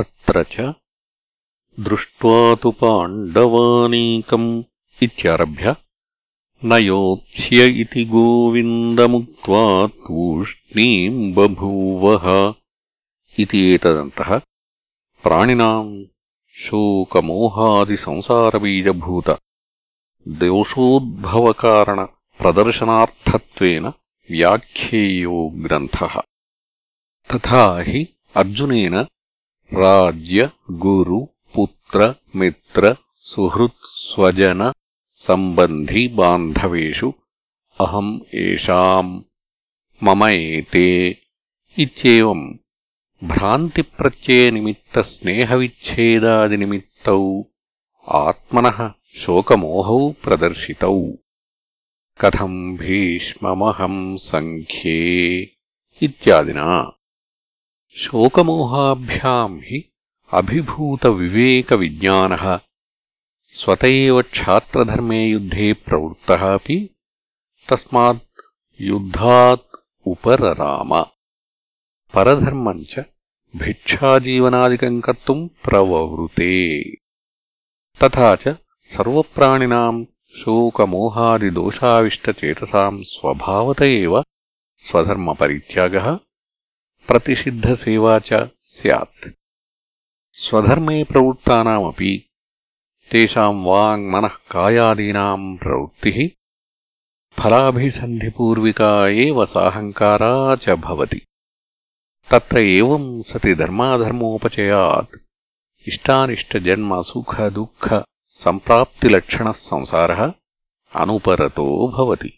अत्र च दृष्ट्वा तु पाण्डवानीकम् इत्यारभ्य न योत्स्य इति गोविन्दमुक्त्वा तूष्णीम् बभूवः इति एतदन्तः प्राणिनाम् शोकमोहादिसंसारबीजभूत दोषोद्भवकारणप्रदर्शनार्थत्वेन व्याख्येयो ग्रन्थः। तथा हि अर्जुनेन राज्य गुरु पुत्र मित्र सुहृत् स्वजन सम्बन्धिबान्धवेषु अहम् येषाम् मम एते इत्येवम् भ्रान्तिप्रत्ययनिमित्तस्नेहविच्छेदादिनिमित्तौ आत्मनः शोकमोहौ प्रदर्शितौ कथम् भीष्ममहम् सङ्ख्ये इत्यादिना शोकमोहाभ्याम् हि अभिभूतविवेकविज्ञानः स्वत एव क्षात्रधर्मे युद्धे प्रवृत्तः अपि तस्मात् युद्धात् उपरराम परधर्मम् च भिक्षाजीवनादिकम् कर्तुम् प्रववृते तथा च सर्वप्राणिनाम् शोकमोहादिदोषाविष्टचेतसाम् स्वभावत एव स्वधर्मपरित्यागः प्रतिषिद्धसेवा च स्यात् स्वधर्मे प्रवृत्तानामपि तेषाम् वाङ्मनः कायादीनाम् प्रवृत्तिः फलाभिसन्धिपूर्विका एव साहङ्कारा च भवति तत्र एवम् सति धर्माधर्मोपचयात् इष्टानिष्टजन्मसुखदुःखसम्प्राप्तिलक्षणः संसारः अनुपरतो भवति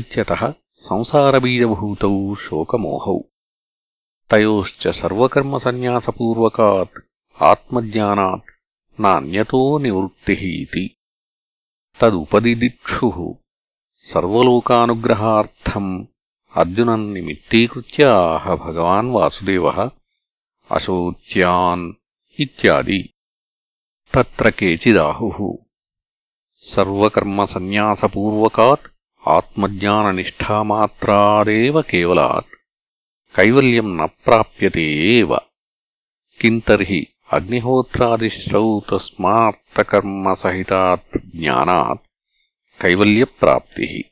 इत्यतः संसारबीजभूतौ शोकमोहौ తయోశ్చ సర్వకర్మసన్యాసపూర్వకాత్ ఆత్మజ్ఞానాత్ నాణ్యతో నివృత్తిః ఇతి తదుపదిదిక్షుః సర్వలోకానుగ్రహార్థం అర్జునన్ నిమిత్తీకృత్య ఆహ భగవాన్ వాసుదేవः అశోచ్యాన్ ఇత్యాది. తత్ర కేచిదాహుః సర్వకర్మసన్యాసపూర్వకాత్ ఆత్మజ్ఞాననిష్టామాత్రాదేవ కేవలాత్. కైవల్యం న ప్రాప్యతే ఏవ కిం కైవల్యప్రాప్తి.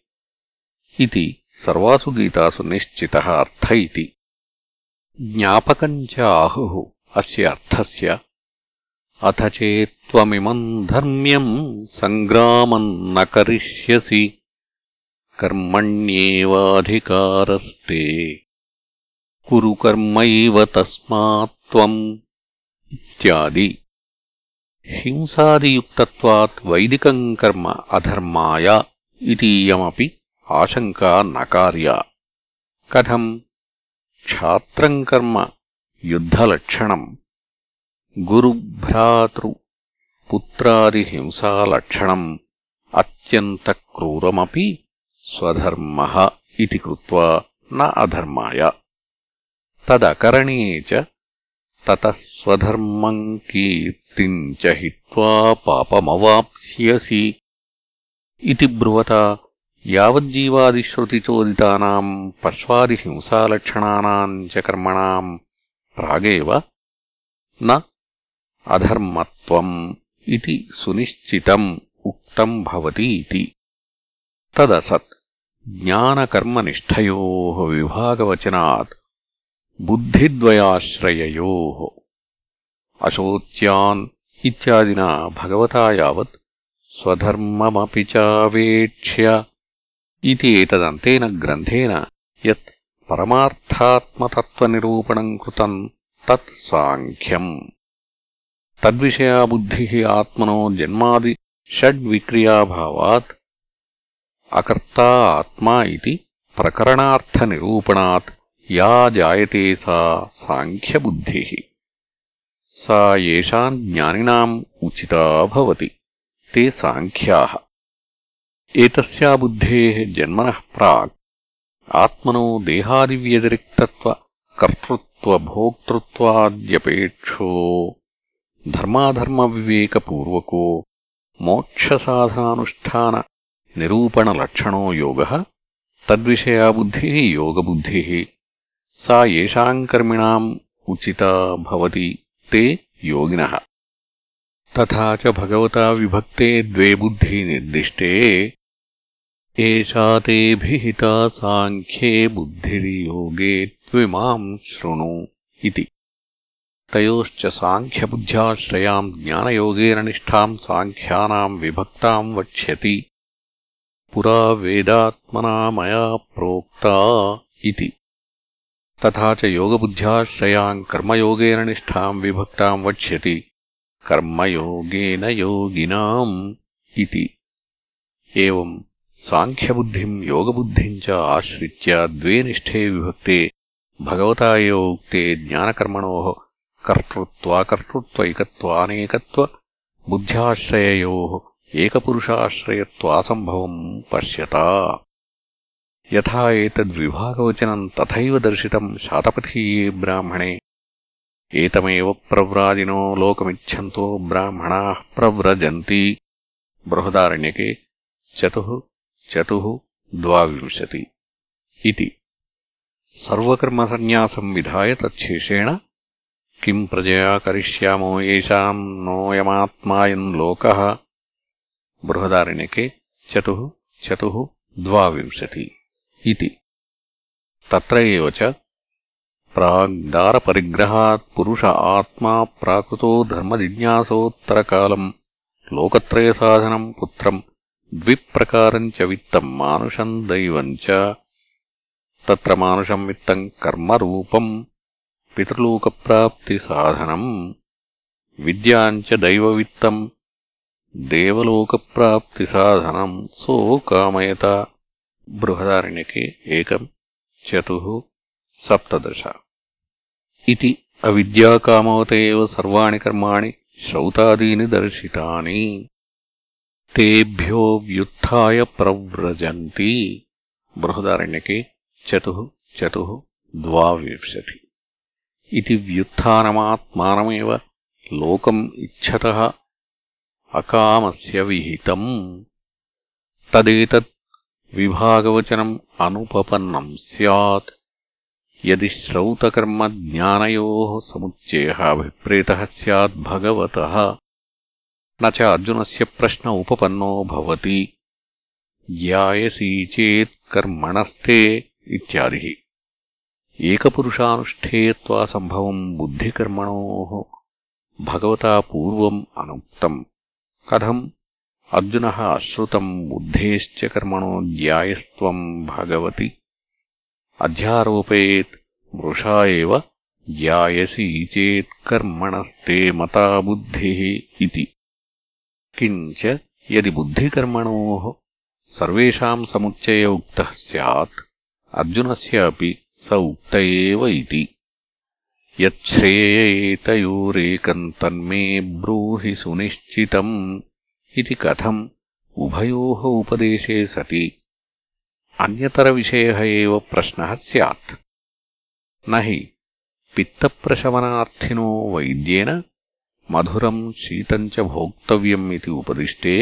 ఇది సర్వాసు గీతాసు నిశ్చిత అర్థ ఇది. జ్ఞాపకం చ ఆహు అథ చేమిమం ధర్మ్యం సంగ్రామం న కరిష్యసి. కర్మణ్యేవాధికారస్తే. కురు కర్మైవ తస్మాత్ త్వం ఇత్యాది హింసాదియుక్తత్వాత్ వైదికం కర్మ అధర్మాయ ఇతీయమపి ఆశంకా నకార్య కథం క్షాత్రం కర్మ యుద్ధలక్షణం గురుభ్రాతృ పుత్రాదిహింసాలక్షణం అత్యంతక్రూరమపి స్వధర్మ ఇది కృత్వా న అధర్మాయ తదకరణే తతస్వధర్మం తతः కీర్తిం చ హిత్వా పాపమవాప్స్యసి. ఇది బ్రువత యావజ్జీవాదిశ్రుతిచోదితానాం పశ్వాదిహింసాలక్షణానాం చ కర్మణాం రాగేవ? న అధర్మత్వం ఇది సునిశ్చితం ఉక్తం భవతి ఇది. తదసత్ జ్ఞానకర్మనిష్టయోః విభాగవచనాత్ बुद्धिद्वयाश्रययोः अशोच्यान् इत्यादिना भगवता यावत् स्वधर्ममपि चावेक्ष्य इति एतदन्तेन ग्रन्थेन यत् परमार्थात्मतत्त्वनिरूपणम् कृतम् तत् साङ्ख्यम् तद्विषया बुद्धिः आत्मनो जन्मादि षड्विक्रियाभावात् अकर्ता आत्मा इति प्रकरणार्थनिरूपणात् या जायते सा साङ्ख्यबुद्धिः सा येषाम् ज्ञानिनाम् उचिता भवति ते साङ्ख्याः एतस्या बुद्धेः जन्मनः प्राक् आत्मनो देहादिव्यतिरिक्तत्वकर्तृत्वभोक्तृत्वाद्यपेक्षो धर्माधर्मविवेकपूर्वको मोक्षसाधनानुष्ठाननिरूपणलक्षणो योगः तद्विषया बुद्धिः योगबुद्धिः सा येषाम् कर्मिणाम् उचिता भवति ते योगिनः। तथा च भगवता विभक्ते द्वे बुद्धिनिर्दिष्टे, एषा तेऽभिहिता साङ्ख्ये बुद्धिर्योगे त्विमाम् शृणु इति। तयोश्च साङ्ख्यबुद्ध्याश्रयाम् ज्ञानयोगेन निष्ठाम् साङ्ख्यानाम् विभक्ताम् वक्ष्यति। पुरा वेदात्मना मया प्रोक्ता इति। तथा च योगबुद्ध्याश्रयाम् कर्मयोगेन निष्ठाम् विभक्ताम् वक्ष्यति कर्मयोगेन योगिनाम् इति एवम् साङ्ख्यबुद्धिम् योगबुद्धिम् च आश्रित्य द्वे निष्ठे विभक्ते भगवता एव उक्ते ज्ञानकर्मणोः कर्तृत्वाकर्तृत्वैकत्वानेकत्व बुद्ध्याश्रययोः एकपुरुषाश्रयत्वासम्भवम् पश्यता यथा एतद्विभागवचनम् तथैव दर्शितम् शातपथीये ब्राह्मणे एतमेव प्रव्राजिनो लोकमिच्छन्तो ब्राह्मणाः प्रव्रजन्ति बृहदारण्यके चतुः चतुः द्वाविंशति इति सर्वकर्मसन्न्यासम् विधाय तच्छेषेण किम् प्रजया करिष्यामो येषाम् नोऽयमात्मायम् लोकः बृहदारण्यके चतुः चतुः द्वाविंशति ఇది తత్ర పురుష ఆత్మా ప్రాకృతో ధర్మజిజ్ఞాసోత్తరకాలం లోకత్రయసాధనం పుత్రం ద్విప్రకారం చ విత్తం మానుషం దైవం చ తత్ర మానుషం విత్తం కర్మరూపం పితృలోకప్రాప్తి సాధనం పితృలోకప్రాప్తిసాధనం దైవ విత్తం దేవలోకప్రాప్తి సాధనం సో కామయత బృహదారణ్యకే ఏకం చతు సప్తదశ. ఇది అవిద్యాకామవత సర్వాణి కర్మాణి శ్రౌతాదీని దర్శితాని. తేభ్యో వ్యుత్య ప్రవ్రజంతి. బృహదారణ్యకే చతు చతు ద్వావింశతి. ఇది వ్యుత్నమాత్మానమే లోకం ఇచ్చత అకామస్య విహితం. తదేతత్ विभागवचनम् अनुपपन्नम् स्यात्। यदि श्रौतकर्मज्ञानयोः समुच्चयः अभिप्रेतः स्याद्भगवतः न च अर्जुनस्य प्रश्न उपपन्नो भवति। ज्यायसी चेत् कर्मणस्ते इत्यादिः। एकपुरुषानुष्ठेयत्वासम्भवम् बुद्धिकर्मणोः। भगवता पूर्वम् अनुक्तम्। कथम्? अर्जुनः अश्रुतम् बुद्धेश्च कर्मणो ज्यायस्त्वम् भगवति। अध्यारोपयेत् मृषा एव ज्यायसि चेत् कर्मणस्ते मता बुद्धिः इति। किञ्च यदि बुद्धिकर्मणोः सर्वेषाम् समुच्चय उक्तः स्यात् अर्जुनस्य अपि स उक्त एव इति। यच्छ्रेयेतयोरेकम् तन्मे ब्रूहि सुनिश्चितम् इति कथम् उभयोः उपदेशे सति अन्यतरविषयः एव प्रश्नः स्यात् न हि पित्तप्रशमनार्थिनो वैद्येन मधुरम् शीतम् च भोक्तव्यम् इति उपदिष्टे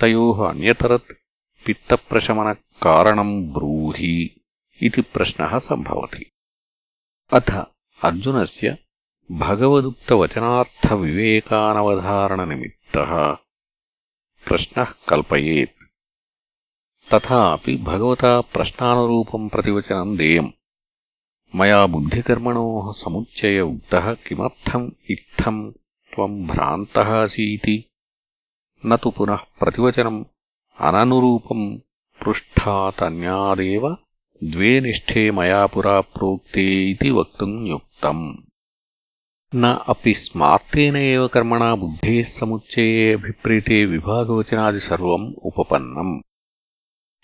तयोः अन्यतरत् पित्तप्रशमनकारणम् ब्रूहि इति प्रश्नः सम्भवति अथ अर्जुनस्य भगवदुक्तवचनार्थविवेकानवधारणनिमित्तः प्रश्नः कल्पयेत् तथापि भगवता प्रश्नानुरूपम् प्रतिवचनम् देयम् मया बुद्धिकर्मणोः समुच्चय उक्तः किमर्थम् इत्थम् त्वम् भ्रान्तः असीति न तु पुनः प्रतिवचनम् अननुरूपम् पृष्ठातन्यादेव द्वे निष्ठे मया पुरा प्रोक्ते इति वक्तुम् युक्तम् न अपि स्मार्तेन एव कर्मणा बुद्धेः समुच्चये अभिप्रेते विभागवचनादिसर्वम् उपपन्नम्।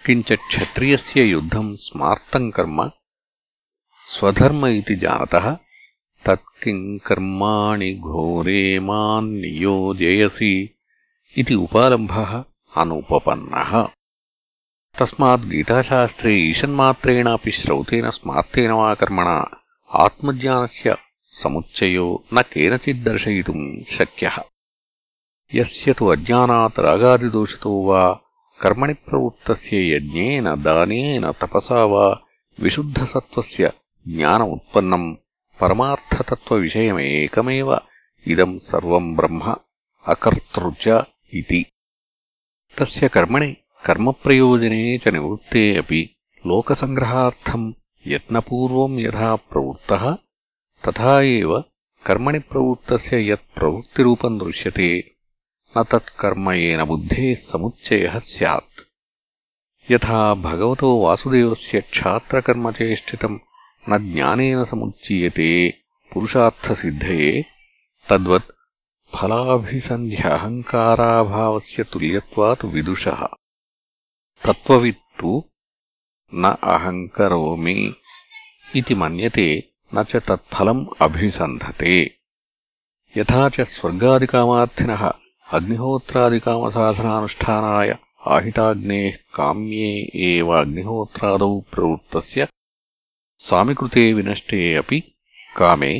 किञ्च क्षत्रियस्य युद्धम् स्मार्तम् कर्म, स्वधर्म इति जानतः तत्किम् कर्माणि घोरे मान्नियोजयसि इति उपालम्भः अनुपपन्नः। तस्मात् गीताशास्त्रे ईषन्मात्रेणापि श्रौतेन स्मार्तेन वा कर्मणा आत्मज्ञानस्य సముచ్చయో న కేనచిద్దర్శయితుం శక్యः. అజ్ఞానాత్ రాగాదిదోషతో వా కర్మణి ప్రవృత్త యజ్ఞేన దానేన తపసా వా విశుద్ధసత్వస్ విశుద్ధసత్వస్య జ్ఞానముత్పన్నం పరమార్థతత్వవిషయమేకమేవ ఇదం సర్వం బ్రహ్మ అకర్తృచ ఇది తస్య కర్మణి ప్రయోజనే చ నివృత్తే అపి లోకసంగ్రహార్థం యత్నపూర్వం యథా ప్రవృత్తः. తథా కర్మణి ప్రవృత్త యత్ ప్రవృత్తిరూపం దృశ్యతే న తత్కర్మ ఏన బుద్ధేः సముచ్చయः స్యాత్. యథా భగవతో వాసుదేవస్య క్షాత్రకర్మచేష్టితం న జ్ఞానేన సముచ్చీయతే పురుషార్థసిద్ధయే. తద్వత్ ఫలాభిసంధ్యహంకారాభావస్య తుల్యత్వాత్ విదుషः. తత్వవిత్తు న అహంకరోమి ఇది మన్యతే न च तत्फलम् अभिसन्धते यथा च स्वर्गादिकामार्थिनः अग्निहोत्रादिकामसाधनानुष्ठानाय आहिताग्नेः काम्ये एव अग्निहोत्रादौ प्रवृत्तस्य सामिकृते विनष्टे अपि कामे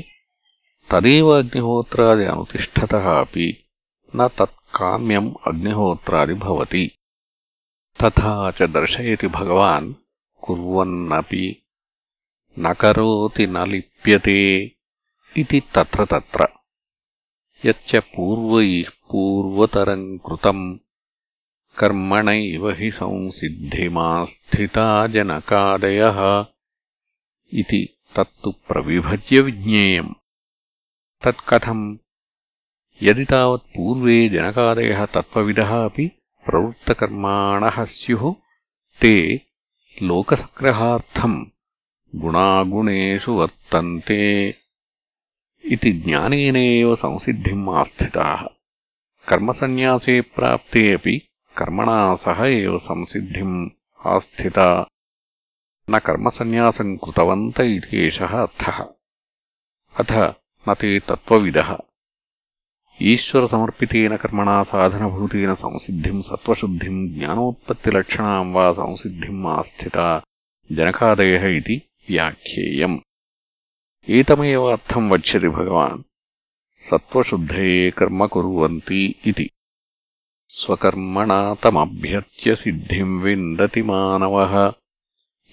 तदेव अग्निहोत्रादि अनुतिष्ठतः अपि न तत्काम्यम् अग्निहोत्रादि भवति तथा च दर्शयति भगवान् कुर्वन्नपि न करोति न लिप्यते इति तत्र तत्र यच्च पूर्वैः पूर्वतरम् कृतम् कर्मणैव हि संसिद्धिमास्थिता जनकादयः इति तत्तु प्रविभज्य विज्ञेयम् तत्कथम् यदि तावत् पूर्वे जनकादयः तत्त्वविदः अपि प्रवृत्तकर्माणः स्युः ते लोकसङ्ग्रहार्थम् गुणागुणेषु वर्तन्ते इति ज्ञानेन एव संसिद्धिम् आस्थिताः कर्मसन्न्यासे प्राप्ते अपि कर्मणा सह एव संसिद्धिम् आस्थिता न कर्मसन्न्यासम् कृतवन्त इति एषः अर्थः अथ न ते तत्त्वविदः ईश्वरसमर्पितेन कर्मणा साधनभूतेन संसिद्धिम् सत्त्वशुद्धिम् ज्ञानोत्पत्तिलक्षणाम् वा संसिद्धिम् आस्थिता जनकादयः इति व्याख्येयम्। एतमेव अर्थम् वक्ष्यति भगवान्। सत्त्वशुद्धये कर्म कुर्वन्ति इति। स्वकर्मणा तमभ्यर्च्य सिद्धिम् विन्दति मानवः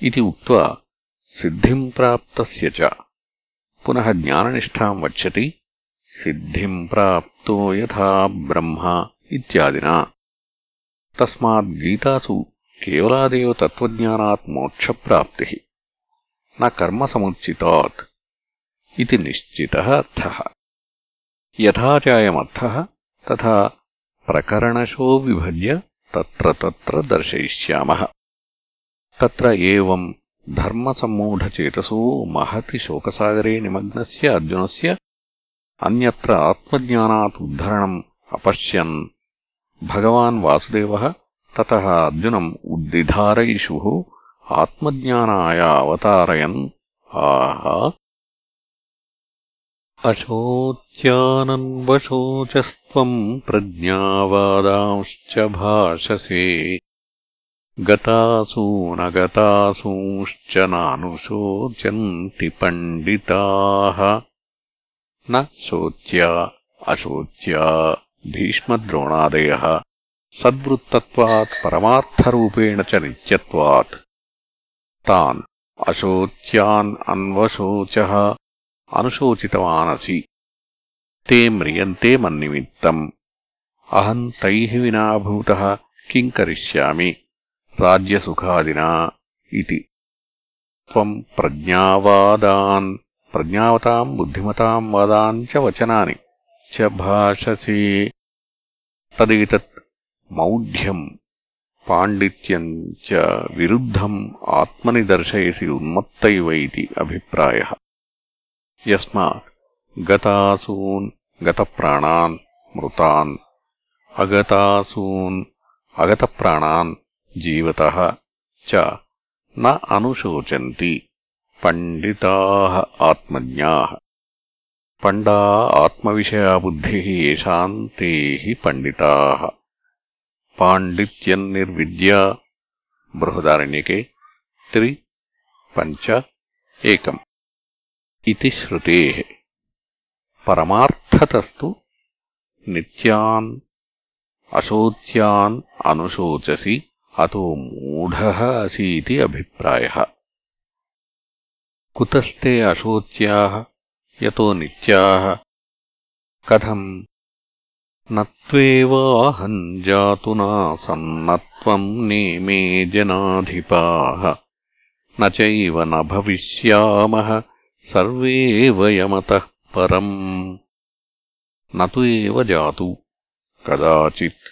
इति उक्त्वा सिद्धिम् प्राप्तस्य च। पुनः ज्ञाननिष्ठाम् वक्ष्यति सिद्धिम् प्राप्तो यथा ब्रह्म इत्यादिना। तस्माद्गीतासु केवलादेव तत्त्वज्ञानात् मोक्षप्राप्तिः। न कर्मसमुचितात् इति निश्चितः अर्थः यथा चायमर्थः तथा प्रकरणशो विभज्य तत्र तत्र दर्शयिष्यामः तत्र एवम् धर्मसम्मूढचेतसो महति शोकसागरे निमग्नस्य अर्जुनस्य अन्यत्र आत्मज्ञानात् उद्धरणम् अपश्यन् भगवान् वासुदेवः ततः अर्जुनम् उद्दिधारयिषुः आत्मज्ञानाय अवतारयन् आह अशोच्यानन्वशोचस्त्वम् प्रज्ञावादांश्च भाषसे। गतासूनगतासूंश्च नानुशोचन्ति पण्डिताः। न शोच्या अशोच्या भीष्मद्रोणादयः। सद्वृत्तत्वात् परमार्थरूपेण च नित्यत्वात् तान् अशोच्यान् अन्वशोचः अनुशोचितवानसि ते म्रियन्ते मन्निमित्तम् अहम् तैः विना भूतः किम् करिष्यामि राज्यसुखादिना इति त्वम् प्रज्ञावादान् प्रज्ञावताम् बुद्धिमताम् वादान् च वचनानि च भाषसे तदेतत् मौढ्यम् పాండిత్యం చ విరుద్ధం ఆత్మని దర్శయసి ఉన్మత్త ఇవ ఇది అభిప్రాయ. యస్మాత్ గతాసూన్ గతప్రాణాన్ మృతాన్ అగతాసూన్ అగతప్రాణాన్ జీవత చ న అనుశోచంతి పండితా ఆత్మజ్ఞా. పండా ఆత్మవిషయా బుద్ధి ఏషాం తే पण्डिताः पाण्डित्यम् निर्विद्या बृहदारण्यके त्रि पञ्च एकम् इति श्रुतेः। परमार्थतस्तु नित्यान् अशोच्यान् अनुशोचसि अतो मूढः असीति अभिप्रायः। कुतस्ते अशोच्याः यतो नित्याः? कथम् न त्वेवाहम् जातु नासन्न त्वम् नेमे जनाधिपाः न चैव न भविष्यामः सर्वे वयमतः परम् न तु एव जातु कदाचित्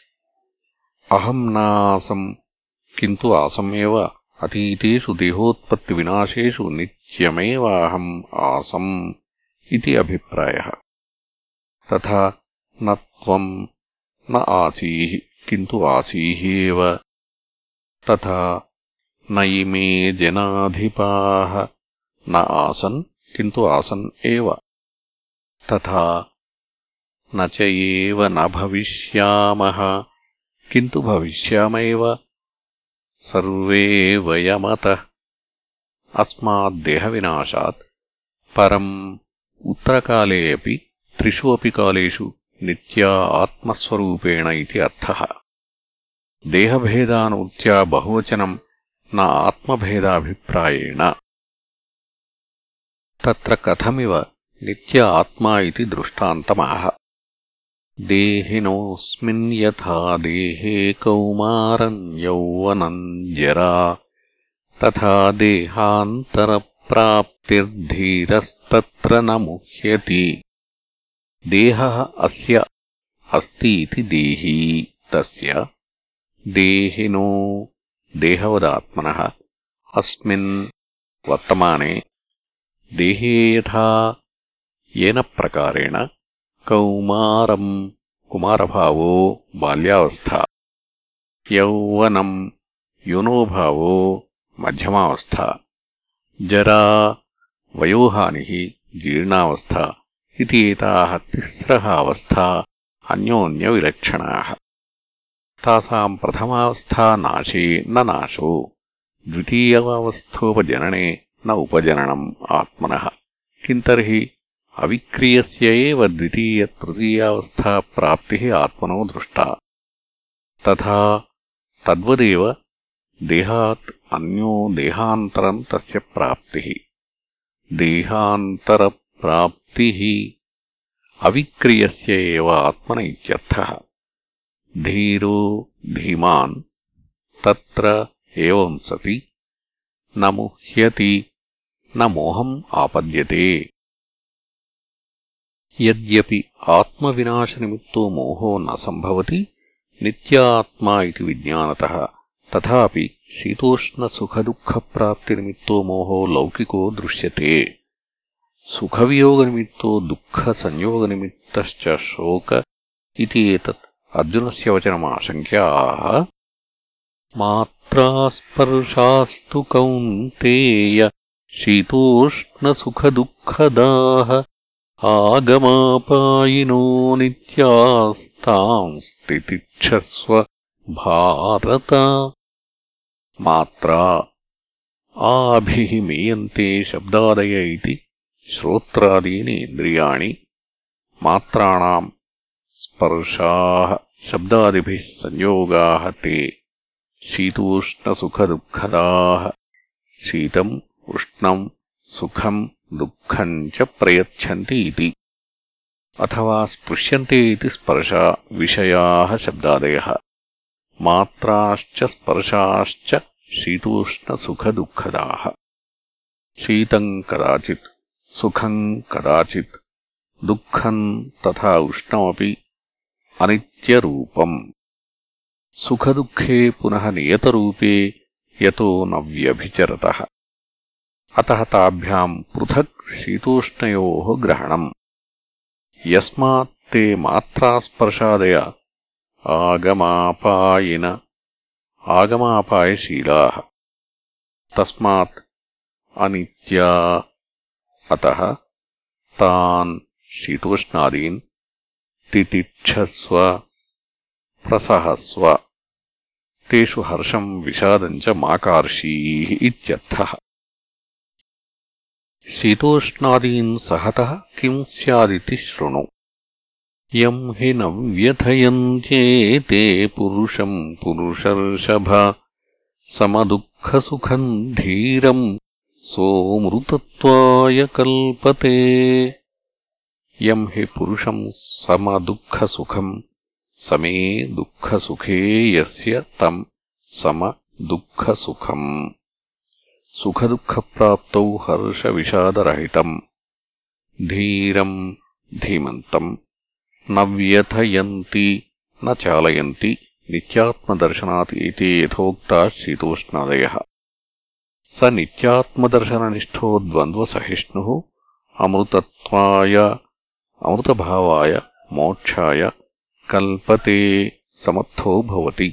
अहम् नासम् किन्तु आसमेव अतीतेषु देहोत्पत्तिविनाशेषु नित्यमेवाहम् आसम् इति अभिप्रायः तथा न त्वम् न आसीः किन्तु आसीः एव तथा न इमे जनाधिपाः न आसन् किन्तु आसन् एव तथा न च एव न भविष्यामः किन्तु भविष्याम एव सर्वे वयमतः अस्माद्देहविनाशात् परम् उत्तरकाले अपि त्रिषु अपि कालेषु नित्या आत्मस्वरूपेण इति अर्थः देहभेदानुवृत्त्या बहुवचनम् न आत्मभेदाभिप्रायेण तत्र कथमिव नित्य आत्मा इति दृष्टान्तमाह देहिनोऽस्मिन् यथा देहे कौमारम् यौवनम् जरा तथा देहान्तरप्राप्तिर्धीरस्तत्र न मुह्यति देहः अस्य अस्ति इति देही तस्य देहिनो देहवदात्मनः अस्मिन् वर्तमाने देहे यथा येन प्रकारेण कौमारम् कुमारभावो बाल्यावस्था यौवनम् युनोभावो मध्यमावस्था जरा वयोहानिः जीर्णावस्था इति एताः तिस्रः अवस्था अन्योन्यविलक्षणाः तासाम् प्रथमावस्था नाशे न नाशो द्वितीयावस्थोपजनने न उपजननम् आत्मनः किम् तर्हि अविक्रियस्य एव द्वितीयतृतीयावस्थाप्राप्तिः आत्मनो दृष्टा तथा तद्वदेव देहात् अन्यो देहान्तरम् तस्य प्राप्तिः देहान्तर ముక్తిః అవిక్రియస్య ఏవ ఆత్మన ఇత్యర్థః ధీరో ధీమాన్ తత్ర ఏవం సతి న ముహ్యతి న మోహం ఆపద్యతే. యద్యపి ఆత్మవినాశనిమిత్తో మోహో న సంభవతి నిత్యాత్మా ఇది విజ్ఞానతః. తథాపి శీతోష్ణసుఖదుఃఖప్రాప్తినిమిత్తో మోహో లౌకికో దృశ్యతే. సుఖవియోగనిమిత్తో దుఃఖసంయోగనిమిత్తశ్చ శోక ఇది ఏతత్. అర్జునస్య వచనమాశంక్యా. మాత్రాస్పర్శాస్తు కౌన్య శీతోష్ణసుఖదుఃఖదాః. ఆగమాపాయినో నిత్యాస్తాంస్థితిక్షస్వ భారత. మాత్ర ఆభిమీయంతే శబ్దాదయ ఇది श्रोत्रादीनि इन्द्रियाणि मात्राणाम् स्पर्शाः शब्दादिभिः संयोगाः ते शीतोष्णसुखदुःखदाः। शीतम् उष्णम् सुखम् दुःखम् च प्रयच्छन्ति इति। अथवा स्पृश्यन्ते इति स्पर्शा विषयाः शब्दादयः। मात्राश्च स्पर्शाश्च शीतोष्णसुखदुःखदाः। शीतम् कदाचित् సుఖం కదాచిత్ దుఃఖం తథా ఉష్ణమపి అనిత్యరూపం. సుఖదుఃఖే పునః నియతరూపే యతో న వ్యభిచరత. అత తాభ్యాం పృథక్ శీతోష్ణయో గ్రహణం. యస్మాత్తే మాత్రాస్పర్శాదయ ఆగమాపాయిన ఆగమాపాయశీలా తస్మాత్ అనిత్యా अतः तान् शीतोष्णादीन् तितिक्षस्व प्रसहस्व, तेषु हर्षम् विषादम् च माकार्षीः इत्यर्थः। शीतोष्णादीन् सहतः किम् स्यादिति शृणु। यम् हि न व्यथयन्त्येते पुरुषम् पुरुषर्षभ समदुःखसुखम् धीरम्। सोऽमृतत्वाय कल्पते यम् हि पुरुषम् समदुःखसुखम् समे दुःखसुखे यस्य तम् समदुःखसुखम् सुखदुःखप्राप्तौ हर्षविषादरहितम् धीरम् धीमन्तम् न व्यथयन्ति न चालयन्ति नित्यात्मदर्शनात् एते यथोक्ताः शीतोष्णादयः स नित्यात्मदर्शननिष्ठो द्वन्द्वसहिष्णुः अमृतत्वाय अमृतभावाय मोक्षाय कल्पते समर्थो भवति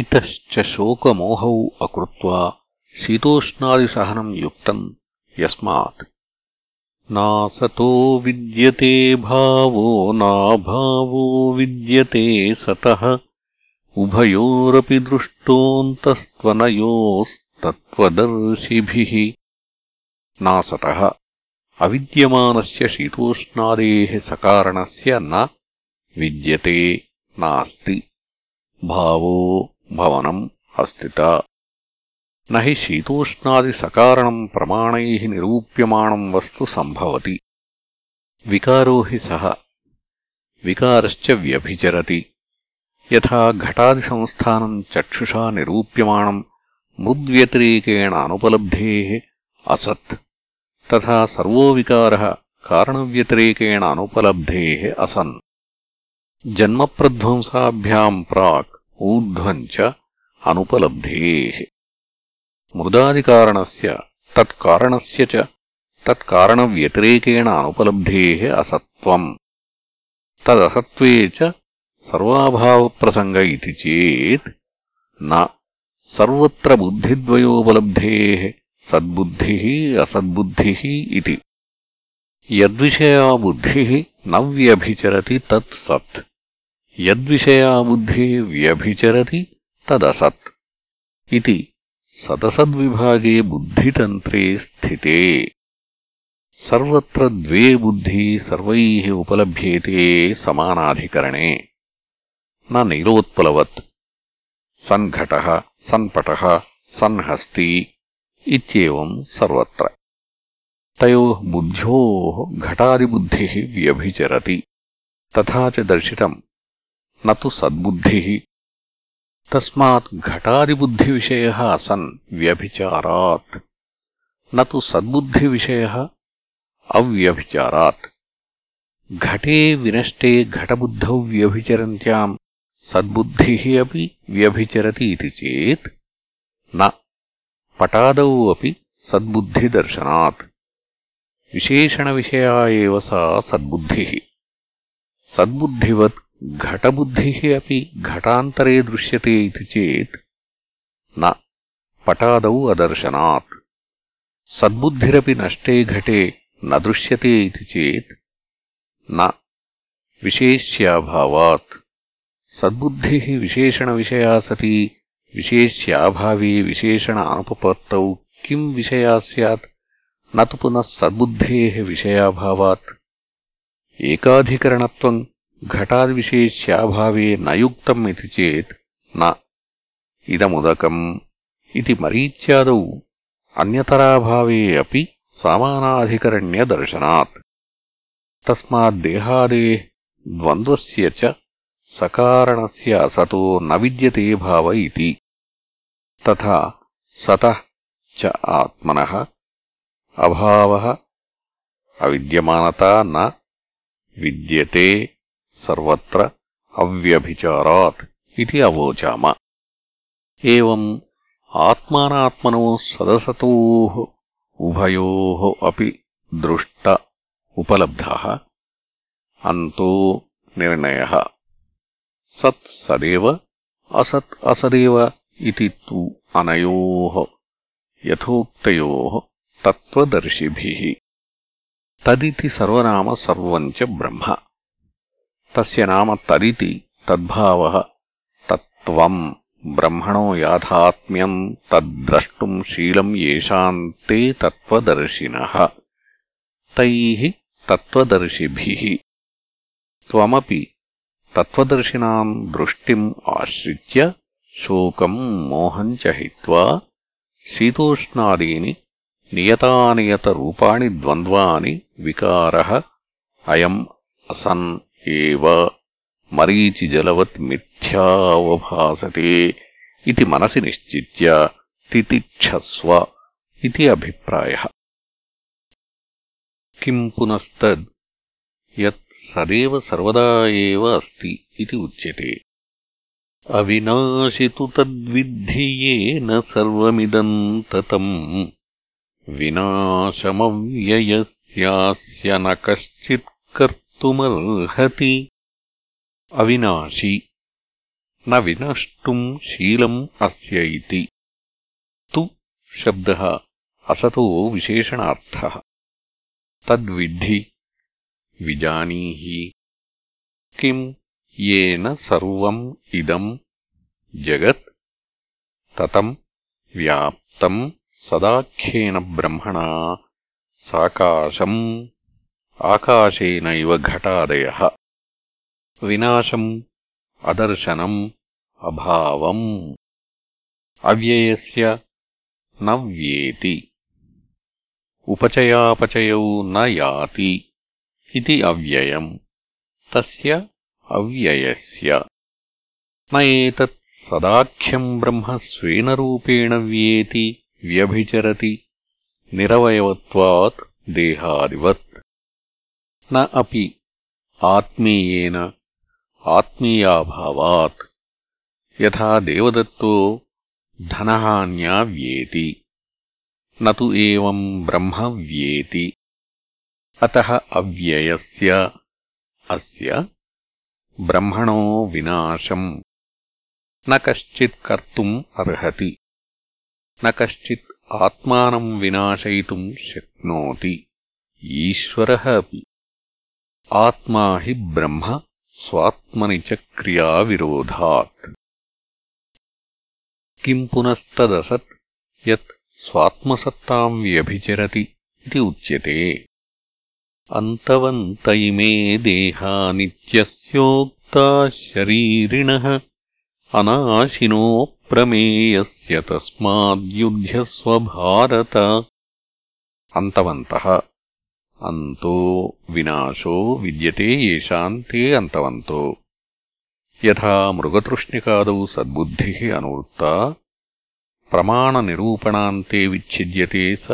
इतश्च शोकमोहौ अकृत्वा शीतोष्णादिसहनम् युक्तम् यस्मात् नासतो विद्यते भावो नाभावो विद्यते सतः उभयोरपि दृष्टोऽन्तस्त्वनयोस्तत्त्वदर्शिभिः नासतः अविद्यमानस्य शीतोष्णादेः सकारणस्य न विद्यते नास्ति भावो भवनम् अस्तिता न हि शीतोष्णादिसकारणम् प्रमाणैः निरूप्यमाणम् वस्तु सम्भवति विकारो हि सः विकारश्च व्यभिचरति यथा घटादिसंस्थानम् चक्षुषा निरूप्यमाणम् मृद्व्यतिरेकेण अनुपलब्धेः असत् तथा सर्वो विकारः कारणव्यतिरेकेण अनुपलब्धेः असन् जन्मप्रध्वंसाभ्याम् प्राक् ऊर्ध्वम् च अनुपलब्धेः मृदादिकारणस्य तत्कारणस्य च तत्कारणव्यतिरेकेण अनुपलब्धेः असत्त्वम् तदसत्त्वे च सर्वाभावप्रसङ्ग प्रसंग चेत न सर्वत्र बुद्धिद्वयोपलब्धेः सद्बुद्धिः असद्बुद्धिः यद्विषया बुद्धिः न व्यचर तत् सत्। यद्विषया बुद्धिः व्यभिचरति तदसत्। इति सदसद्विभागे बुद्धितन्त्रे स्थिते। सर्वत्र द्वे बुद्धिः सर्वैः उपलभ्येते समानाधिकरणे। न नीलोत्पलवत् सन्घटः सन्पटः, सन्हस्ती इत्येवम् सर्वत्र। तयोः बुद्ध्योः घटादिबुद्धिः व्यभिचरति। तथा च दर्शितम्। न तु सद्बुद्धिः। तस्मात् घटादिबुद्धिविषयः असन् व्यभिचारात्। न तु सद्बुद्धिविषयः अव्यभिचारात्। घटे विनष्टे घटबुद्धौ व्यभिचरन्त्याम्। सद्बुद्धिः अपि व्यभिचरति इति चेत् न। पटादौ अपि सद्बुद्धिदर्शनात्। विशेषणविषया एव सा सद्बुद्धिः। सद्बुद्धिवत् घटबुद्धिः अपि घटान्तरे दृश्यते इति चेत् न। पटादौ अदर्शनात्। सद्बुद्धिरपि नष्टे घटे न दृश्यते इति चेत् न। विशेष्याभावात्। सद्बुद्धिः विशेषणविषया सती विशेष्याभावे विशेषण अनुपपत्तौ किम् विषया स्यात् न तु पुनः सद्बुद्धेः विषयाभावात् एकाधिकरणत्वम् घटादिविशेष्याभावे न युक्तम् इति चेत् न इदमुदकम् इति मरीच्यादौ अन्यतराभावे अपि समानाधिकरण्यदर्शनात् तस्माद्देहादेः द्वन्द्वस्य च సకారణస్య అసతో న విద్యతే భావ ఇది తథా సతః చ ఆత్మనః అభావః అవిద్యమానత న విద్యతే సర్వత్ర అవ్యభిచారాత్ ఇది అవోచామ। ఏవం ఆత్మానాత్మనో సదసతో ఉభయో అపి దృష్ట ఉపలబ్ధ। అంతో నిర్ణయ। सत् सदेव असत् असदेव इति तु अनयोः यथोक्तयोः तत्त्वदर्शिभिः। तदिति सर्वनाम सर्वम् च ब्रह्म। तस्य नाम तदिति तद्भावः तत्त्वम् ब्रह्मणो याथात्म्यम् तद्द्रष्टुम् शीलम् येषाम् ते तत्त्वदर्शिनः। तैः तत्त्वदर्शिभिः। त्वमपि తత్వదర్శినాం దృష్టిం ఆశ్రిత్య శోకం మోహం చ హిత్వా శీతోష్ణాదీని నియతానియతరూపాణి ద్వంద్వాని వికార అయం అసన్ ఏవ మరీచిజలవత్ మిథ్యావభాసతే ఇది మనసి నిశ్చిత్య తితిక్షస్వ ఇది అభిప్రాయ. కిం పునస్తద్ యత్ सदेव सर्वदा एव अस्ति इति उच्यते अविनाशि तु तद्विद्धि येन सर्वमिदम् ततम् विनाशमव्ययस्यास्य न कश्चित् कर्तुमर्हति अविनाशि न विनष्टुम् शीलम् अस्य इति तु शब्दः असतो विशेषणार्थः तद्विद्धि विजानीहि किम् येन सर्वम् इदम् जगत् ततम् व्याप्तम् सदाख्येन ब्रह्मणा साकाशम् आकाशेनैव घटादयः विनाशम् अदर्शनम् अभावम् अव्ययस्य न व्येति उपचयापचयौ न याति इति अव्ययम् तस्य अव्ययस्य न एतत् सदाख्यम् ब्रह्म स्वेन रूपेण व्येति व्यभिचरति निरवयवत्वात् देहादिवत् न अपि आत्मीयेन आत्मीयाभावात् यथा देवदत्तो धनहान्या व्येति न तु एवम् ब्रह्म व्येति అతః అవ్యయస్య అస్య బ్రహ్మణో వినాశం న కశ్చిత్ అర్హతి న ఆత్మానం వినాశయతుం శక్నోతి ఈశ్వర అపి ఆత్మా హి బ్రహ్మ స్వాత్మని క్రియా క్రియావిరోధాత్ కిం పునస్తదసత్ యత్ స్వాత్మసత్తాం వ్యభిచరతి ఇది ఉచ్యతే अन्तवन्त इमे देहा नित्यस्योक्ता शरीरिणः अनाशिनोऽप्रमेयस्य तस्माद्युध्यस्व भारत अन्तवन्तः। अन्तो विनाशो विद्यते येषाम् ते अन्तवन्तो। यथा मृगतृष्णिकादौ सद्बुद्धिः अनुवृत्ता प्रमाणनिरूपणान्ते विच्छिद्यते स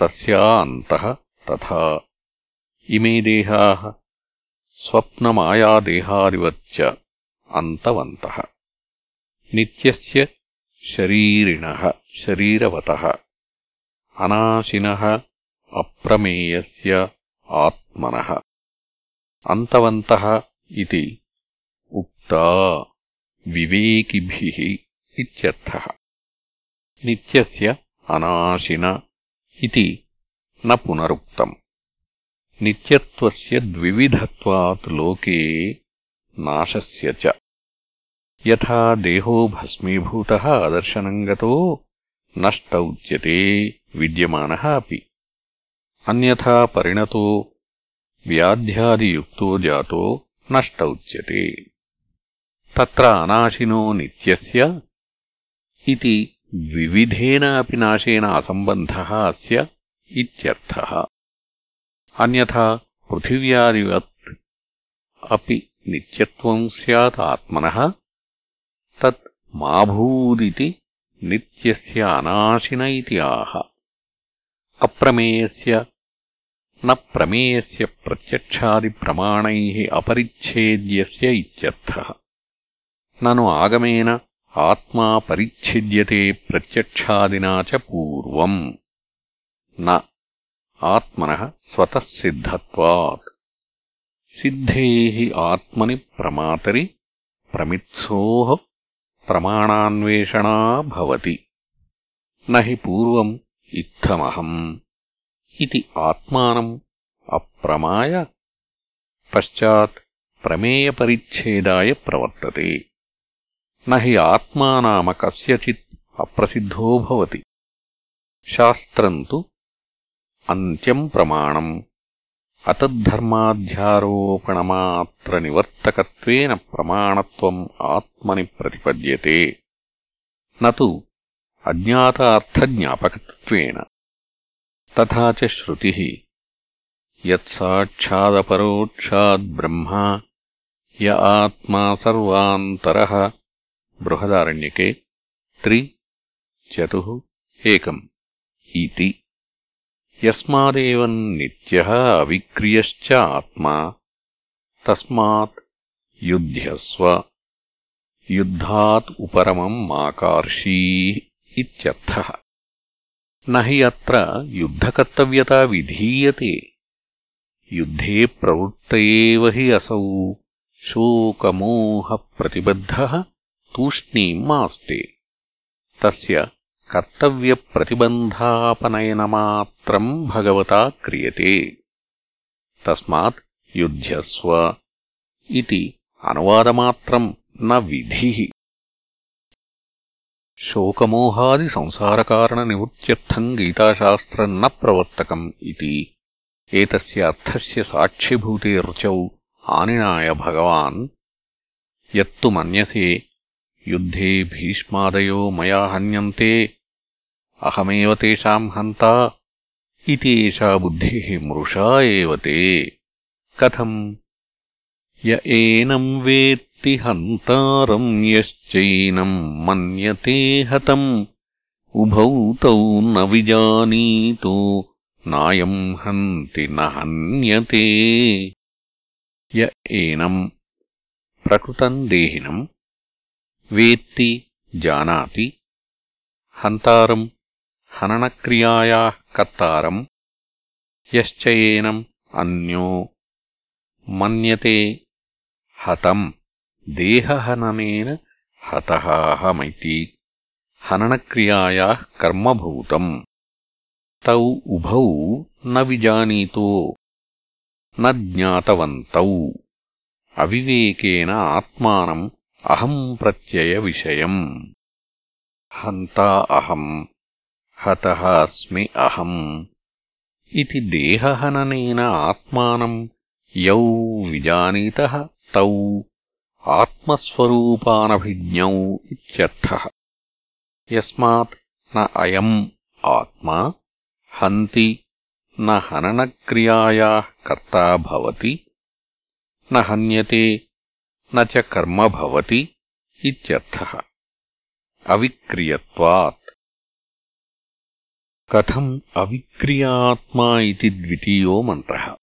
तस्या अन्तः तथा ఇమే దేహా స్వప్నమాయాదేహాదివచ్చ అంతవంత. నిత్యస్య శరీరిణ శరీరవత. అనాశిన అప్రమేయస్ ఆత్మన. అంతవంత ఇది ఉక్త వివేకిభిः ఇత్యర్థः. నిత్యస్య అనాశిన ఇది న పునరుక్తం. నిత్యత్వస్య ద్వివిధత్వాత్ లోకే నాశస్య చ యథా దేహో భస్మీభూతः అదర్శనం గతో నష్ట ఉచ్యతే విద్యమానः అపి అన్యథా పరిణతో వ్యాధ్యాదియుక్తో జాతో నష్ట ఉచ్యతే తత్ర అనాశినో నిత్యస్య ఇది ద్వివిధేన అపి నాశేన అసంబంధः అస్య ఇత్యర్థः అన్యథా పృథివ్యాదివత్ అపి నిత్యత్వం స్యాత్ ఆత్మన తత్ మా భూదితి నిత్యస్య అనాశిన ఇతి ఆహ అప్రమేయస్య న ప్రమేయస్య ప్రత్యక్షాదిప్రమాణైః అపరిచ్ఛేద్యస్య ఇత్యర్థः నను ఆగమేన ఆత్మా పరిచ్ఛిద్యతే ప్రత్యక్షాదినా చ పూర్వం న ఆత్మనః స్వతః సిద్ధత్వాత్ ఆత్మని ప్రమాతరి ప్రమిత్సోః ప్రమాణాన్వేషణా భవతి నహి పూర్వం ఇత్తమహం ఇది ఆత్మానం అప్రమాయ పశ్చాత్ ప్రమేయపరిచ్ఛేదాయ ప్రవర్తతే. నహి ఆత్మానామ కస్యచిత్ అప్రసిద్ధో భవతి. శాస్త్రం తు अन्त्यम् प्रमाणम् अतद्धर्माध्यारोपणमात्रनिवर्तकत्वेन प्रमाणत्वम् आत्मनि प्रतिपद्यते न तु अज्ञातार्थज्ञापकत्वेन तथा च श्रुतिः यत्साक्षादपरोक्षाद्ब्रह्मा य आत्मा सर्वान्तरः बृहदारण्यके त्रि चतुः एकम् इति యస్మాదేవం నిత్యः అవిక్రియశ్చ ఆత్మా. తస్మాత్ యుధ్యస్వ యుద్ధాత్ ఉపరమం మాకార్షీ ఇత్యర్థः. నహి అత్ర యుద్ధకర్తవ్యత విధీయతే. యుద్ధే ప్రవృత్తయేవ హి అసౌ. శోకమోహ ప్రతిబద్ధ. తూష్ణీం మాస్తే. తస్య कर्तव्यप्रतिबन्धापनयनमात्रम् भगवता क्रियते तस्मात् युध्यस्व इति अनुवादमात्रम् न विधिः शोकमोहादिसंसारकारणनिवृत्त्यर्थम् गीताशास्त्रम् न प्रवर्तकम् इति एतस्य अर्थस्य साक्षिभूते ऋचौ आनिनाय भगवान् यत्तु मन्यसे युद्धे भीष्मादयो मया हन्यन्ते అహమేవ తేషాం హంతా ఇది ఏషా బుద్ధేః మృషా ఏ కథం య వేత్తి హంతారం యశ్చైనం మన్యతే హతం ఉభౌ న విజానీతో నాయం హి న హన్యతే ప్రకృతం దేహినం వేత్తి జానాతి హంతారం हननक्रियायाः कर्तारम् यश्च एनम् अन्यो मन्यते हतम् देहहननेन हतः अहमिति हननक्रियायाः कर्मभूतम् तौ उभौ न विजानीतो न ज्ञातवन्तौ अविवेकेन आत्मानम् अहम् प्रत्ययविषयम् हन्ता अहम् హతः అస్మి అహम् ఇది దేహహననేన ఆత్మానం. యౌ విజానీత తౌ ఆత్మస్వరూపానభిజ్ఞౌ ఇత్యర్థः. యస్మాత్ న అయం ఆత్మా హంతి న హననక్రియాయా కర్తా భవతి న హన్యతే నచ కర్మ భవతి ఇత్యర్థ. అవిక్రియత్వాత్. कथम् अविक्रियात्मा इति द्वितीयो मन्त्रः।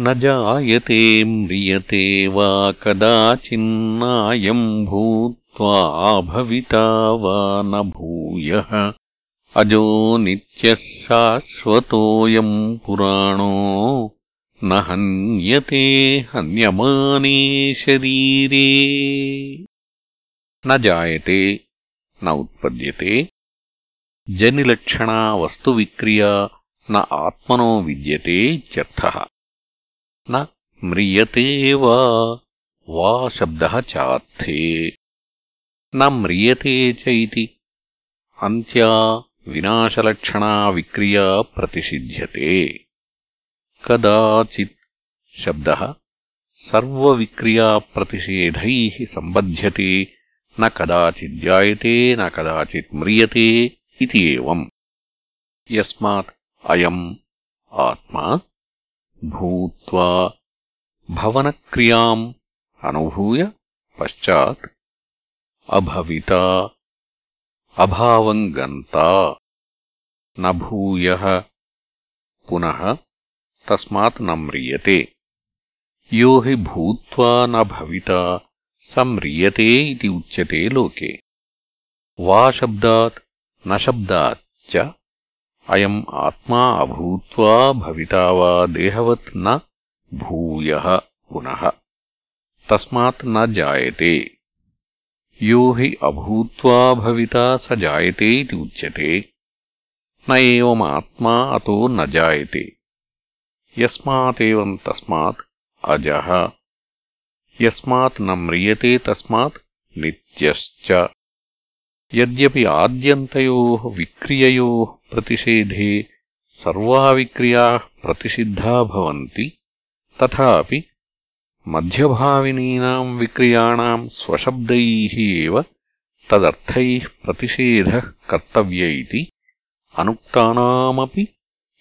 न जायते म्रियते वा कदाचिन्नायम् भूत्वा भविता वा न भूयः। अजो नित्यः शाश्वतोऽयम् पुराणो। न हन्यते हन्यमाने शरीरे। न जायते न उत्पद्यते जनिलक्षणा वस्तुविक्रिया न आत्मनो विद्यते इत्यर्थः न म्रियते वा वा शब्दः चार्थे न म्रियते च इति अन्त्या विनाशलक्षणा विक्रिया प्रतिषिध्यते कदाचित् शब्दः सर्वविक्रियाप्रतिषेधैः सम्बध्यते न कदाचिज्जायते न कदाचित् म्रियते इति एवम् यस्मात् अयम् आत्मा भूत्वा भवनक्रियाम् अनुभूय पश्चात् अभविता अभावम् गन्ता न भूयः पुनः तस्मात् न म्रियते यो हि भूत्वा न भविता स म्रियते इति उच्यते लोके वा शब्दात् न शब्दाच्च अयम् आत्मा अभूत्वा भविता वा देहवत् न भूयः पुनः। तस्मात् न जायते। यो हि अभूत्वा भविता स जायते इति उच्यते। न एवमात्मा अतो न जायते। यस्मातेवम् तस्मात् अजः। यस्मात् न म्रियते तस्मात् नित्यश्च। యద్యపి ఆద్యంతయోః విక్రియయోः ప్రతిషేధే సర్వా విక్రియాः ప్రతిషిద్ధా భవంతి తథాపి మధ్యభావినీనాం విక్రియాణాం స్వశబ్దైః ఏవ తదర్థైః ప్రతిషేధः కర్తవ్య ఇతి అనుక్తానామపి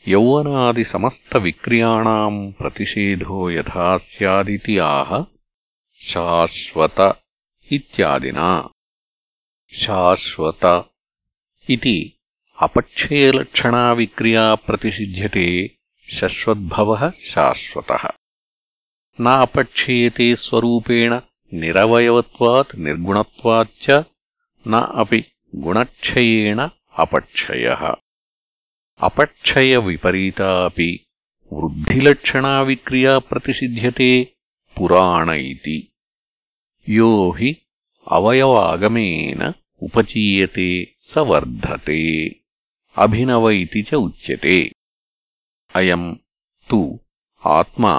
యౌవనాదిసమస్తవిక్రియాణాం ప్రతిషేధో యథా స్యాదితి ఆహ శాశ్వత ఇత్యాదినా. శాశ్వత. ఇది అపక్షయలక్షణా విక్రియా ప్రతిషిధ్యతే శశ్వద్భవः శాశ్వత. నాపక్షీయతే స్వరూపేణ నిరవయవత్వాత్ నిర్గుణత్వాచ్చ న అపి గుణక్షయేణ అపక్షయः. అపక్షయవిపరీతా అపి వృద్ధిలక్షణా విక్రియా ప్రతిషిధ్యతే పురాణ ఇది. యో హి అవయవాగమేన ఉపచీయతే స వర్ధతే అభినవ ఇది చ ఉచ్యతే. అయం తు ఆత్మా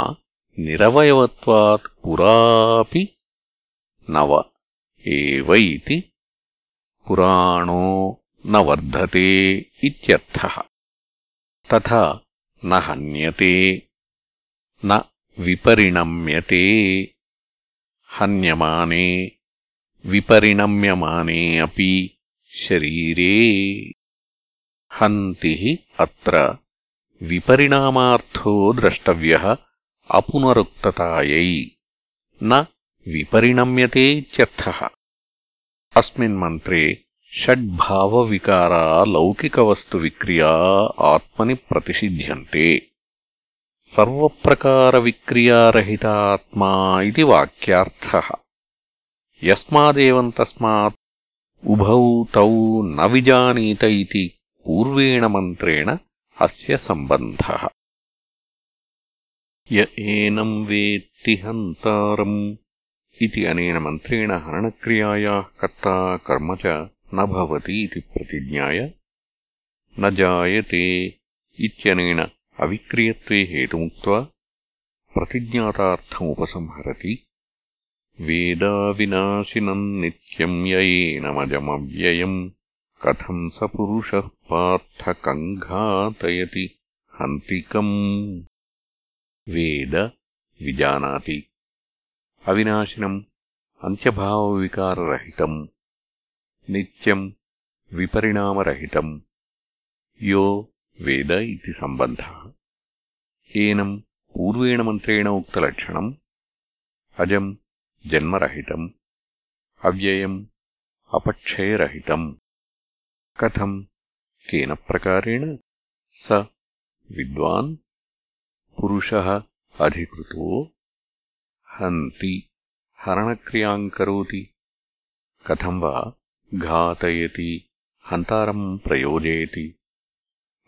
నిరవయవత్వాత్ పురాపి నవ ఏవైతి పురాణో న వర్ధతే ఇత్యర్థః. తథా న హన్యతే న విపరిణమ్యతే హన్యమానే విపరిణమ్యమానే అపి శరీరే హంతి అత్ర విపరిణామార్థో ద్రష్టవ్య అపునరుక్తతాయై న విపరిణమ్యతే అస్మిన్ మంత్రే షడ్భావవికారా లౌకికవస్తువిక్రియా ఆత్మని ప్రతిషిధ్యంతే సర్వప్రకారవిక్రియారహితాత్మా ఇది వాక్యార్థ यस्मादेवम् तस्मात् उभौ तौ न विजानीत इति पूर्वेण मन्त्रेण अस्य सम्बन्धः। य एनम् वेत्ति हन्तारम् इति अनेन मन्त्रेण हरणक्रियायाः कर्ता कर्म च न भवति इति प्रतिज्ञाय न जायते इत्यनेन अविक्रियत्वे हेतुमुक्त्वा प्रतिज्ञातार्थमुपसंहरति वेदाविनाशिनम् नित्यम् य एनमजमव्ययम् कथम् स पुरुषः पार्थकङ्घातयति हन्तिकम् वेद विजानाति अविनाशिनम् अन्त्यभावविकाररहितम् नित्यम् विपरिणामरहितम् यो वेद इति सम्बन्धः एनम् पूर्वेण मन्त्रेण उक्तलक्षणम् अजम् జన్మరహితం అవ్యయం అపక్షయరహితం. కథం కేన ప్రకారేణ స విద్వాన్ పురుషः అధికృతో హంతి హరణక్రియాం కరోతి కథం వా ఘాతయతి హంతారం ప్రయోజయతి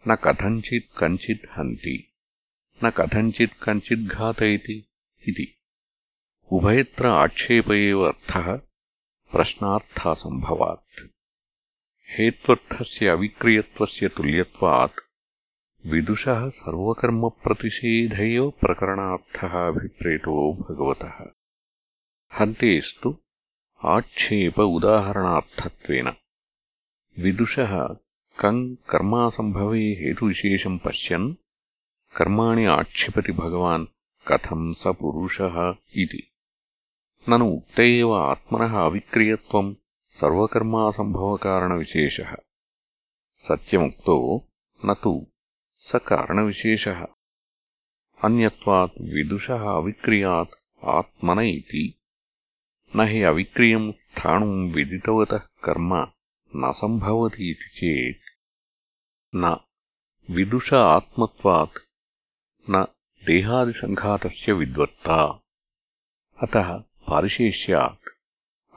న కథంచిత్ కంచిత్ హంతి న కథంచిత్ కంచిద్ ఘాతయతి ఇది. उभयत्र आक्षेप एव अर्थः प्रश्नार्थासम्भवात् हेत्वर्थस्य अविक्रियत्वस्य तुल्यत्वात् विदुषः सर्वकर्मप्रतिषेध एव प्रकरणार्थः अभिप्रेतो भगवतः। हन्तेस्तु आक्षेप उदाहरणार्थत्वेन। विदुषः कम् कर्मासम्भवे हेतुविशेषम् पश्यन् कर्माणि आक्षिपति भगवान् कथम् स पुरुषः इति ननु उक्त एव आत्मनः अविक्रियत्वम् सर्वकर्मासम्भवकारणविशेषः। सत्यमुक्तो न तु स कारणविशेषः अन्यत्वात् विदुषः अविक्रियात् आत्मन इति। न हि अविक्रियम् स्थाणुम् विदितवतः कर्म न सम्भवति इति चेत्। न विदुष आत्मत्वात् न देहादिसङ्घातस्य विद्वत्ता। अतः పారిశేష్యాత్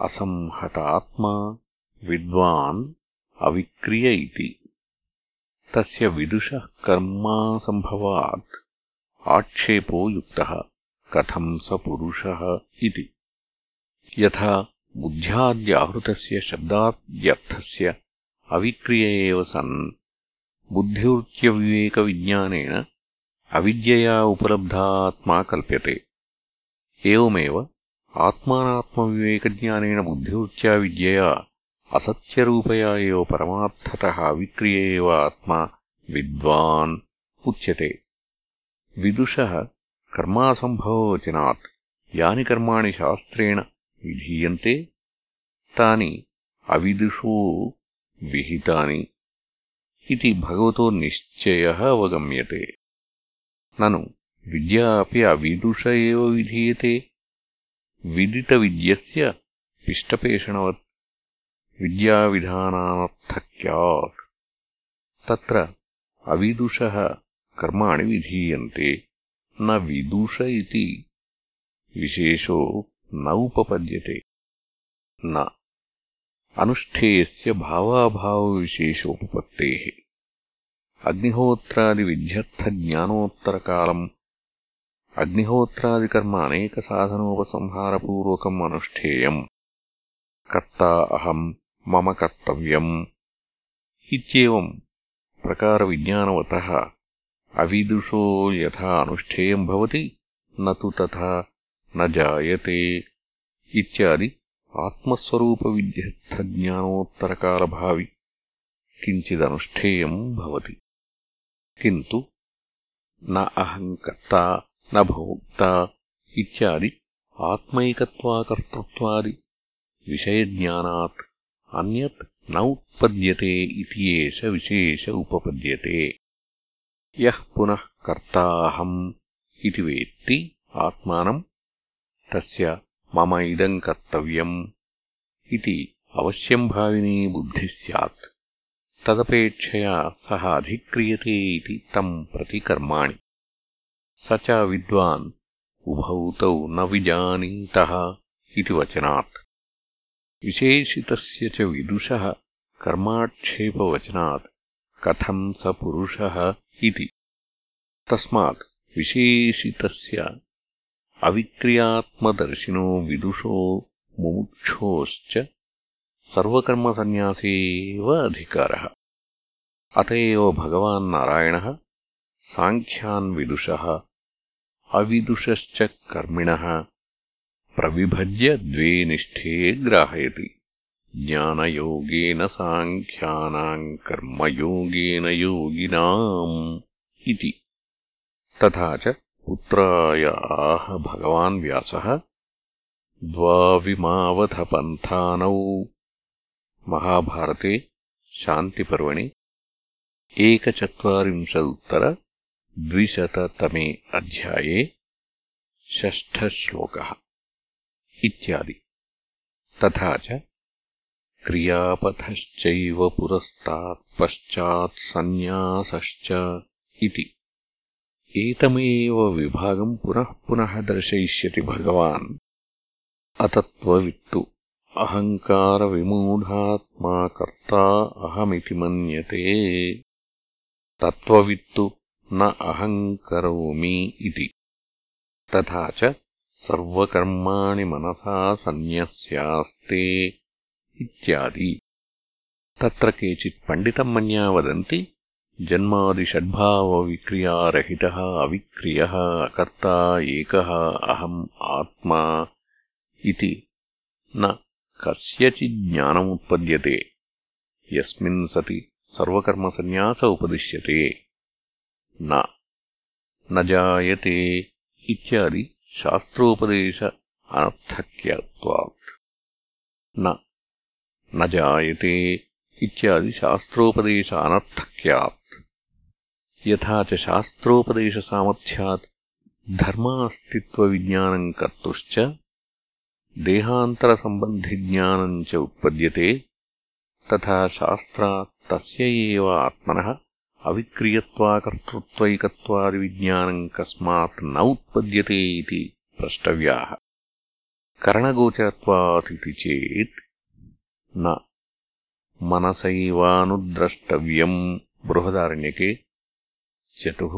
అసంహత ఆత్మా విద్వాన్ అవిక్రియ ఇతి తస్య విదుషః కర్మాసంభవాత్ ఆక్షేపో యుక్తః కథం స పురుషः ఇతి యథా బుద్ధ్యాద్యాహృతస్య శబ్దాద్యర్థస్య అవిక్రియ ఏవ సన్ బుద్ధ్యుర్త్యవివేకవిజ్ఞానేన అవిద్యయా ఉపలబ్ధాత్మా కల్ప్యతే. ఏవమేవ? ఆత్మానాత్మవివేకజ్ఞానేన బుద్ధివృత్యా విద్యయా అసత్యరూపయా ఏవ పరమార్థతః అవిక్రియ ఏవ ఆత్మా విద్వాన్ ఉచ్యతే. విదుషः కర్మాసంభవవచనాత్ యాని కర్మాణి శాస్త్రేణ విధీయంతే తాని అవిదుషో విహితాని ఇది భగవతో నిశ్చయः అవగమ్యతే. నను విద్యా అపి అవిదుష ఏవ విధీయతే विदितविद्यस्य पिष्टपेषणवत्। विद्याविधानानर्थक्यात्। तत्र अविदुषः कर्माणि विधीयन्ते। न विदुष इति विशेषो न उपपद्यते। न। अनुष्ठेयस्य भावाभावविशेषोपपत्तेः। अग्निहोत्रादिविध्यर्थज्ञानोत्तरकालम् अग्निहोत्रादिकर्म अनेकसाधनोपसंहारपूर्वकम् अनुष्ठेयम् कर्ता अहम् मम कर्तव्यम् इत्येवम् प्रकारविज्ञानवतः अविदुषो यथा अनुष्ठेयम् भवति न तु तथा न जायते इत्यादि आत्मस्वरूपविध्यर्थज्ञानोत्तरकालभावि किञ्चिदनुष्ठेयम् भवति किन्तु न अहम् कर्ता न भोक्ता इत्यादि, आत्मैकत्वाकर्तृत्वादि, विषयज्ञानात् अन्यत् न उत्पद्यते इति एष विशेष उपपद्यते। यः पुनः कर्ताहम् इति वेत्ति आत्मानम् तस्य मम इदम् कर्तव्यम् इति अवश्यम् भाविनी बुद्धिः स्यात्। तदपेक्षया सः अधिक्रियते इति तम् प्रति कर्माणि। स च विद्वान्। उभौ तौ न विजानीतः इति वचनात्। विशेषितस्य च विदुषः कर्माक्षेपवचनात्। कथम् स पुरुषः इति। तस्मात् विशेषितस्य अविक्रियात्मदर्शिनो विदुषो मुमुक्षोश्च सर्वकर्मसन्न्यासे एव अधिकारः। अत एव भगवान् नारायणः साङ्ख्यान् विदुषः अविदुषश्च कर्मिणः प्रविभज्य द्वे निष्ठे ग्राहयति। ज्ञानयोगेन साङ्ख्यानाम् कर्मयोगेन योगिनाम् इति। तथा च पुत्राय आह भगवान् व्यासः द्वाविमावधपन्थानौ। महाभारते शान्तिपर्वणि एकचत्वारिंशदुत्तरद्विशततमे अध्याये षष्ठश्लोकः इत्यादि। तथा च क्रियापथश्चैव पुरस्तात्पश्चात्सन्न्यासश्च इति। एतमेव विभागम् पुनः पुनः दर्शयिष्यति भगवान्। अतत्त्ववित्तु। अहङ्कारविमूढात्मा कर्ता अहमिति मन्यते। तत्त्ववित्तु न अहम् करोमि इति। तथा च सर्वकर्माणि मनसा सन्न्यस्यास्ते इत्यादि। तत्र केचित् पण्डितम् मन्या वदन्ति जन्मादिषड्भावविक्रियारहितः अविक्रियः अकर्ता एकः अहम् आत्मा इति। न कस्यचिज्ज्ञानमुत्पद्यते यस्मिन् सति सर्वकर्मसन्न्यास उपदिश्यते न। न जायते इत्यादि शास्त्रोपदेश अनर्थक्यत्वात्। न। न जायते इत्यादि शास्त्रोपदेश अनर्थक्यात्। यथा च शास्त्रोपदेशसामर्थ्यात् धर्मास्तित्वविज्ञानम् कर्तुश्च देहान्तरसम्बन्धिज्ञानम् च उत्पद्यते। तथा शास्त्रात् तस्य एव आत्मनः अविक्रियत्वाकर्तृत्वैकत्वादिविज्ञानम् कस्मात् न उत्पद्यते इति प्रष्टव्याः करणगोचरत्वात् इति चेत् न मनसैवानुद्रष्टव्यम् बृहदारण्यके चतुः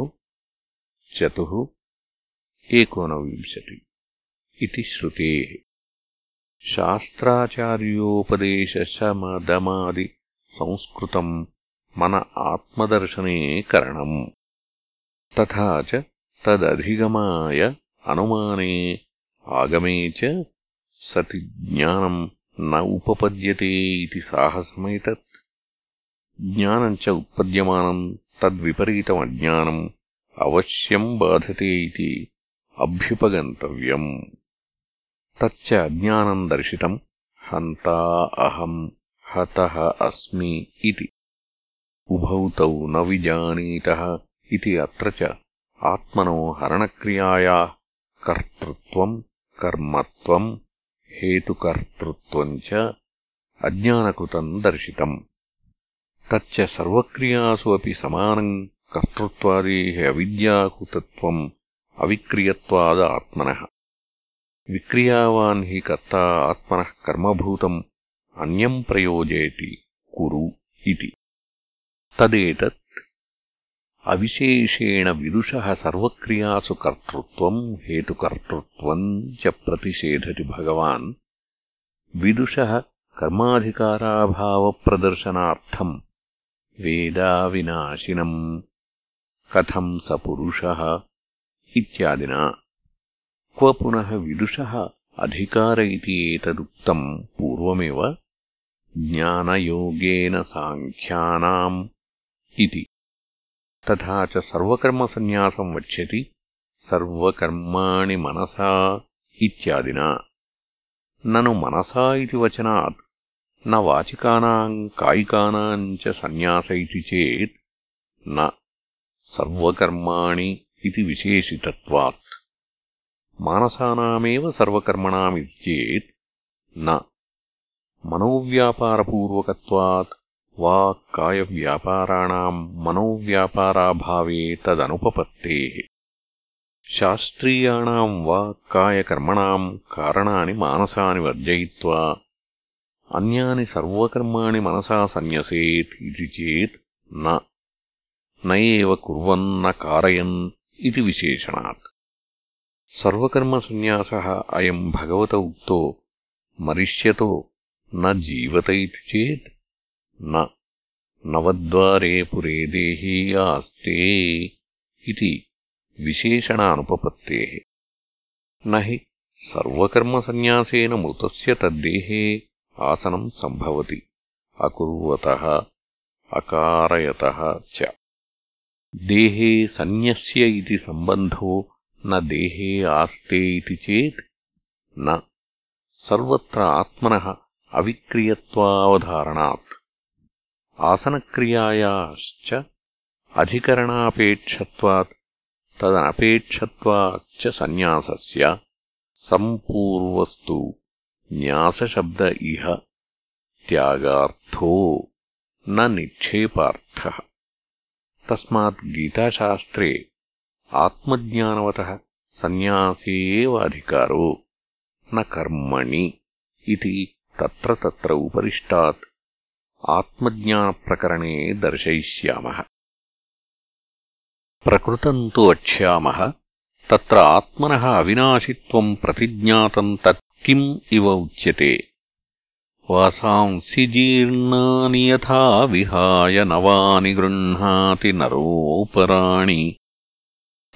चतुः एकोनविंशति इति श्रुतेः शास्त्राचार्योपदेशशमदमादिसंस्कृतम् మన ఆత్మదర్శనే కరణం. తదధిగమాయ అనుమానే ఆగమే చ సతి జ్ఞానం న ఉపపద్యతే ఇది సాహసమేతత్. జ్ఞానం చ ఉత్పద్యమానం తద్విపరీతమజ్ఞానం అవశ్యం బాధతే ఇది అభ్యుపగంతవ్యం. తచ్చ అజ్ఞానం దర్శితం హంతా అహం హత అస్మి ఇది. उभौ तौ न विजानीतः इति अत्र च आत्मनो हरणक्रियायाः कर्तृत्वम् कर्मत्वम् हेतुकर्तृत्वम् च अज्ञानकृतम् दर्शितम्। तच्च सर्वक्रियासु अपि समानम् कर्तृत्वादेः अविद्याकृतत्वम् अविक्रियत्वादात्मनः विक्रियावान् हि कर्ता आत्मनः कर्मभूतम् अन्यम् प्रयोजयति कुरु इति తదేతత్ అవిశేషేణ విదుషः సర్వక్రియాసు కర్తృత్వం హేతుకర్తృత్వం చ ప్రతిషేధతి భగవాన్ విదుషः కర్మాధికారాభావప్రదర్శనార్థం వేదావినాశినం కథం స పురుషः ఇత్యాదినా క్వ పునః విదుషः అధికార ఇది ఏతదుక్తం పూర్వమేవ జ్ఞానయోగేన సాంఖ్యానాం ఇది తర్వకర్మసన్యాసం వచ్చతి సర్వకర్మసన్యాసం సర్వకర్మాణి మనసా ఇత్యాదినా నను మనసా ఇది వచనాత్ నాచికానా కాయికానా సన్యాస ఇది చేత్ న ఇది విశేషితత్వాత్ మానసానామేవ సర్వకర్మణామితి చేత్ న మనోవ్యాపారపూర్వకత్వాత్ वा कायव्यापाराणाम् मनोव्यापाराभावे तदनुपपत्तेः शास्त्रीयाणाम् वा कायकर्मणाम् कारणानि मानसानि वर्जयित्वा अन्यानि सर्वकर्माणि मनसा सन्न्यसेत् इति चेत् न न एव कुर्वन्न कारयन् इति विशेषणात् सर्वकर्मसन्न्यासः अयम् भगवत उक्तो मरिष्यतो न जीवत इति चेत् न నవద్వారే పురే దేహీయాస్తే ఇది విశేషణానుపపత్తే నహి సర్వకర్మసన్యాసేన మృతస్య తద్దేహే ఆసనం సంభవతి. అకుర్వత అకారయత దేహే సన్యస్య ఇది సంబంధో న దేహే ఆస్తే ఇది చేత్ న సర్వత్ర ఆత్మనః అవిక్రియత్వావధారణాత్. आसनक्रियायाश्च अधिकरणापेक्षत्वात् तदनपेक्षत्वाच्च सन्न्यासस्य सम्पूर्वस्तु न्यासशब्द इह त्यागार्थो न निक्षेपार्थः तस्मात् गीताशास्त्रे आत्मज्ञानवतः सन्न्यासे एव अधिकारो न कर्मणि इति तत्र तत्र उपरिष्टात् आत्मज्ञानप्रकरणे दर्शयिष्यामः। प्रकृतम् तु वक्ष्यामः तत्र आत्मनः अविनाशित्वम् प्रतिज्ञातम् तत् किम् इव उच्यते। वासांसि जीर्णानि यथा विहाय नवानि गृह्णाति नरोपराणि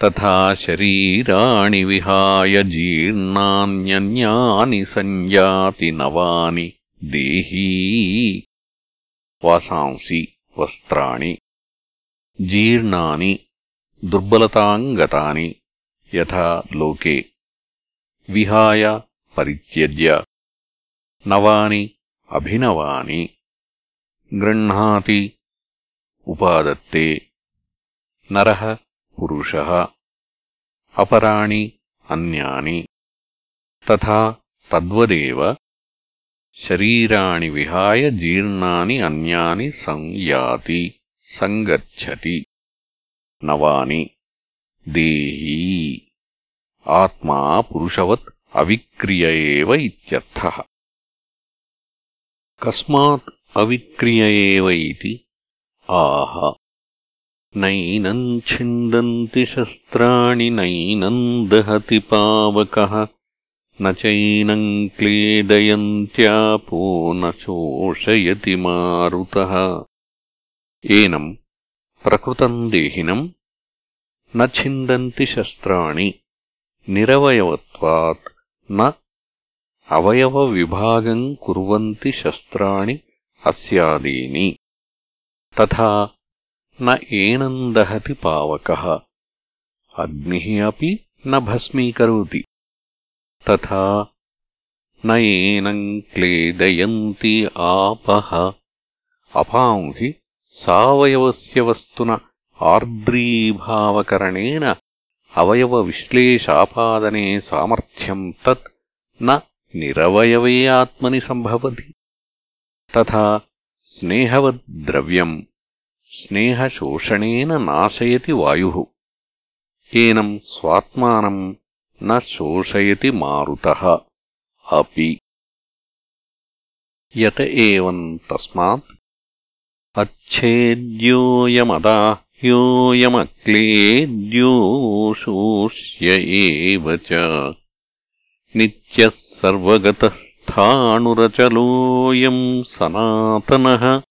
तथा शरीराणि विहाय जीर्णान्यन्यानि सञ्जाति नवानि देही వాసాంసి వస్త్రాణి జీర్ణాని దుర్బలతాంగతాని యథా లోకే. విహాయ పరిత్యజ్య నవాని అభినవాని గృహ్ణాతి ఉపాదత్తే నర పురుష అపరాణి అన్యాని తథా తద్వదేవ शरीराणि विहाय जीर्णानि अन्यानि संयाति सङ्गच्छति नवानि देही। आत्मा पुरुषवत् अविक्रिय एव इत्यर्थः। कस्मात् अविक्रिय एव इति? आह। नैनम् छिन्दन्ति शस्त्राणि नैनम् दहति पावकः न चैनम् क्लेदयन्त्यापो न शोषयति मारुतः। एनम् प्रकृतम् देहिनम् न छिन्दन्ति शस्त्राणि निरवयवत्वात् न अवयवविभागम् कुर्वन्ति शस्त्राणि अस्यादीनि। तथा न एनम् दहति पावकः। अग्निः अपि न भस्मीकरोति तथा न एनम् क्लेदयन्ति आपः अपां हि सावयवस्य वस्तुन आर्द्रीभावकरणेन अवयवविश्लेषापादने सामर्थ्यम् तत् न निरवयवे आत्मनि सम्भवति तथा स्नेहवद्द्रव्यम् स्नेहशोषणेन नाशयति वायुः एनम् स्वात्मानम् न शोषयति मारुतः। अपि। यत एवम् तस्मात्। अच्छेद्योऽयमदाह्योऽयमक्लेद्यो शोष्य एव च। नित्यः सर्वगतस्थाणुरचलोऽयम् सनातनः।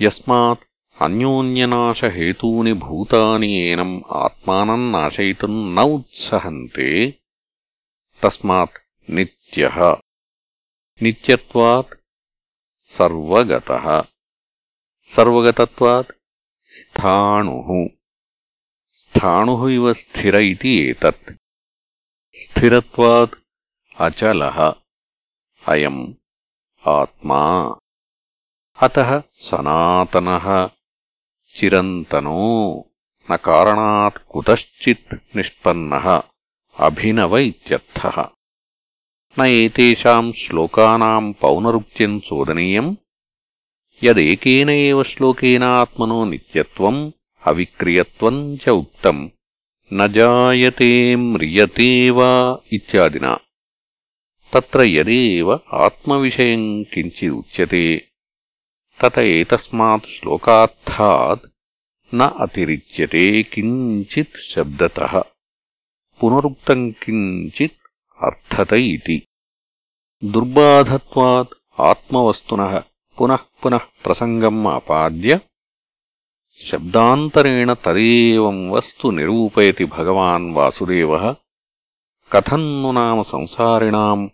यस्मात् అన్యోన్యనాశహేతూని భూతాని ఏనం ఆత్మానం నాశయితుం న ఉత్సహంతే తస్మాత్ నిత్య నిత్యత్వాత్ సర్వగత సర్వగతత్వాత్ స్థాణు స్థాణు ఇవ స్థిర ఇది ఏతత్ స్థిరత్వాత్ అచల అయం ఆత్మా అత సనాతన చిరంతనో న కారణాత్ కుతశ్చిత్ నిష్పన్నः అభినవ ఇత్యర్థः నేతాం ఏతేషాం శ్లోకానాం పౌనరుక్త్యం చోదనీయం యదేకేన శ్లోకేనాత్మనో నిత్యత్వం అవిక్రియత్వం చ ఉక్తం న మ్రియతే వా ఇత్యాదినా తత్ర యదేవ ఆత్మవిషయం కించిదుచ్యతే తత ఏతస్మాత్ శ్లోకార్థాత్ న అతిరిచ్యతే కించిత్ శబ్దత. పునరుక్తం కించిత్ అర్థత ఇది. దుర్బాధత్వాత్ ఆత్మవస్తున పునః పునః ప్రసంగం ఆపాద్య. శబ్దాంతరేణ తదేవం వస్తు నిరూపయతి భగవాన్ వాసుదేవ. కథం ను నామ సంసారిణాం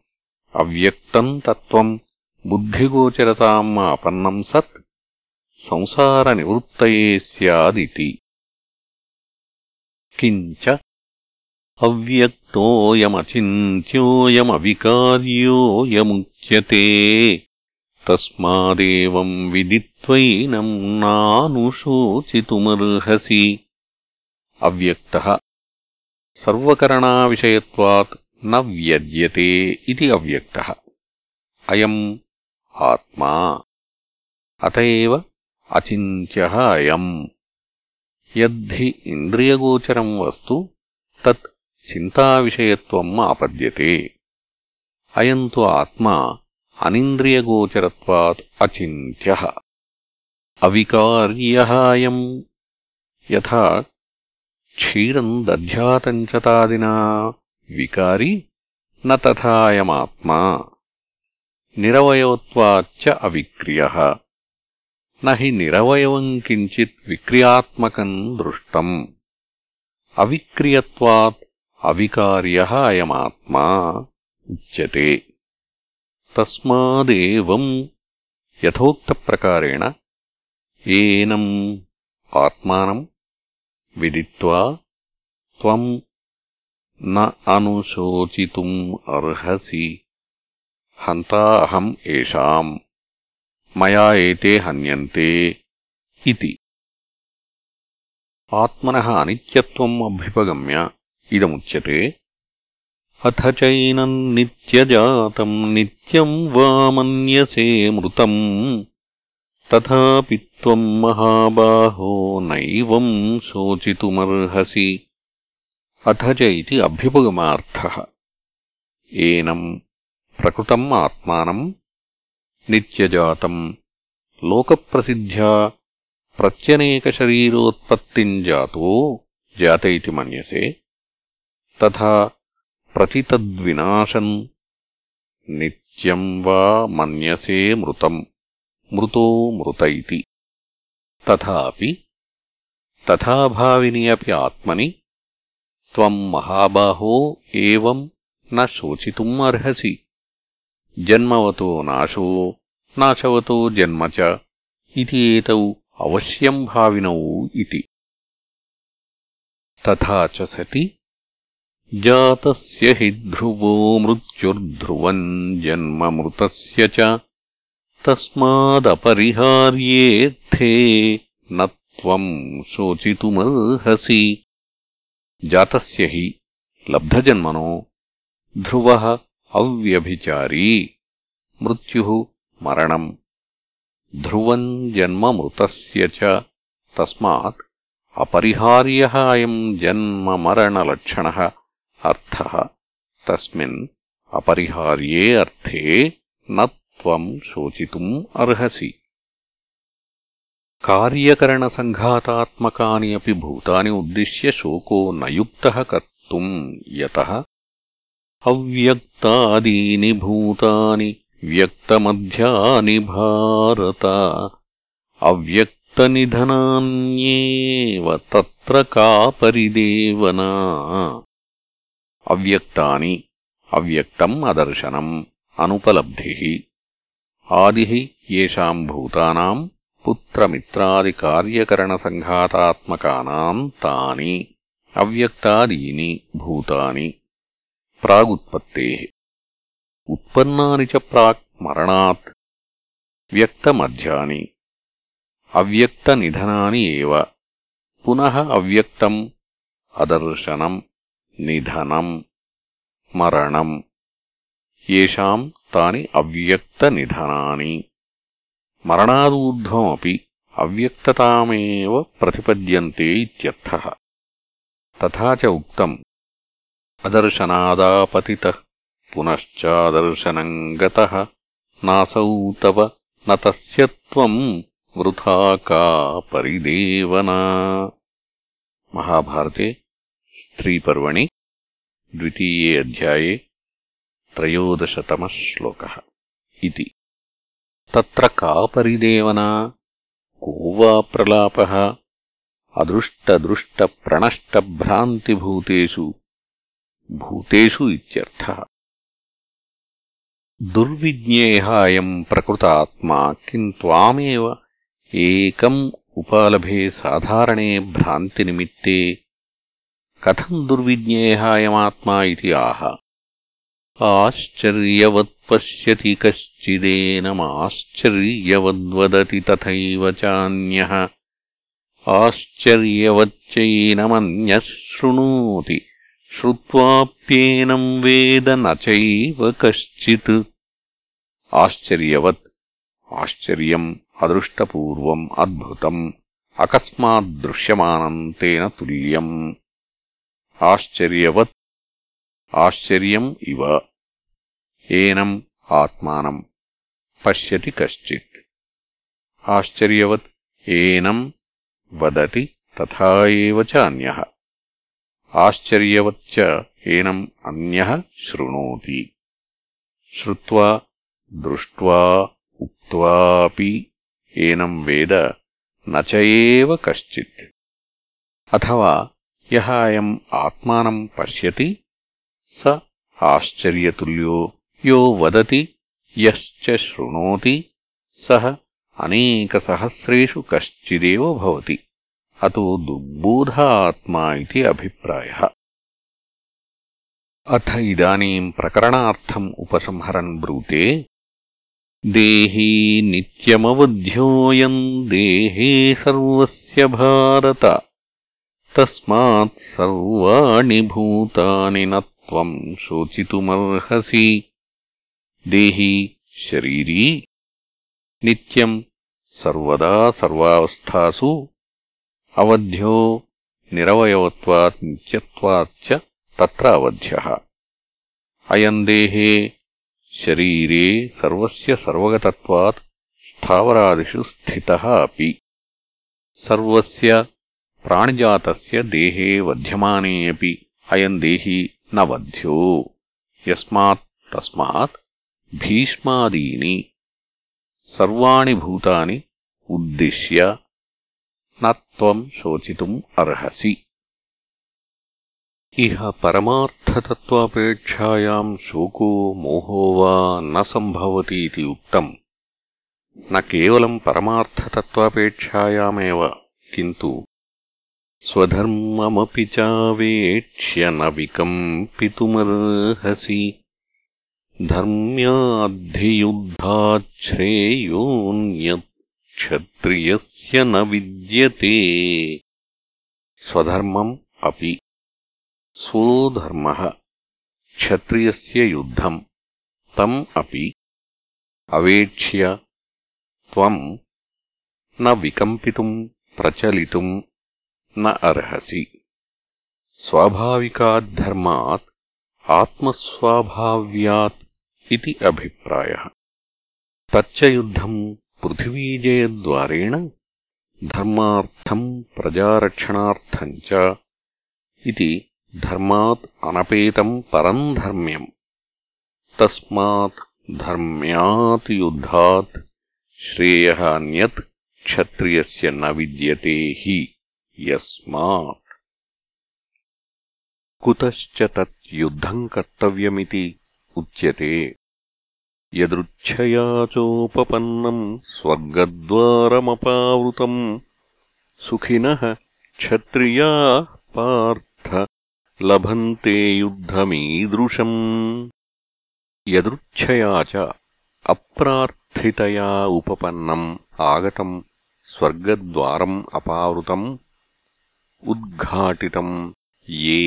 అవ్యక్తం తత్వం బుద్ధిగోచరతాం ఆపన్నం సత్ సంసారనివృత్తయే స్యాదితి. కించ అవ్యక్తోయమచింత్యోయమవికార్యోయముచ్యతే తస్మాదేవం విదిత్వైనం నానుశోచితుమర్హసి అవ్యక్త సర్వకరణావిషయత్వాత్ న వ్యజ్యతే ఇది అవ్యక్త. అయం ఆత్మా అత ఏవ అచింత్య అయం. యద్ధి ఇంద్రియగోచరం వస్తు తత్ చింతావిషయత్వం ఆపద్యతే. అయం తు ఆత్మా అనింద్రియగోచరత్వాత్ అచింత్య. అవికార్య యథా క్షీరం దధ్యాతంచతాదినా వికారి న తథాయమాత్మా. निरवयवत्वाच्च अविक्रियः। न हि निरवयवम् किञ्चित् विक्रियात्मकम् दृष्टम्। अविक्रियत्वात् अविकार्यः अयमात्मा उच्यते। तस्मादेवम् यथोक्तप्रकारेण एनम् आत्मानम् विदित्वा त्वम् न अनुशोचितुम् अर्हसि హంతా అహం ఏషాం మయా ఏతే హన్యంతే ఇతి ఆత్మన అనిత్యత్వం అభ్యుపగమ్య ఇదముచ్యతే అథ చైనం నిత్యజాతం నిత్యం వామన్యసే మృతం తథాపి త్వం మహాబాహో నైవం శోచితుమర్హసి అథ చ ఇది అభ్యుపగమార్థ ఏనం प्रकृतम् आत्मानम्, नित्यजातम्। लोकप्रसिद्ध्या प्रत्यनेकशरीरोत्पत्तिम् जातो, जात इति मन्यसे। तथा प्रतितद्विनाशम् नित्यम् वा मन्यसे मृतम्, मृतो मृत इति। तथापि तथाभाविनि अपि आत्मनि, त्वम् महाबाहो एवम् न शोचितुम् अर्हसि। జన్మవతో నాశో నాశవతో జన్మ చ ఇది ఏతౌ అవశ్యం భావినౌ ఇతి. తథా చ సతి జాతస్య హి ధ్రువో మృత్యుర్ధ్రువం జన్మ మృతస్య చ తస్మాదపరిహార్యేత్థే నత్వం శోచితుమర్హసి. జాతస్య హి లబ్ధజన్మనో ధ్రువ अव्यभिचारी मृत्युः मरणम्। ध्रुवम् जन्ममृतस्य च। तस्मात् अपरिहार्यः अयम् जन्ममरणलक्षणः अर्थः, तस्मिन् अपरिहार्ये अर्थे न त्वम् शोचितुम् अर्हसि। कार्यकरणसङ्घातात्मकानि अपि उद्दिश्य शोको न युक्तः कर्तुम्। यतः అవ్యక్తీని భూతాని వ్యక్తమధ్యాని భారత. అవ్యక్తనిధనాన్యేవ తత్ర అవ్యక్తాని అవ్యక్తం అదర్శనం అనుపలబ్ధి. ఆది ఏషాం భూతానాం పుత్రమిత్రాదికార్యకరణసంఘాతాత్మకానాం తాని. అవ్యక్తీని భూతాని. प्रागुत्पत्तेः उत्पन्नानि च प्राक् मरणात् व्यक्तमध्यानि अव्यक्तनिधनानि एव पुनः अव्यक्तम् अदर्शनम् निधनम् मरणम् येषाम् तानि अव्यक्तनिधनानि मरणादूर्ध्वमपि अव्यक्ततामेव प्रतिपद्यन्ते इत्यर्थः तथा च उक्तम् अदर्शनादापतितः पुनश्चादर्शनम् गतः नासौ तव न तस्य त्वम् वृथा का परिदेवना महाभारते स्त्रीपर्वणि द्वितीये अध्याये त्रयोदशतमः श्लोकः इति तत्र का परिदेवना को वा प्रलापः अदृष्टदृष्टप्रणष्टभ्रान्तिभूतेषु భూతేషు ఇత్యర్థः. దుర్విజ్ఞేయः అయం ప్రకృతాత్మా కిం త్వామేవ ఏకం ఉపాలభే సాధారణే భ్రాంతి నిమిత్తే. కథం దుర్విజ్ఞేహాయమాత్మా ఇది ఆహ. ఆశ్చర్యవత్ పశ్యతి కశ్చిదేనమాశ్చర్యవద్వదతి తథైవ చాన్య. ఆశ్చర్యవచ్చైనమన్యశృణోతి శృణోతి श्रुत्वाप्येनम् वेद न चैव कश्चित् आश्चर्यवत् आश्चर्यम् अदृष्टपूर्वम् अद्भुतम् अकस्माद्दृश्यमानम् तेन तुल्यम् आश्चर्यवत् आश्चर्यम् इव एनम् आत्मानम् पश्यति कश्चित् आश्चर्यवत् एनम् वदति तथा एव च अन्यः ఆశ్చర్యవచ్చ ఏనం అన్య శృణోతి. శ్రువా దృష్ట్వా ఉక్వాపి ఏనం వేద నచయేవ కశ్చిత్. అథవా యహ అయం ఆత్మానం పశ్యతి స ఆశ్చర్యతుల్యో యో వదతి యశ్చ శృణోతి సహ అనేకసహస్రేషు కశ్చిదేవ భవతి. कश्चिदेव भवति अतो दुर्बोध आत्मा इति अभिप्रायः अथ इदानीम् प्रकरणार्थम् उपसंहरन् ब्रूते देही नित्यमवध्योऽयम् देहे सर्वस्य भारत तस्मात् सर्वाणि भूतानि न त्वम् शोचितुमर्हसि देही शरीरी అవధ్యో నిరవయవత్వాత్ తత్ర అవధ్యः. అయం దేహే శరీరే సర్వస్య సర్వగతత్వాత్ స్థావరాదిషు స్థితः అపి. సర్వస్య ప్రాణిజాతస్య దేహే వధ్యమానే అపి. అయం దేహి న వధ్యో యస్మాత్ తస్మాత్ భీష్మాదీని. సర్వాణి భూతాని ఉద్దిశ్య न त्वम् शोचितुम् अर्हसि इह परमार्थतत्त्वापेक्षायाम् शोको मोहो वा न सम्भवति इति उक्तम् न केवलम् परमार्थतत्त्वापेक्षायामेव किन्तु स्वधर्ममपि चावेक्ष्य न विकम्पितुमर्हसि धर्म्याद्धियुद्धाच्छ्रेयोऽन्यत्क्षत्रियस्य न विद्यते स्वधर्मम् अपि स्वो धर्मः क्षत्रियस्य युद्धम् तम् अपि अवेक्ष्य त्वम् न विकम्पितुम् प्रचलितुम् न अर्हसि स्वाभाविकाद्धर्मात् आत्मस्वाभाव्यात् इति अभिप्रायः तच्च युद्धम् पृथिवीजयद्वारेण ధర్మార్థం ప్రజారక్షణార్థం చ ఇది ధర్మాత్ అనపేతం పరం ధర్మ్యం. తస్మాత్ ధర్మ్యాత్ యుద్ధాత్ శ్రేయ అన్యత్ క్షత్రియస్య న విద్యతే హి యస్మాత్. కుతశ్చ తత్ యుద్ధం కర్తవ్యమితి ఉచ్యతే. यदृच्छया चोपपन्नम् स्वर्गद्वारमपावृतम् सुखिनः क्षत्रियाः पार्थ लभन्ते युद्धमीदृशम् यदृच्छया च अप्रार्थितया उपपन्नम् आगतम् स्वर्गद्वारम् अपावृतम् उद्घाटितम् ये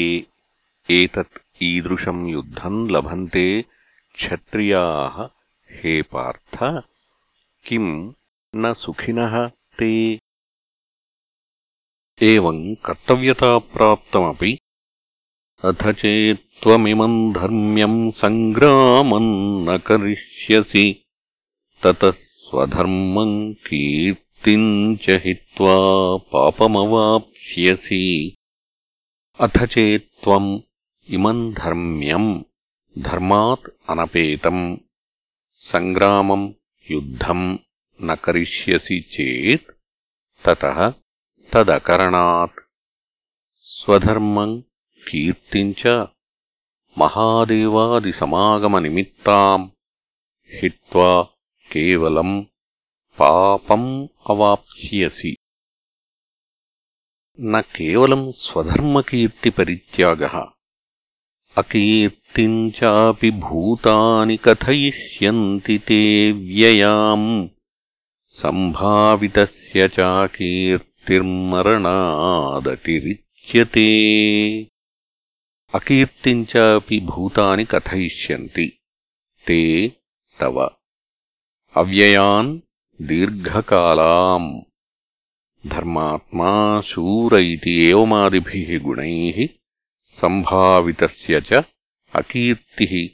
एतत् ईदृशम् युद्धम् लभन्ते क्षत्रियाः हे पार्थ किम् न सुखिनः ते एवम् कर्तव्यताप्राप्तमपि अथ चेत्त्वमिमम् धर्म्यम् सङ्ग्रामम् न करिष्यसि ततः स्वधर्मम् कीर्ति च हित्वा पापमवाप्स्यसि अथ चेत्त्वम् इमम् धर्म्यम् धर्मात् अनपेतम् सङ्ग्रामम् युद्धम् न करिष्यसि चेत् ततः तदकरणात् स्वधर्मम् कीर्तिम् च महादेवादिसमागमनिमित्ताम् हित्वा केवलम् पापम् अवाप्स्यसि न केवलम् स्वधर्मकीर्तिपरित्यागः अकीर्तिम् चापि भूतानि कथयिष्यन्ति ते व्ययाम्। सम्भावितस्य चाकीर्तिर्मरणादतिरिच्यते। अकीर्तिम् चापि भूतानि कथयिष्यन्ति ते तव। अव्ययान् दीर्घकालाम्। धर्मात्मा शूर इति एवमादिभिः गुणैः सम्भावितस्य च अकीर्तिः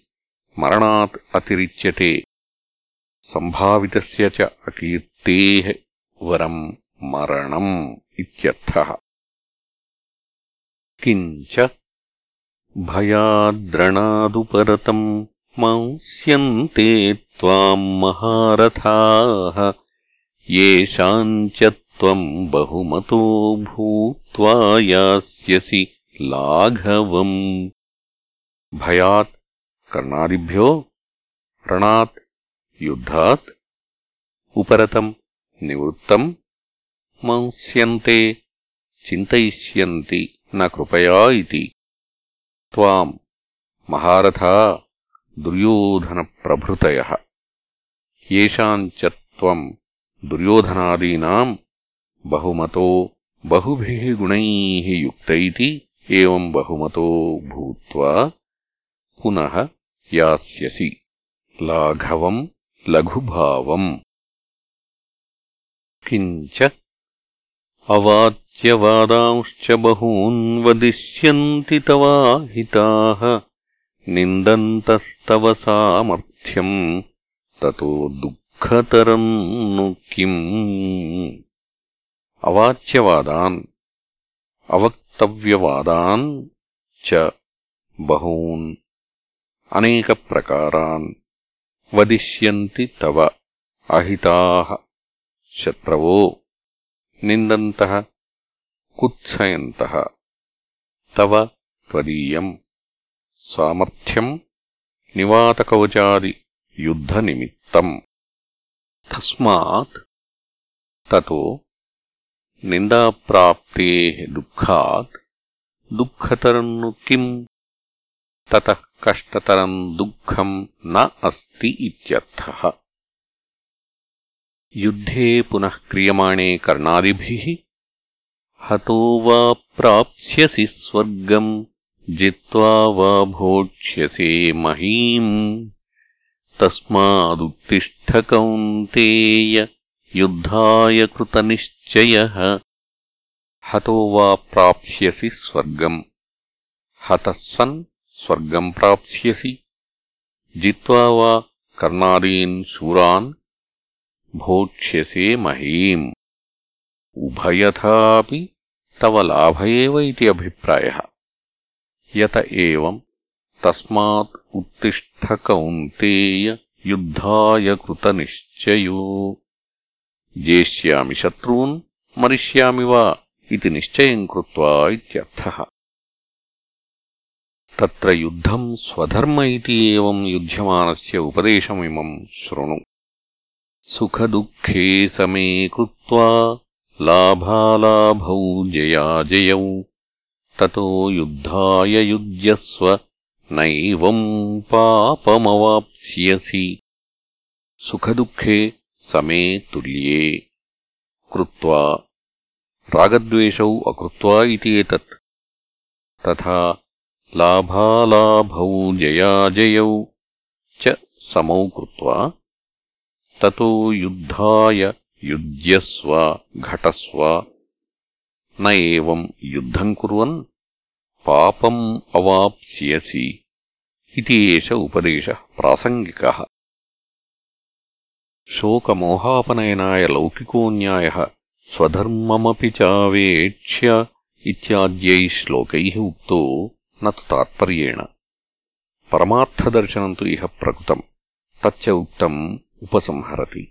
मरणात् अतिरिच्यते। सम्भावितस्य च अकीर्तेः वरम् मरणम् इत्यर्थः। किञ्च भयाद्रणादुपरतम् मंस्यन्ते त्वाम् महारथाः। येषाम् च त्वम् बहुमतो भूत्वा यास्यसि लाघवम्। भयात् कर्णादिभ्यो रणात् युद्धात् उपरतम् निवृत्तम् मंस्यन्ते चिन्तयिष्यन्ति न कृपया इति। त्वाम् महारथा दुर्योधनप्रभृतयः। येषाम् च त्वम् दुर्योधनादीनाम् बहुमतो बहुभिः गुणैः युक्त इति एवम् बहुमतो भूत्वा पुनः यास्यसि। लाघवम् लघुभावम्। किञ्च अवाच्यवादांश्च बहून् वदिष्यन्ति तवाहिताः। निन्दन्तस्तव सामर्थ्यम् ततो दुःखतरम् नु किम्? अवाच्यवादान् अवक्तव्यवादान् च बहून् अनेकप्रकारान् वदिष्यन्ति तव अहिताः शत्रवो निन्दन्तः कुत्सयन्तः तव त्वदीयम् सामर्थ्यम् निवातकवचादियुद्धनिमित्तम् तस्मात् ततो निन्दाप्राप्तेः दुःखात्। दुःखतरम् नु किम्? ततः कष्टतरम् दुःखम् न अस्ति इत्यर्थः। युद्धे पुनः क्रियमाणे कर्णादिभिः हतो वा प्राप्स्यसि स्वर्गम् जित्वा वा भोक्ष्यसे महीम्। तस्मादुत्तिष्ठकौन्तेय युद्धाय कृतनिश्चयः हतो वा प्राप्स्यसि स्वर्गम्। हतः सन् स्वर्गम् प्राप्स्यसि। जित्वा वा कर्णादीन् शूरान् भोक्ष्यसे महीम्। उभयथापि तव लाभ एव इति अभिप्रायः। यत एवम् तस्मात् उत्तिष्ठकौन्तेय युद्धाय कृतनिश्चयो। जेष्यामि शत्रून् मरिष्यामि वा इति निश्चयम् कृत्वा इत्यर्थः तत्र युद्धम् स्वधर्म इति एवम् युध्यमानस्य उपदेशमिमम् शृणु सुखदुःखे समे कृत्वा लाभालाभौ जयाजयौ ततो युद्धाय युज्यस्व नैवम् पापमवाप्स्यसि सुखदुःखे समे तुल्ये कृत्वा रागद्वेषौ अकृत्वा इति एतत् तथा लाभालाभौ जयाजयौ च समौ कृत्वा ततो युद्धाय युज्यस्व घटस्व न एवम् युद्धम् कुर्वन् पापम् अवाप्स्यसि इति एष उपदेशः प्रासङ्गिकः शोकमोहापनयनाय लौकिको न्यायः स्वधर्ममपि चावेक्ष्य इत्याद्यैः श्लोकैः उक्तो न तु तात्पर्येण परमार्थदर्शनम् तु इह प्रकृतम् तच्च उक्तम् उपसंहरति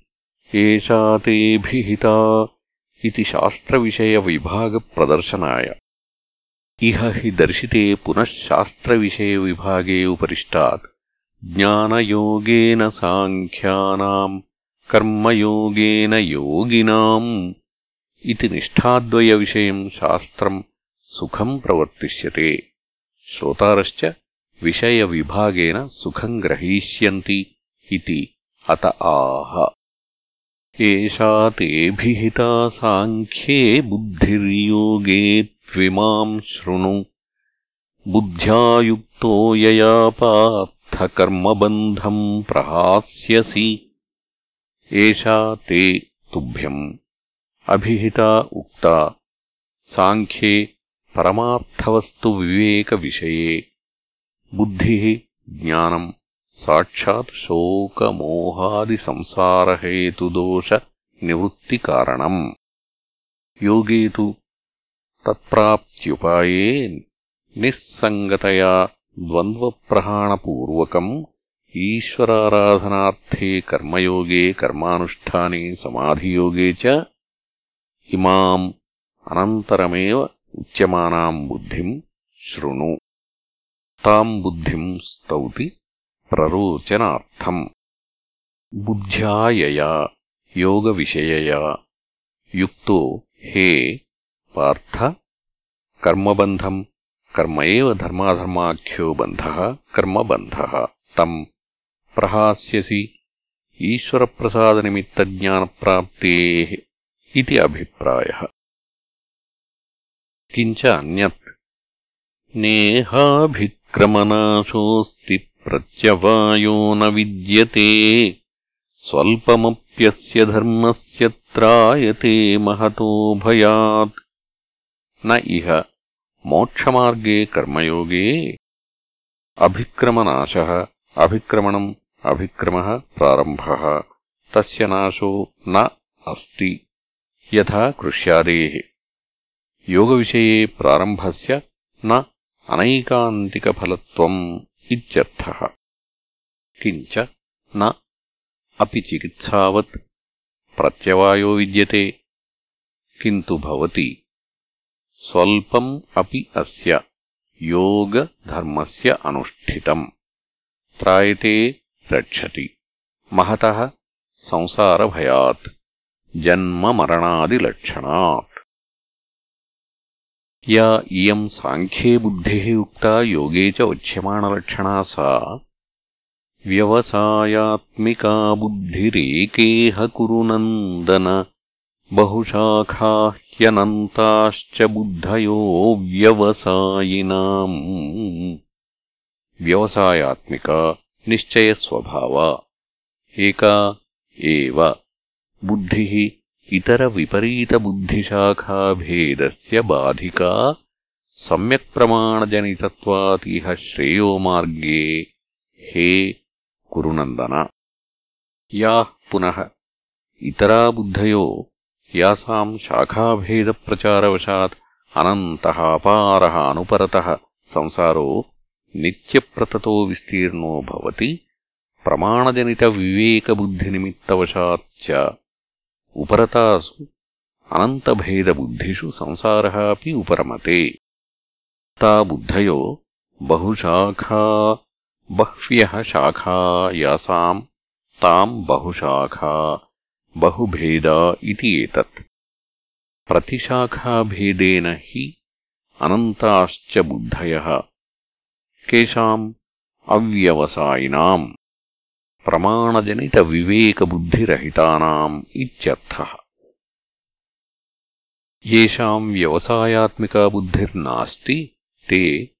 एषा तेऽभिहिता इति शास्त्रविषयविभागप्रदर्शनाय इह हि दर्शिते पुनः शास्त्रविषयविभागे उपरिष्टात् ज्ञानयोगेन साङ्ख्यानाम् कर्मयोगेन योगिनाम् इति निष्ठाद्वयविषयम् शास्त्रम् सुखम् प्रवर्तिष्यते। श्रोतारश्च विषयविभागेन सुखम् ग्रहीष्यन्ति इति अत आह। एषा तेऽभिहिता साङ्ख्ये बुद्धिर्योगे त्विमाम् शृणु। बुद्ध्या युक्तो यया पार्थकर्मबन्धम् प्रहास्यसि एषा ते तुभ्यम् अभिहिता उक्ता साङ्ख्ये परमार्थवस्तुविवेकविषये बुद्धिः ज्ञानम् साक्षात् शोकमोहादिसंसारहेतुदोषनिवृत्तिकारणम् योगे तु तत्प्राप्त्युपाये निःसङ्गतया द्वन्द्वप्रहाणपूर्वकम् ఈశ్వరారాధనార్థే కర్మయోగే కర్మానుష్ఠానే సమాధియోగే చ ఇమాం అనంతరమేవ ఉచ్యమానాం బుద్ధిం శృణు. తాం బుద్ధిం స్తౌతి ప్రరోచనార్థం. బుద్ధ్యాయయా యోగవిషయయా యుక్తో హే పార్థ కర్మబంధం కర్మ ఏవ ధర్మాధర్మాఖ్యో బంధ కర్మబంధ తమ్ प्रहास्यसि ईश्वरप्रसादनिमित्तज्ञानप्राप्तेः इति अभिप्रायः। किञ्च अन्यत्, नेहाभिक्रमनाशोऽस्ति प्रत्यवायो न विद्यते, स्वल्पमप्यस्य धर्मस्य त्रायते महतो भयात्। न इह मोक्षमार्गे कर्मयोगे अभिक्रमनाशः, अभिक्रमणम् అభిక్రమः ప్రారంభः. తస్య నాశో న అస్తి. యథా కృష్యాదేः. యోగవిషయే ప్రారంభస్య న అనైకాంతికఫలత్వం ఇత్యర్థः. కించ న అపి చికిత్సావత్. ప్రత్యవాయో విద్యతే. కింతు భవతి. స్వల్పం అపి అస్య. యోగధర్మస్య అనుష్ఠితం. త్రాయతే रक्षति। महतः संसारभयात्, जन्ममरणादिलक्षणात्। या इयम् साङ्ख्ये बुद्धिः उक्ता योगे च वक्ष्यमाणलक्षणा सा। व्यवसायात्मिका बुद्धिरेकेह कुरु नन्दन बहुशाखा बुद्धयो व्यवसायिनाम्। व्यवसायात्मिका निश्चयस्वभावा एका एव बुद्धिः इतरविपरीतबुद्धिशाखाभेदस्य बाधिका सम्यक्प्रमाणजनितत्वातिह श्रेयोमार्गे हे कुरुनन्दन याः पुनः इतरा बुद्धयो यासाम् शाखाभेदप्रचारवशात् अनन्तः अपारः अनुपरतः संसारो నిత్యప్రతతో విస్తీర్ణో భవతి ప్రమాణజనితవివేకబుద్ధినిమిత్తవశాచ్చ ఉపరతాసు అనంతభేదబుద్ధిషు సంసారः अपि ఉపరమతే. తా బుద్ధయో బహుశాఖా బహ్వ్యः శాఖా యాసాం తాం బహుశాఖా బహుభేదా ఇది ఏతత్. ప్రతిశాఖాభేదేన హి అనంతాశ్చ బుద్ధయः केषाम् अव्यवसायिनाम् प्रमाणजनितविवेकबुद्धिरहितानाम् इत्यर्थः। येषाम् व्यवसायात्मिका बुद्धिर्नास्ति ते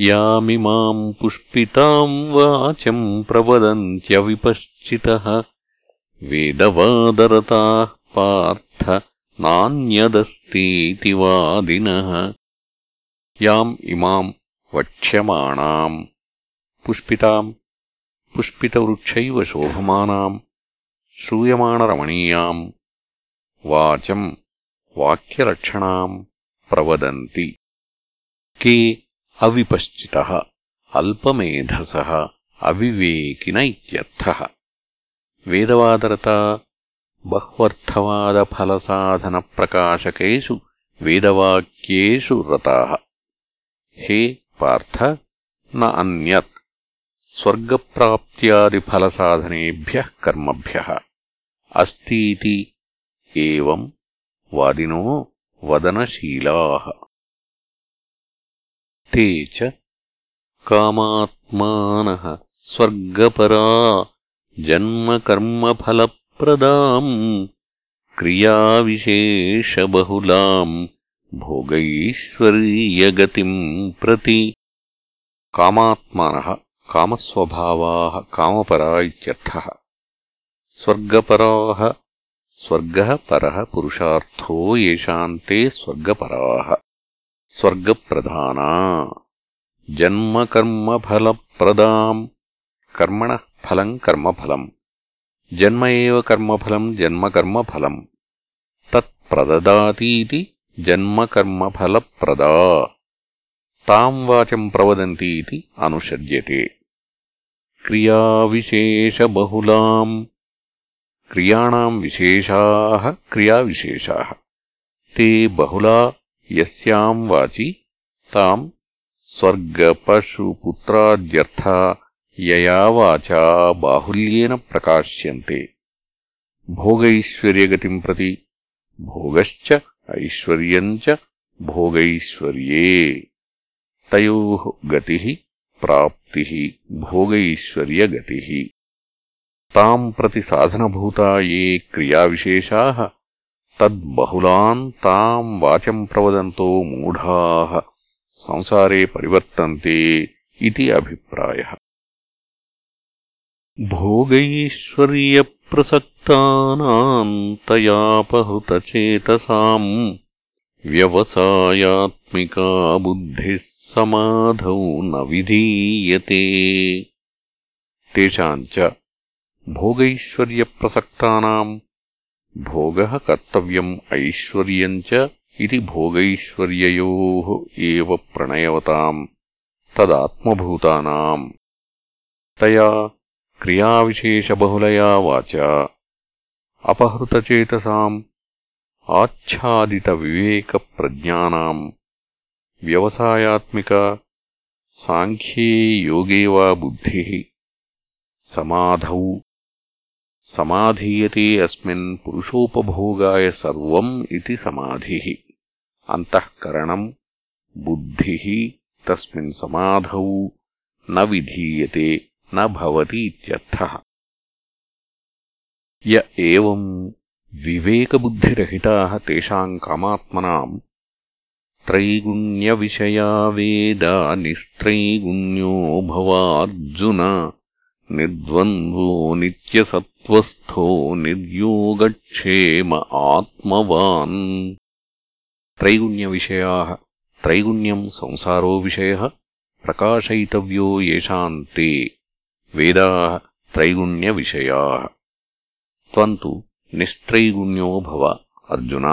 यामिमाम् पुष्पिताम् वाचम् प्रवदन्त्यविपश्चितः। वेदवादरताः पार्थ नान्यदस्तीति वादिनः। याम् इमाम् वक्ष्यमाणाम् पुष्पिताम् पुष्पितवृक्षैव शोभमानाम् श्रूयमाणरमणीयाम् वाचम् वाक्यलक्षणाम् प्रवदन्ति के अविपश्चितः अल्पमेधसः अविवेकिन इत्यर्थः वेदवादरता बह्वर्थवादफलसाधनप्रकाशकेषु वेदवाक्येषु रताः हे पार्थ न अन्यत्। स्वर्गप्राप्त्यादिफलसाधनेभ्यः कर्मभ्यः। अस्तीति एवम् वादिनो वदनशीलाः। ते च कामात्मानः स्वर्गपरा जन्मकर्मफलप्रदाम् क्रियाविशेषबहुलाम् भोगैश्वर्यगतिम् प्रति कामात्मानः कामस्वभावाः कामपरा इत्यर्थः स्वर्गपराः स्वर्गः परः पुरुषार्थो येषाम् ते स्वर्गपराः स्वर्गप्रधाना जन्मकर्मफलप्रदाम् कर्मणः फलम् कर्मफलम् जन्म एव कर्मफलम् जन्मकर्मफलम् तत्प्रददातीति జన్మకర్మఫలప్రదా. తాం వాచం ప్రవదంతి అనుషజ్యతే క్రియావిశేషబహులా క్రియాణం విశేషా క్రియావిశేషా. తే బహులా యస్యాం వాచి తాం స్వర్గపశుపుత్రాద్యర్థ యయా వాచా బాహుల్యేన ప్రకాశ్యంతే. భోగైశ్వర్యగతిం ప్రతి భోగశ్చ ऐश्वर्यम् च भोगैश्वर्ये। तयोः गतिः, प्राप्तिः, भोगैश्वर्यगतिः। ताम् प्रति साधनभूता ये क्रियाविशेषाः, तद्बहुलान् ताम् वाचम् प्रवदन्तो मूढाः, संसारे परिवर्तन्ते इति अभिप्रायः। भोगैश्वर्यप्रसक्तानाम् तयापहृतचेतसाम् व्यवसायात्मिका बुद्धिः समाधौ न विधीयते तेषाम् च भोगैश्वर्यप्रसक्तानाम् भोगः कर्तव्यम् ऐश्वर्यम् च इति भोगैश्वर्ययोः एव प्रणयवताम् तदात्मभूतानाम् तया क्रियाविशेषबहुलया वाचा अपहृतचेतसाम्, आच्छादितविवेकप्रज्ञानाम्, व्यवसायात्मिका साङ्ख्ये योगे वा बुद्धिः, समाधौ, समाधीयते अस्मिन् पुरुषोपभोगाय सर्वम् इति समाधिः, अन्तःकरणम्, बुद्धिः, तस्मिन् समाधौ न विधीयते, न भवति इत्यर्थः य एवम् विवेकबुद्धिरहिताः तेषाम् कामात्मनाम् त्रैगुण्यविषया वेदा निस्त्रैगुण्यो भवार्जुन निर्द्वन्द्वो नित्यसत्त्वस्थो निर्योगक्षेम आत्मवान् त्रैगुण्यविषयाः त्रैगुण्यम् संसारो विषयः प्रकाशयितव्यो येषाम् ते वेदाः त्रैगुण्यविषयाः त्वम् तु निस्त्रैगुण्यो भव अर्जुन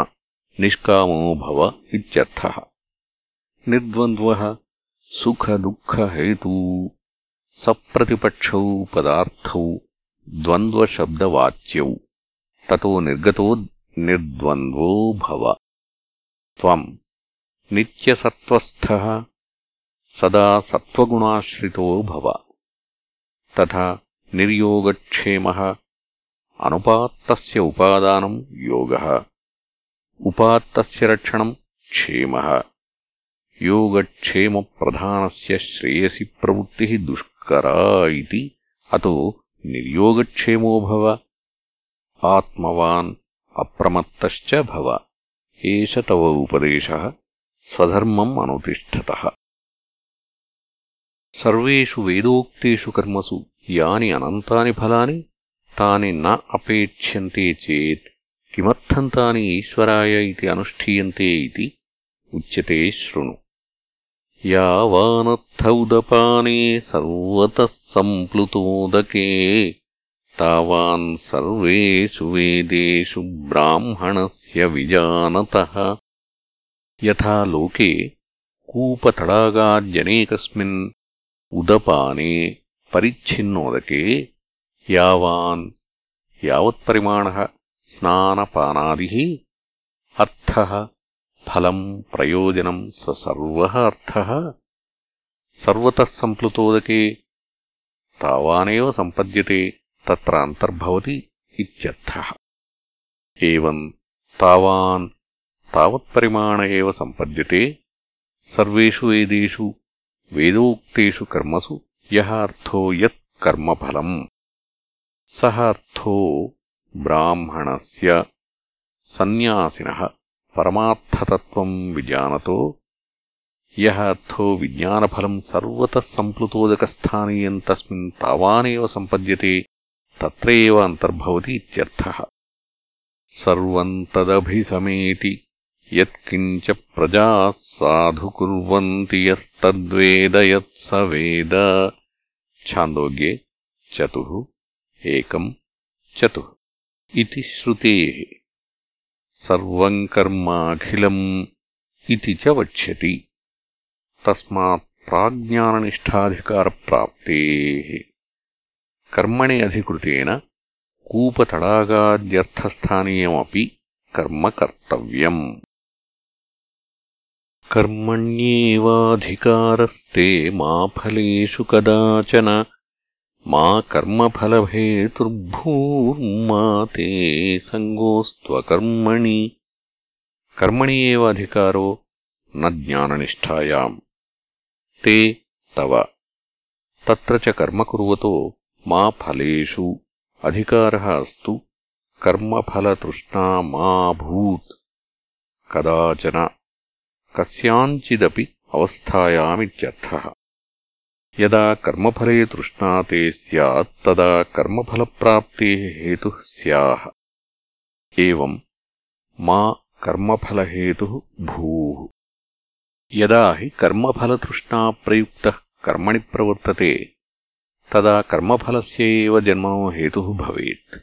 निष्कामो भव इत्यर्थः निर्द्वन्द्वः सुखदुःखहेतू सप्रतिपक्षौ पदार्थौ द्वन्द्वशब्दवाच्यौ ततो निर्गतो निर्द्वन्द्वो भव त्वम् नित्यसत्त्वस्थः सदा सत्त्वगुणाश्रितो भव तथा निर्योगक्षेमः అనుపాత్తస్య ఉపాదానం యోగ. ఉపాత్తస్య రక్షణం క్షేమ. యోగక్షేమ యోగక్షేమప్రధానస్య శ్రేయసి ప్రవృత్తి దుష్కరా ఇది అతో నిర్యోగక్షేమో భవ. ఆత్మవాన్ అప్రమత్తశ్చ భవ. ఏష తవ ఉపదేశ స్వధర్మం అనుతిష్ట సర్వేషు వేదోక్తేషు కర్మసు యాని అనంతాని ఫలాని తాని న అపేక్ష్యంతే చేత్. కిమర్థం తాని ఈశ్వరాయ ఇది అనుష్ఠీయంతే ఇది ఉచ్యతే శృణు. యావానర్థౌదపానే సర్వత సంప్లుతోదకే. తావాన్ సర్వేషు వేదేషు బ్రాహ్మణస్ విజానత. యథా కూపతడాగాజనేకస్మిన్ ఉదపానే పరిచ్ఛిన్నోదకే యావాన్ యావత్పరిమాణ స్నానపానాది అర్థ ఫలం ప్రయోజనం సర్వ సర్వः అర్థः సర్వతः సంప్లుతోదకే తావానేవ సంపద్యతే తత్ర అంతర్భవతి ఇత్యర్థः ఏవం తావాన్ తావత్పరిమాణ సంపద్యతే సర్వేషు వేదేషు వేదోక్తేషు కర్మసు యహ యత్ కర్మఫలం सः अर्थो ब्राह्मणस्य सन्न्यासिनः परमार्थतत्त्वम् विजानतो। यः अर्थो विज्ञानफलम् सर्वतः सम्प्लुतोदकस्थानीयम् तस्मिन् तावानेव सम्पद्यते तत्र एव अन्तर्भवति इत्यर्थः। सर्वम् तदभिसमेति यत्किञ्च प्रजाः साधु कुर्वन्ति यस्तद्वेद यत्स वेद। छान्दोग्ये चतुः एकम् चतुः इति श्रुतेः सर्वम् कर्माखिलम् इति च वक्ष्यति तस्मात् प्राज्ञाननिष्ठाधिकारप्राप्तेः कर्मणि अधिकृतेन कूपतडागाद्यर्थस्थानीयमपि कर्म कर्तव्यम् कर्मण्येवाधिकारस्ते मा फलेषु कदाचन मा कर्मफलभेतुर्भूर्मा ते सङ्गोऽस्त्वकर्मणि कर्मणि एव अधिकारो न ज्ञाननिष्ठायाम्। ते तव। तत्र च कर्म कुर्वतो मा फलेषु। अधिकारः अस्तु। कर्मफलतृष्णा मा भूत्। कदाचन कस्याञ्चिदपि अवस्थायामित्यर्थः యదా కర్మఫలే తృష్ణా తే సదా కర్మఫలప్రాప్తే హేతు స్యాహ. ఏం మా కర్మఫలహేతు భూ. యదా హి కర్మఫలతృష్ణా ప్రయుక్త కర్మణి ప్రవర్తతే తదా కర్మఫలస్యవ జన్మో హేతు భవేత్.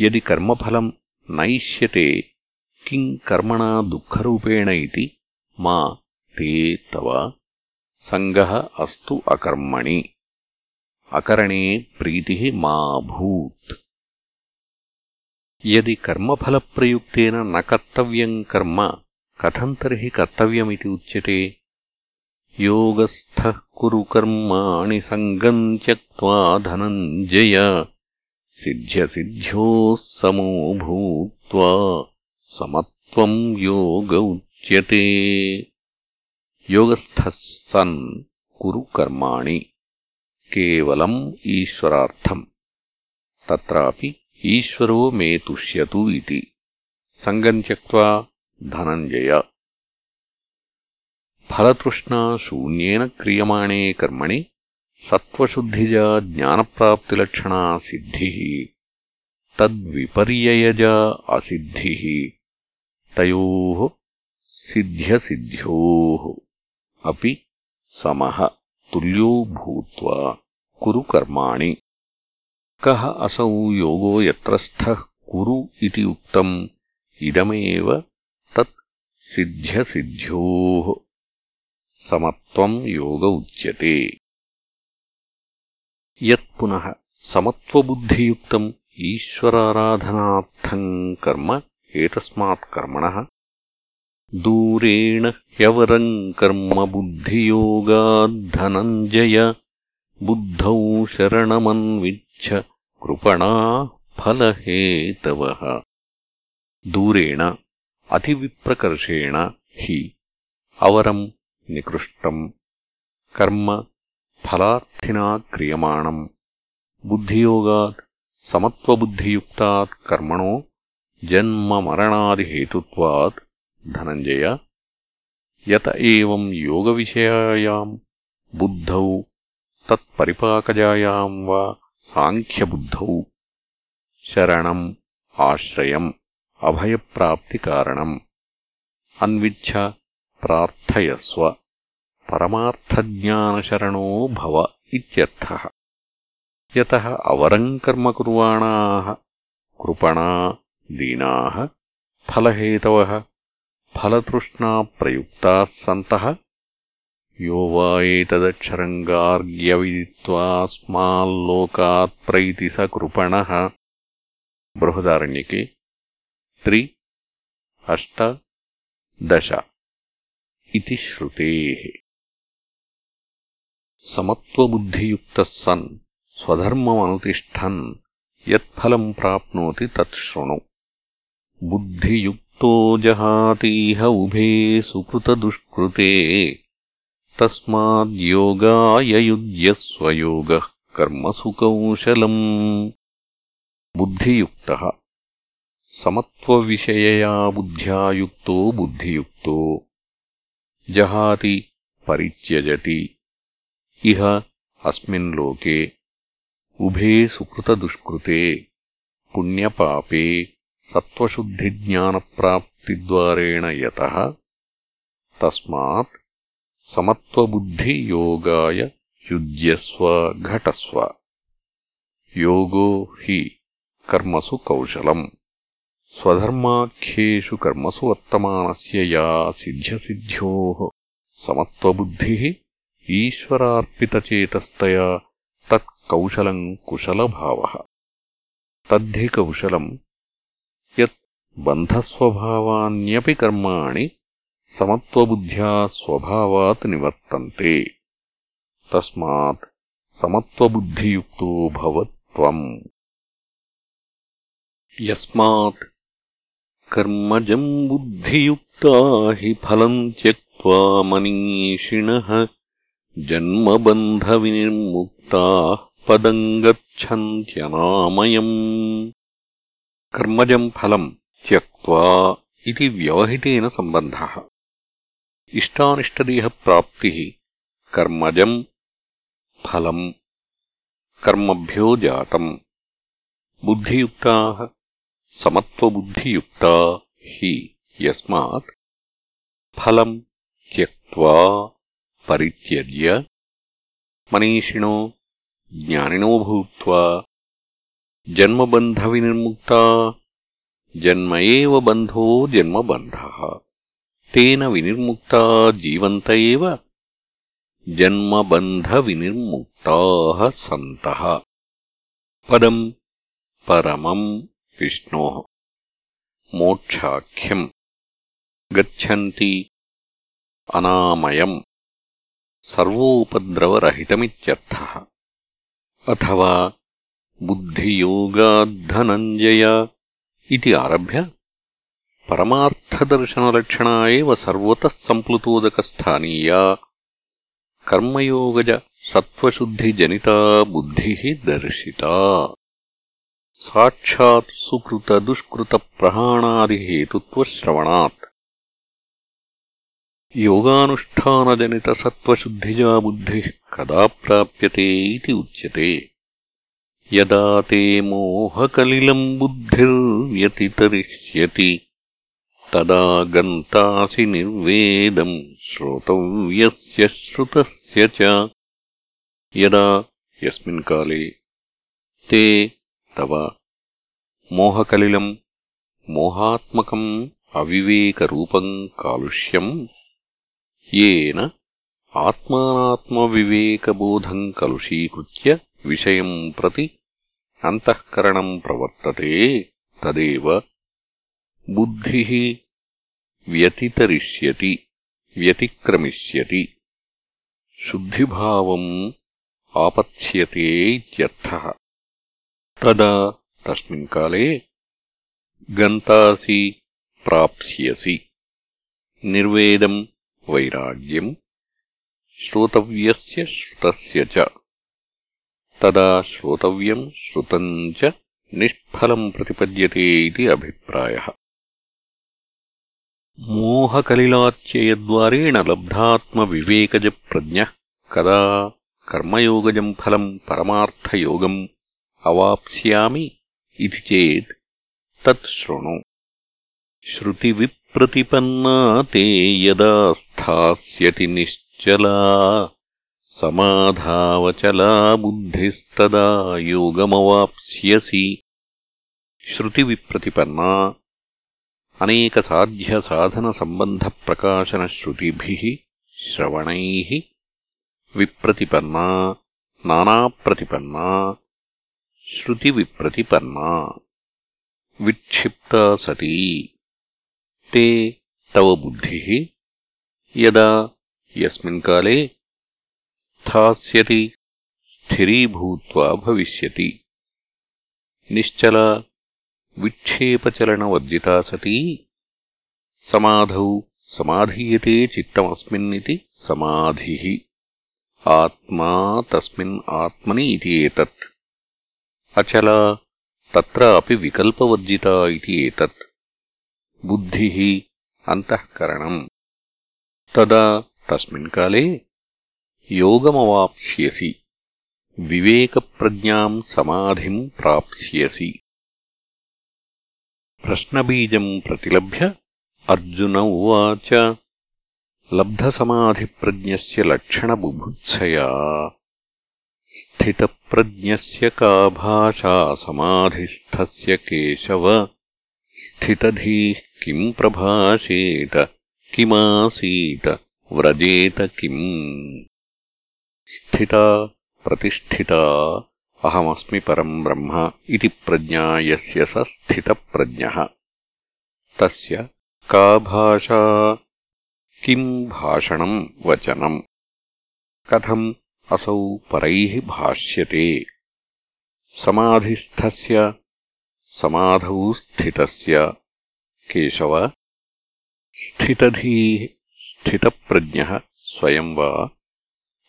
యది కర్మఫలం నైష్యతే కిం కర్మణా దుఃఖరూపేణ ఇది మా తే తవ सङ्गः अस्तु अकर्मणि अकरणे प्रीतिः मा भूत् यदि कर्मफलप्रयुक्तेन न कर्तव्यम् कर्म कथम् तर्हि कर्तव्यमिति उच्यते योगस्थः कुरु कर्माणि सङ्गम् त्यक्त्वा धनञ्जय सिद्ध्यसिद्ध्योः समो भूत्वा समत्वम् योग उच्यते योगस्थः सन् कुरु कर्माणि केवलम् ईश्वरार्थम् तत्रापि ईश्वरो मे तुष्यतु इति सङ्गम् त्यक्त्वा धनञ्जय फलतृष्णाशून्येन क्रियमाणे कर्मणि सत्त्वशुद्धिजा ज्ञानप्राप्तिलक्षणा सिद्धिः तद्विपर्ययजा असिद्धिः तयोः सिद्ध्यसिद्ध्योः अपि समः तुल्यो भूत्वा कुरु कर्माणि कः असौ योगो यत्रस्थः कुरु इति उक्तम् इदमेव तत् सिद्ध्यसिद्ध्योः समत्वम् योग उच्यते यत्पुनः समत्वबुद्धियुक्तम् ईश्वराराधनार्थम् कर्म एतस्मात् कर्मणः दूरेण ह्यवरम् कर्म बुद्धियोगाद्धनञ्जय बुद्धौ शरणमन्विच्छ कृपणा फलहेतवः दूरेण अतिविप्रकर्षेण हि अवरम् निकृष्टम् कर्म फलार्थिना क्रियमाणम् बुद्धियोगात् समत्वबुद्धियुक्तात् कर्मणो जन्ममरणादिहेतुत्वात् धनञ्जय యత ఏవం యోగవిషయాయాం బుద్ధౌ తత్పరిపాకజాయాం వా సాంఖ్యబుద్ధౌ. శరణం ఆశ్రయం అభయప్రాప్తికారణం. అన్విచ్ఛ ప్రార్థయస్వ పరమార్థజ్ఞానశరణో భవ ఇత్యర్థः. యతः అవరం కర్మ కుర్వాణాः కృపణా దీనాः ఫలహేతవः फलतृष्णाप्रयुक्ताः सन्तः यो वा एतदक्षरम् गार्ग्यविदित्वास्माल्लोकात् प्रैति स कृपणः बृहदारण्यके त्रि अष्ट दश इति श्रुतेः समत्वबुद्धियुक्तः सन् स्वधर्ममनुतिष्ठन् यत्फलम् प्राप्नोति तत् शृणु बुद्धियुक्तो जहातीह उभे सुकृतदुष्कृते। तस्माद्योगाय युज्यस्वयोगः कर्मसु कौशलम् बुद्धियुक्तः। समत्वविषयया बुद्ध्या युक्तो बुद्धियुक्तो। जहाति परित्यजति। इह अस्मिन् लोके उभे सुकृतदुष्कृते। पुण्यपापे सत्त्वशुद्धिज्ञानप्राप्तिद्वारेण यतः तस्मात् समत्वबुद्धियोगाय युज्यस्व, घटस्व। योगो हि कर्मसु कौशलम्। स्वधर्माख्येषु कर्मसु वर्तमानस्य या सिद्ध्यसिद्ध्योः। समत्वबुद्धिः ईश्वरार्पितचेतस्तया तत्कौशलम् कुशलभावः। तद्धि कौशलम् बन्धस्वभावान्यपि कर्माणि समत्वबुद्ध्या स्वभावात् निवर्तन्ते। तस्मात् समत्वबुद्धियुक्तो भव त्वम्। यस्मात् कर्मजम् बुद्धियुक्ता हि फलम् त्यक्त्वा मनीषिणः जन्मबन्धविनिर्मुक्ताः पदम् गच्छन्त्यनामयम्। कर्मजम् फलम् त्यक्त्वा इति व्यवहितेन सम्बन्धः। इष्टानिष्टदेहप्राप्तिः कर्मजम् फलम् कर्मभ्यो जातम् बुद्धियुक्ताः, समत्वबुद्धियुक्ता हि यस्मात् फलम् त्यक्त्वा परित्यज्य मनीषिणो, ज्ञानिनो भूत्वा जन्मबन्धविनिर्मुक्ता जन्म एव बन्धो जन्मबन्धः। तेन विनिर्मुक्ता जीवन्त एव जन्मबन्धविनिर्मुक्ताः सन्तः। पदम् परमम् विष्णोः। मोक्षाख्यम्। गच्छन्ति अनामयम्। सर्वोपद्रवरहितमित्यर्थः। अथवा बुद्धियोगाद्धनञ्जय इति आरभ्य परमार्थदर्शनलक्षणा एव सर्वतः सम्प्लुतोदकस्थानीया कर्मयोगज सत्त्वशुद्धिजनिता बुद्धिः दर्शिता साक्षात् सुकृतदुष्कृतप्रहाणादिहेतुत्वश्रवणात् योगानुष्ठानजनितसत्त्वशुद्धिजा बुद्धिः कदा प्राप्यते इति उच्यते యదా తే మోహకలిలం బుద్ధిర్వ్యతితరిష్యతి తదా గంతాసి నిర్వేదం శ్రోతవ్యస్య శ్రుతస్య చ. యదా యస్మిన్ కాలే తే తవ మోహకలిలం మోహాత్మకం అవివేకరూపం కాలుష్యం ఏన ఆత్మానాత్మవివేకబోధం కలుషీకృత్య విషయం ప్రతి అంతఃకరణం ప్రవర్తతే తదేవ బుద్ధి వ్యతితరిష్యతి వ్యతిక్రమిష్యతి శుద్ధిభావం ఆపత్స్యతే ఇత్యర్థः. తదా తస్మిన్ కాలే గంతాసి ప్రాప్స్యసి. నిర్వేదం వైరాగ్యం శ్రోతవ్యస్య శ్రుతస్య చ. च तदा श्रोतव्यम् श्रुतम् च निष्फलम् प्रतिपद्यते इति अभिप्रायः मोहकलिलात्ययद्वारेण लब्धात्मविवेकजप्रज्ञः कदा कर्मयोगजम् फलम् परमार्थयोगम् अवाप्स्यामि इति चेत् तत् शृणु श्रुतिविप्रतिपन्ना ते यदा स्थास्यति निश्चला समाधावचला बुद्धिस्तदा योगमवाप्स्यसि श्रुतिविप्रतिपन्ना अनेकसाध्यसाधनसम्बन्धप्रकाशनश्रुतिभिः श्रवणैः विप्रतिपन्ना नानाप्रतिपन्ना श्रुतिविप्रतिपन्ना विक्षिप्ता सती ते तव बुद्धिः यदा यस्मिन् काले स्थास्यति स्थिरीभूत्वा भविष्यति निश्चला विक्षेपचलनवर्जिता सती समाधौ समाधीयते चित्तमस्मिन्निति समाधिः आत्मा तस्मिन् आत्मनि इति एतत् अचला तत्र अपि विकल्पवर्जिता इति एतत् बुद्धिः अन्तःकरणम् तदा तस्मिन् काले योगमवाप्स्यसि। विवेकप्रज्ञाम् समाधिम् प्राप्स्यसि। प्रश्नबीजम् प्रतिलभ्य अर्जुन उवाच, लब्धसमाधिप्रज्ञस्य लक्षणबुभुत्सया। स्थितप्रज्ञस्य का भाषा समाधिस्थस्य केशव। स्थितधीः किम् प्रभाषेत, किमासीत, व्रजेत किम्? స్థితా ప్రతిష్ఠితా. అహమస్మి పరం బ్రహ్మ ఇది ప్రజ్ఞా యస్య స స్థితప్రజ్ఞः. తస్య का భాషా కిం భాషణం వచనం. కథం అసౌ పరైః భాష్యతే సమాధిస్థస్య సమాధౌ స్థితస్య కేశవ స్థితధీః స్థితప్రజ్ఞः స్వయం వా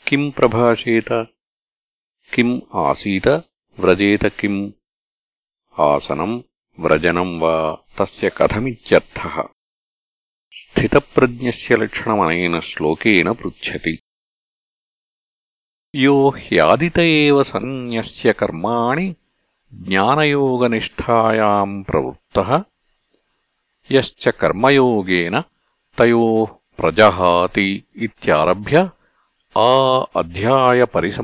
किम् प्रभाषेत किम् आसीत व्रजेत किम् आसनम् व्रजनम् वा तस्य कथमित्यर्थः स्थितप्रज्ञस्य लक्षणमनेन श्लोकेन पृच्छति यो ह्यादित एव सन्न्यस्य कर्माणि ज्ञानयोगनिष्ठायाम् प्रवृत्तः यश्च कर्मयोगेन तयोः प्रजहाति इत्यारभ्य आ अध्यायपरिसमाप्तेः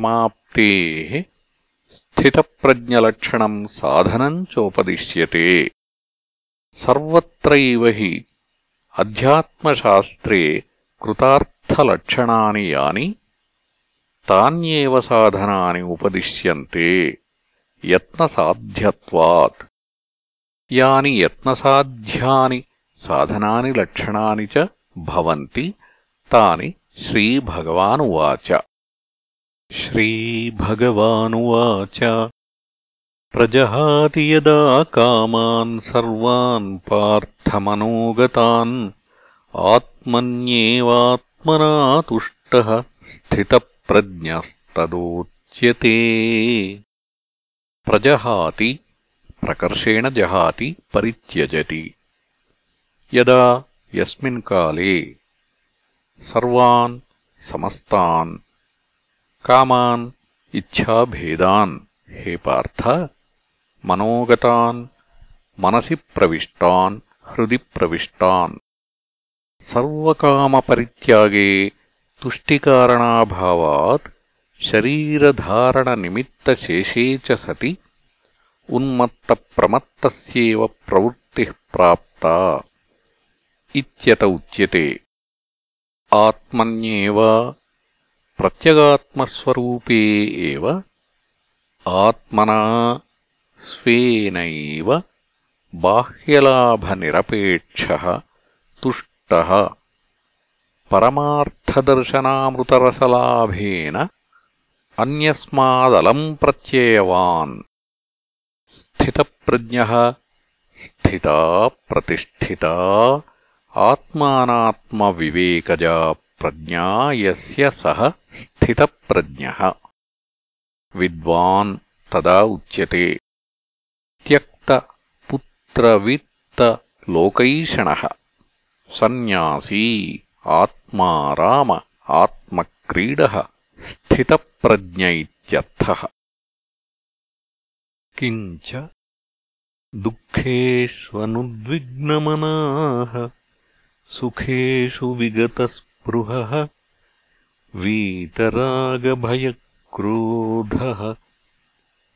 स्थितप्रज्ञलक्षणम् साधनम् चोपदिश्यते सर्वत्रैव हि अध्यात्मशास्त्रे कृतार्थलक्षणानि यानि तान्येव साधनानि उपदिश्यन्ते यत्नसाध्यत्वात् यानि यत्नसाध्यानि साधनानि लक्षणानि च भवन्ति तानि श्रीभगवानुवाच। श्रीभगवानुवाच। प्रजहाति यदा कामान् सर्वान् पार्थमनोगतान् आत्मन्येवात्मना तुष्टः स्थितप्रज्ञस्तदोच्यते। प्रजहाति प्रकर्षेण जहाति परित्यजति। यदा यस्मिन् काले సర్వాన్ సమస్తాన్ కామాన్ ఇచ్ఛాభేదాన్. హే పార్థ మనోగతాన్ మనసి ప్రవిష్టాన్ హృది ప్రవిష్టాన్. సర్వకామపరిత్యాగే తుష్టికారణాభావాత్ శరీరధారణ శరీరధారణనిమిత్తశేషే చ సతి ఉన్మత్త ప్రమత్తస్యేవ ప్రవృత్తి ప్రాప్త. ఇత్యత ఉచ్యతే. ఆత్మన్యేవ ప్రత్యగాత్మస్వరూపే ఏవ ఆత్మనా స్వేన బాహ్యలాభనిరపేక్ష తుష్ట పరమార్థదర్శనామృతరసలాభేన అన్యస్మాదలం ప్రత్యయవాన్ స్థితప్రజ్ఞ స్థితా ప్రతిష్ఠితా आत्मानात्मविवेकजा प्रज्ञा यस्य सः स्थितप्रज्ञः। विद्वान् तदा उच्यते। त्यक्तपुत्रवित्तलोकैषणः सन्न्यासी आत्मा राम आत्मक्रीडः स्थितप्रज्ञ इत्यर्थः किञ्च दुःखेष्वनुद्विग्नमनाः सुखेषु विगतस्पृहः वीतरागभयक्रोधः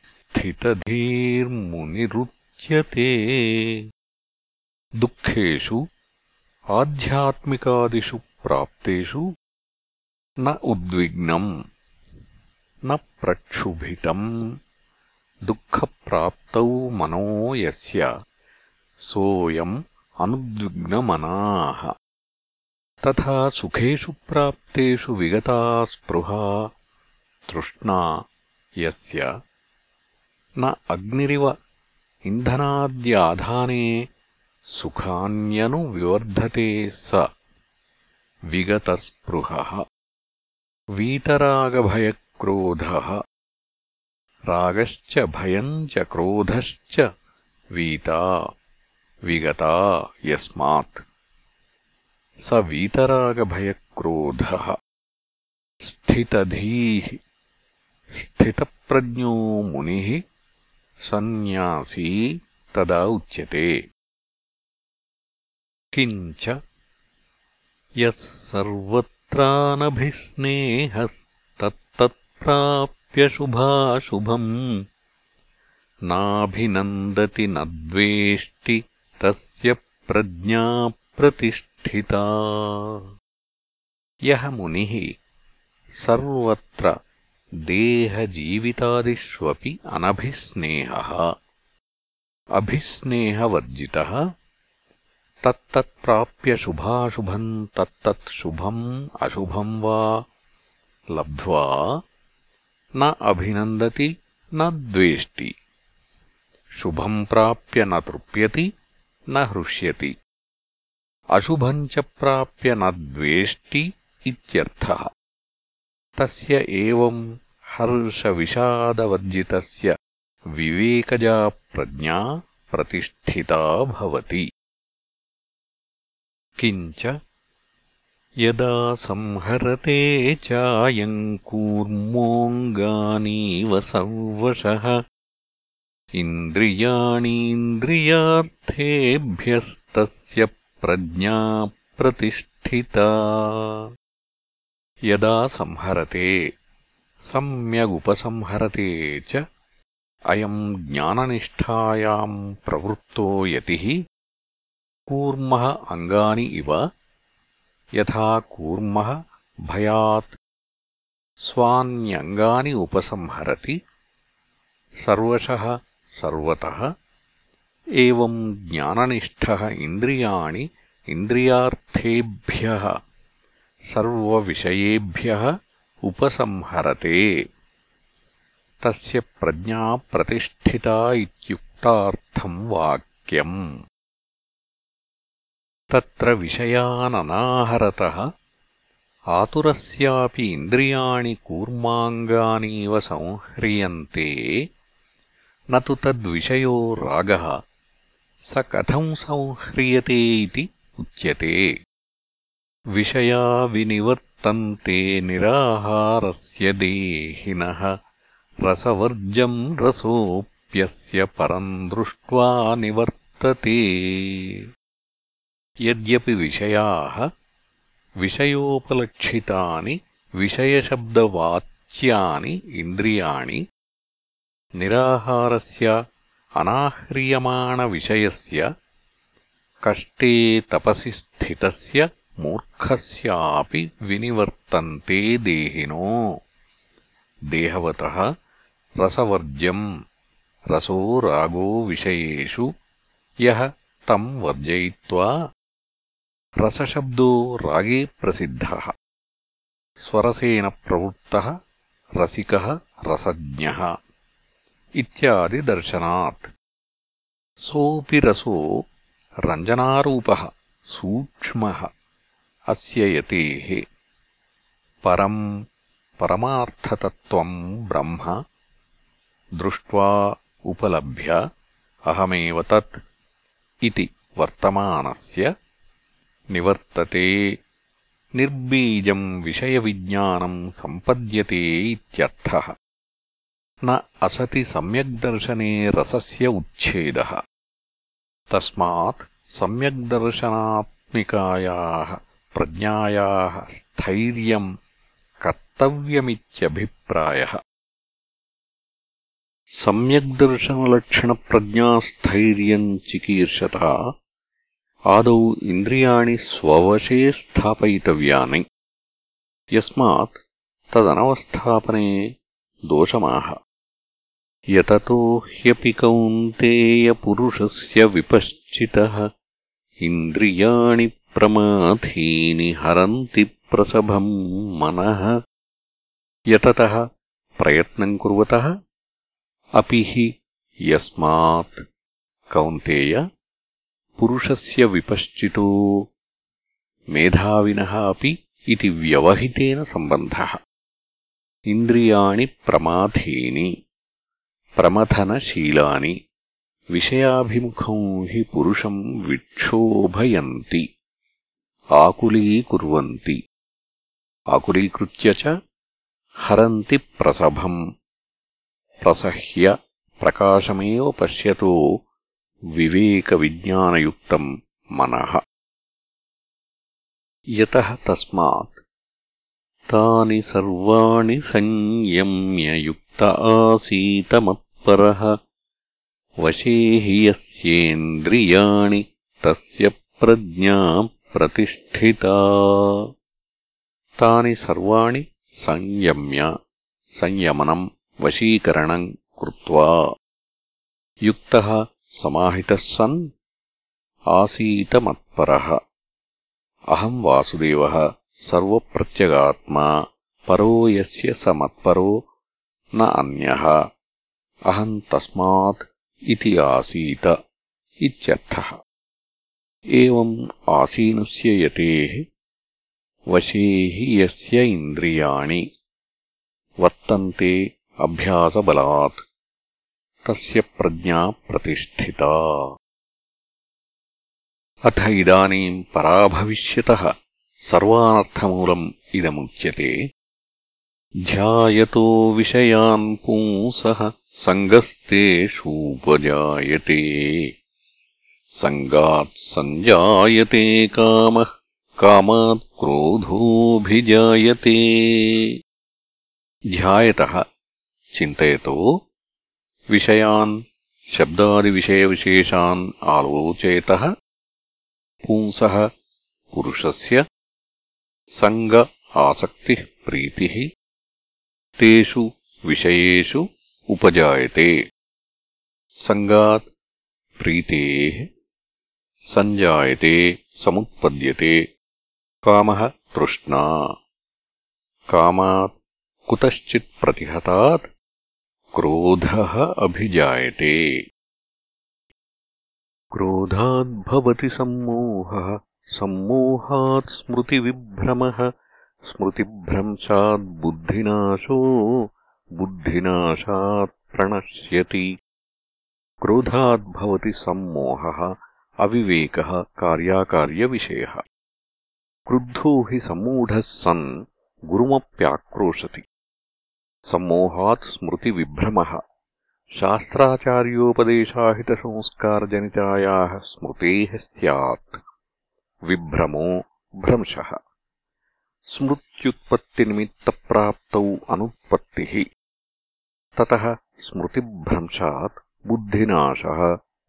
स्थितधीर्मुनिरुच्यते। दुःखेषु आध्यात्मिकादिषु प्राप्तेषु न उद्विग्नम् न प्रक्षुभितम्। दुःखप्राप्तौ मनो यस्य सोऽयम् అనుద్విగ్నమనాः. తథా సుఖేషు ప్రాప్తేషు విగతా స్పృహా. తృష్ణా యస్య. న అగ్నిరివ ఇంధనాద్యాధానే సుఖాన్యను వివర్ధతే స. విగతస్పృహ. వీతరాగభయక్రోధ. రాగశ్చ భయం చ క్రోధశ్చ వీతా. विगता यस्मात्। स वीतरागभयक्रोधः स्थितधीः। स्थितप्रज्ञो मुनिः सन्न्यासी तदा उच्यते। किञ्च यः सर्वत्रानभिस्नेहस्तत्तत्प्राप्यशुभाशुभम् नाभिनन्दति न द्वेष्टि तस्य प्रज्ञा प्रतिष्ठिता। यः मुनिः सर्वत्र देहजीवितादिष्वपि अनभिस्नेहः, अभिस्नेहवर्जितः तत्तत्प्राप्य शुभाशुभम् तत्तत् शुभम् अशुभम् वा? लब्ध्वा? न अभिनन्दति, न द्वेष्टि। शुभम् प्राप्य न तृप्यति न हृष्यति। अशुभम् च प्राप्य न द्वेष्टि इत्यर्थः। तस्य एवम् हर्षविषादवर्जितस्य विवेकजा प्रज्ञा प्रतिष्ठिता भवति। किञ्च यदा संहरते चायम् कूर्मोऽङ्गानीव सर्वशः इन्द्रियाणीन्द्रियार्थेभ्यस्तस्य प्रज्ञा प्रतिष्ठिता। यदा संहरते सम्यगुपसंहरते च अयम् ज्ञाननिष्ठायाम् प्रवृत्तो यतिः कूर्मः अङ्गानि इव यथा कूर्मः भयात् स्वान्यङ्गानि उपसंहरति सर्वशः सर्वतः एवम् ज्ञाननिष्ठः इन्द्रियाणि इन्द्रियार्थेभ्यः सर्वविषयेभ्यः उपसंहरते। तस्य प्रज्ञा प्रतिष्ठिता इत्युक्तार्थम् वाक्यम्। तत्र विषयाननाहरतः आतुरस्यापि इन्द्रियाणि कूर्माङ्गानीव संह्रियन्ते न तु तद्विषयो रागः। स कथम् संह्रियते इति उच्यते। विषया विनिवर्तन्ते निराहारस्य देहिनः। रसवर्जम् रसोऽप्यस्य परम् दृष्ट्वा निवर्तते। यद्यपि विषयाः विषयोपलक्षितानि विषयशब्दवाच्यानि इन्द्रियाणि निराहारस्य अनाह्रियमाणविषयस्य कष्टे तपसि स्थितस्य मूर्खस्यापि विनिवर्तन्ते देहिनो देहवतः रसवर्ज्यम् रसो रागो विषयेषु यः तम् वर्जयित्वा रसशब्दो रागे प्रसिद्धः स्वरसेन प्रवृत्तः रसिकः रसज्ञः इत्यादिदर्शनात्। सोऽपि रसो रञ्जनारूपः सूक्ष्मः अस्य यतेः परम् परमार्थतत्त्वम् ब्रह्म दृष्ट्वा उपलभ्य अहमेव तत् इति वर्तमानस्य निवर्तते। निर्बीजम् विषयविज्ञानम् सम्पद्यते इत्यर्थः न असति सम्यग्दर्शने रसस्य उच्छेदः तस्मात् सम्यग्दर्शनात्मिकायाः प्रज्ञायाः स्थैर्यम् कर्तव्यमित्यभिप्रायः सम्यग्दर्शनलक्षणप्रज्ञास्थैर्यम् चिकीर्षता आदौ इन्द्रियाणि स्ववशे स्थापयितव्यानि यस्मात् तदनवस्थापने दोषमाह यततो ह्यपि कौन्तेयपुरुषस्य विपश्चितः। इन्द्रियाणि प्रमाथीनि हरन्ति प्रसभम् मनः। यततः प्रयत्नम् कुर्वतः। अपि हि यस्मात् कौन्तेय पुरुषस्य विपश्चितो मेधाविनः अपि इति व्यवहितेन सम्बन्धः। इन्द्रियाणि प्रमाथीनि ప్రమథనశీలాని విషయాభిముఖం హి పురుషం విక్షోభయంతి ఆకులీకుర్వంతి ఆకులీకృత్య హరంతి ప్రసభం ప్రసహ్య ప్రకాశమే పశ్యతో వివేక విజ్ఞానయుక్త మన. తస్మాత్. తాని సర్వాణి సంయమ్య संयम्ययुक्त आसीतमत्परः। वशे हि यस्येन्द्रियाणि तस्य प्रज्ञा प्रतिष्ठिता। तानि सर्वाणि संयम्य संयमनम् वशीकरणम् कृत्वा युक्तः समाहितः सन् आसीतमत्परः। अहम् वासुदेवः सर्वप्रत्यगात्मा परो यस्य स मत्परो न अन्यः। अहम् तस्मात् इति आसीत इत्यर्थः। एवम् आसीनस्य यतेः वशे हि यस्य इन्द्रियाणि। वर्तन्ते अभ्यासबलात्, तस्य प्रज्ञा प्रतिष्ठिता। अथ इदानीम् पराभविष्यतः सर्वानर्थमूलम् इदमुच्यते। ध्यायतो विषयान् पुंसः सङ्गस्तेषूपजायते सङ्गात् सञ्जायते कामः, कामात् क्रोधोऽभिजायते। ध्यायतः, चिन्तयतो विषयान्, शब्दादिविषयविशेषान् आलोचयतः। पुंसः, पुरुषस्य सङ्ग आसक्तिः, प्रीतिः। तेषु विषयेषु उपजायते। सङ्गात् प्रीतेः सञ्जायते, समुत्पद्यते। कामः तृष्णा। कामात् कुतश्चित् प्रतिहतात् क्रोधः अभिजायते। क्रोधाद्भवति सम्मोहः, सम्मोहात् स्मृतिविभ्रमः। स्मृतिभ्रंशाद्बुद्धिनाशो बुद्धिनाशात् प्रणश्यति। क्रोधाद्भवति सम्मोहः, अविवेकः कार्याकार्यविषयः। क्रुद्धो हि सम्मूढः सन्, गुरुमप्याक्रोशति। सम्मोहात् स्मृतिविभ्रमः। शास्त्राचार्योपदेशाहितसंस्कारजनितायाः स्मृतेः स्यात्। विभ्रमो भ्रंशः। స్మృత్యుత్పత్తినిమిత్తప్రాప్తౌ అనుత్పత్తిः తతः స్మృతిభ్రంశాత్ బుద్ధినాశः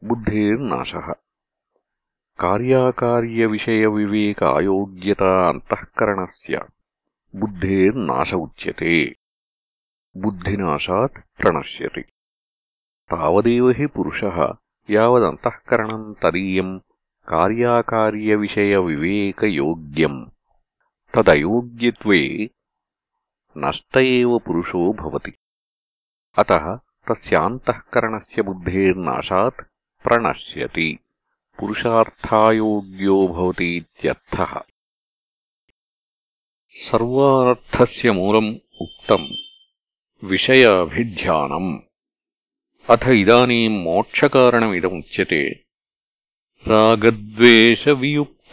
బుద్ధేర్నాశः కార్యాకార్యవిషయవివేక అయోగ్యతా అంతఃకరణస్య బుద్ధేర్నాశ ఉచ్యతే బుద్ధినాశాత్ ప్రణశ్యతి తావదేవ హి పురుష యావదంతఃకరణం తదీయం కార్యాకార్యవిషయవివేకయోగ్యం कार्याकार्यविषयविवेकयोग्यम् तदयोग्यत्वे नष्ट एव पुरुषो भवति अतः तस्यान्तःकरणस्य बुद्धेर्नाशात् प्रणश्यति पुरुषार्थायोग्यो भवतीत्यर्थः सर्वार्थस्य मूलम् उक्तम् विषयाभिध्यानम् अथ इदानीम् मोक्षकारणमिदमुच्यते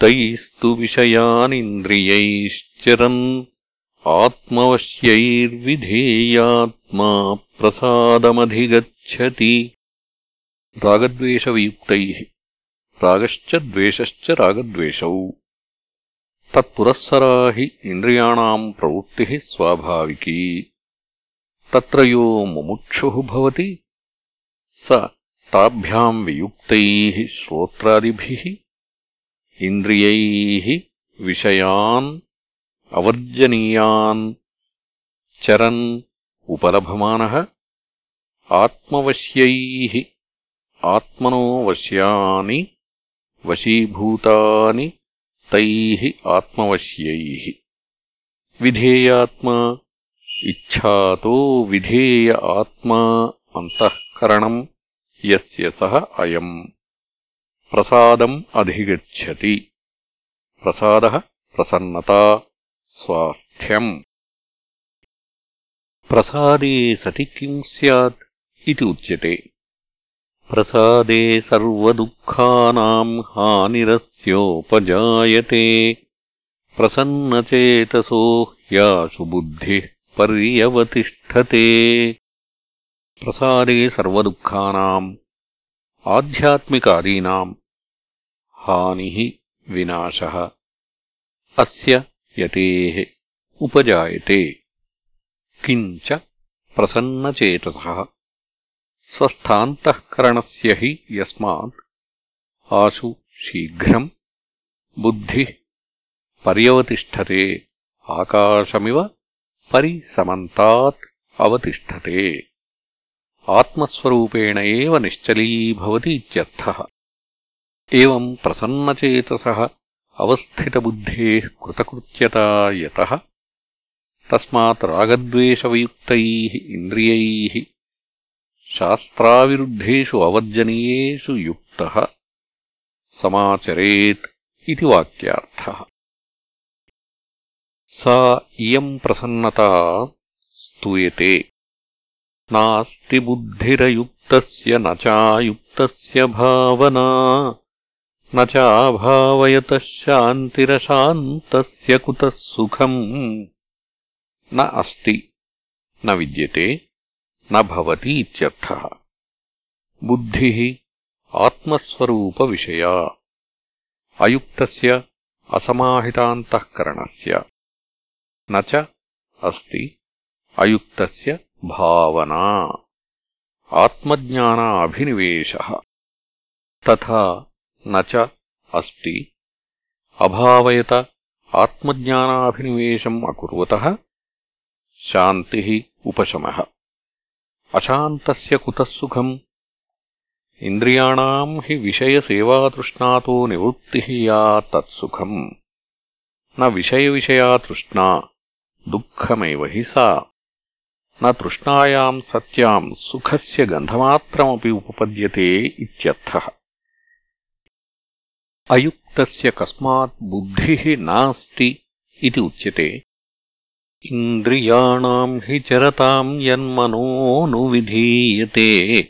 रागद्वेषवियुक्तैस्तु विषयानिन्द्रियैश्चरन् आत्मवश्यैर्विधेयात्मा प्रसादमधिगच्छति। रागद्वेषवियुक्तैः। रागश्च द्वेषश्च रागद्वेषौ। तत्पुरःसरा हि इन्द्रियाणाम् प्रवृत्तिः स्वाभाविकी। तत्र यो मुमुक्षुः भवति। स ताभ्याम् वियुक्तैः श्रोत्रादिभिः इन्द्रियैः विषयान् अवर्जनीयान् चरन् उपलभमानः आत्मवश्यैः आत्मनो वश्यानि वशीभूतानि तैः आत्मवश्यैः विधेयात्मा इच्छातो विधेय आत्मा अन्तःकरणम् यस्य सः अयम् प्रसादम् अधिगच्छति प्रसादः प्रसन्नता स्वास्थ्यम् प्रसादे सति किम् स्यात् इति उच्यते प्रसादे सर्वदुःखानाम् हानिरस्योपजायते प्रसन्नचेतसो ह्याशु बुद्धिः पर्यवतिष्ठते प्रसादे सर्वदुःखानाम् आध्यात्मिकादीनाम् हानिः विनाशः अस्य यतेः उपजायते किञ्च प्रसन्नचेतसः स्वस्थान्तःकरणस्य हि यस्मात् आशु शीघ्रम् बुद्धिः पर्यवतिष्ठते आकाशमिव परिसमन्तात् अवतिष्ठते ఆత్మస్వరూపేణ ఏవ నిశ్చలీభవతి ఏం ఏవం అవస్థితబుద్ధే కృతకృత్యత తస్మాత్ రాగద్వేషవయుక్తైः ఇంద్రియైः. శాస్త్రావిరుద్ధు అవజ్జనీయేషు యుక్త. సమాచరేత్ ఇది వాక్యార్థः. సా ఇయం ప్రసన్నత స్తూయతే. नास्ति बुद्धिरयुक्तस्य न चायुक्तस्य भावना न चाभावयतः शान्तिरशान्तस्य कुतः सुखम्। न अस्ति न विद्यते न भवति इत्यर्थः। बुद्धिः आत्मस्वरूपविषया अयुक्तस्य असमाहितान्तःकरणस्य। न च अस्ति अयुक्तस्य भावना आत्मज्ञानाभिनिवेशः तथा न च अस्ति अभावयत आत्मज्ञानाभिनिवेशम् अकुर्वतः शान्तिः उपशमः अशान्तस्य कुतः सुखम् इन्द्रियाणाम् हि विषयसेवातृष्णातो निवृत्तिः या तत्सुखम् न विषयविषया तृष्णा दुःखमेव हि सा न तृष्णायाम् सत्याम् सुखस्य गन्धमात्रमपि उपपद्यते इत्यर्थः। अयुक्तस्य कस्मात् बुद्धिः नास्ति इति उच्यते। इन्द्रियाणाम् हि चरताम् यन्मनोऽनुविधीयते।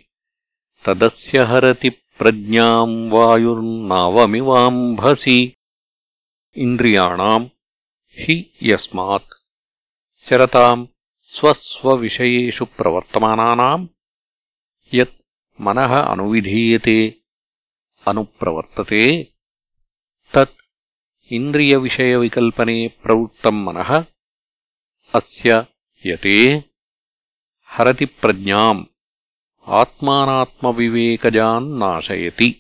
तदस्य हरति प्रज्ञाम् वायुर्नावमिवाम्भसि। इन्द्रियाणाम् हि यस्मात् चरताम् स्वस्वविषयेषु प्रवर्तमानानाम् यत् मनः अनुविधीयते अनुप्रवर्तते तत् इन्द्रियविषयविकल्पने प्रवृत्तम् मनः अस्य यते हरति प्रज्ञाम् आत्मानात्मविवेकजान् नाशयति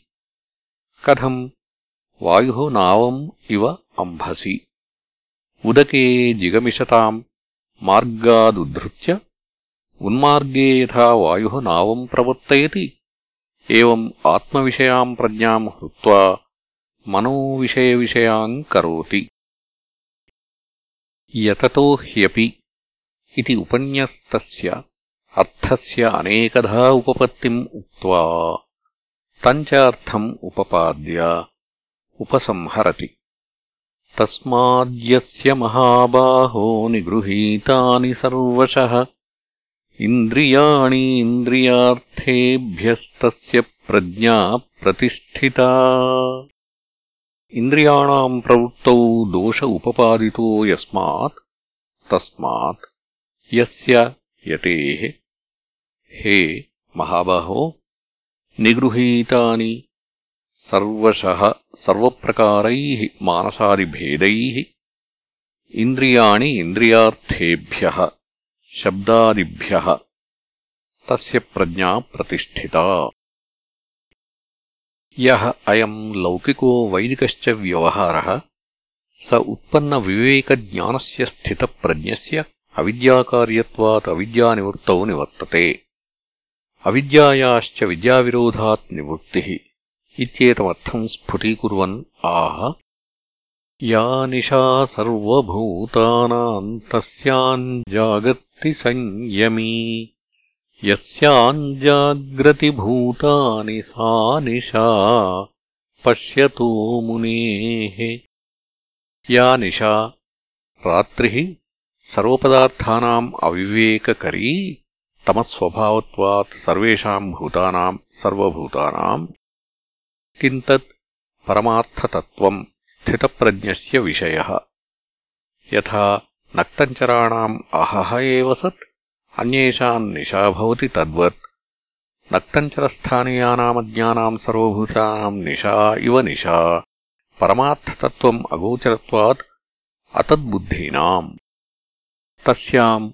कथम् वायुः नावम् इव अम्भसि उदके जिगमिषताम् మార్గాదుద్ధృत्य ఉన్మార్గే యథా వాయు నావం ప్రవర్తయతి. ఏం ఆత్మవిషయాం ప్రజ్ఞాం హృత్వా మనోవిషయవిషయాం కరోతి. యతతో హ్యపి ఇది ఉపన్యస్తస్య అర్థస్య అనేకధా ఉపపత్తిం ఉక్త్వా. తంచార్థం ఉపపాద్య ఉపసంహరతి. तस्माद्यस्य महाबाहो निगृहीतानि सर्वशः। इन्द्रियाणि इन्द्रियार्थेभ्यस्तस्य प्रज्ञा प्रतिष्ठिता। इन्द्रियाणाम् प्रवृत्तौ दोष उपपादितो यस्मात्। तस्मात् यस्य यतेः। हे महाबाहो, निगृहीतानि सर्वशः। सर्वप्रकारैः मानसादिभेदैः इन्द्रियाणि इन्द्रियार्थेभ्यः, शब्दादिभ्यः, तस्य प्रज्ञा प्रतिष्ठिता। यः अयम् लौकिको वैदिकश्च व्यवहारः, स उत्पन्नविवेकज्ञानस्य स्थितप्रज्ञस्य अविद्याकार्यत्वात् अविद्यानिवृत्तौ निवर्तते। अविद्यायाश्च विद्याविरोधात् निवृत्तिः। इत्येतमर्थम् स्फुटीकुर्वन् आह। या निशा सर्वभूतानाम् तस्याम् जागर्ति संयमी। यस्याञ्जाग्रतिभूतानि सा निशा पश्यतो मुनेः। या निशा रात्रिः सर्वपदार्थानाम् अविवेककरी तमस्वभावत्वात् सर्वेषाम् भूतानाम् सर्वभूतानाम् किम् तत् परमार्थतत्त्वम् स्थितप्रज्ञस्य विषयः यथा नक्तञ्चराणाम् अहः एव सत् अन्येषाम् निशा भवति तद्वत् नक्तञ्चरस्थानीयानामज्ञानाम् सर्वभूतानाम् निशा इव निशा परमार्थतत्त्वम् अगोचरत्वात् अतद्बुद्धीनाम् तस्याम्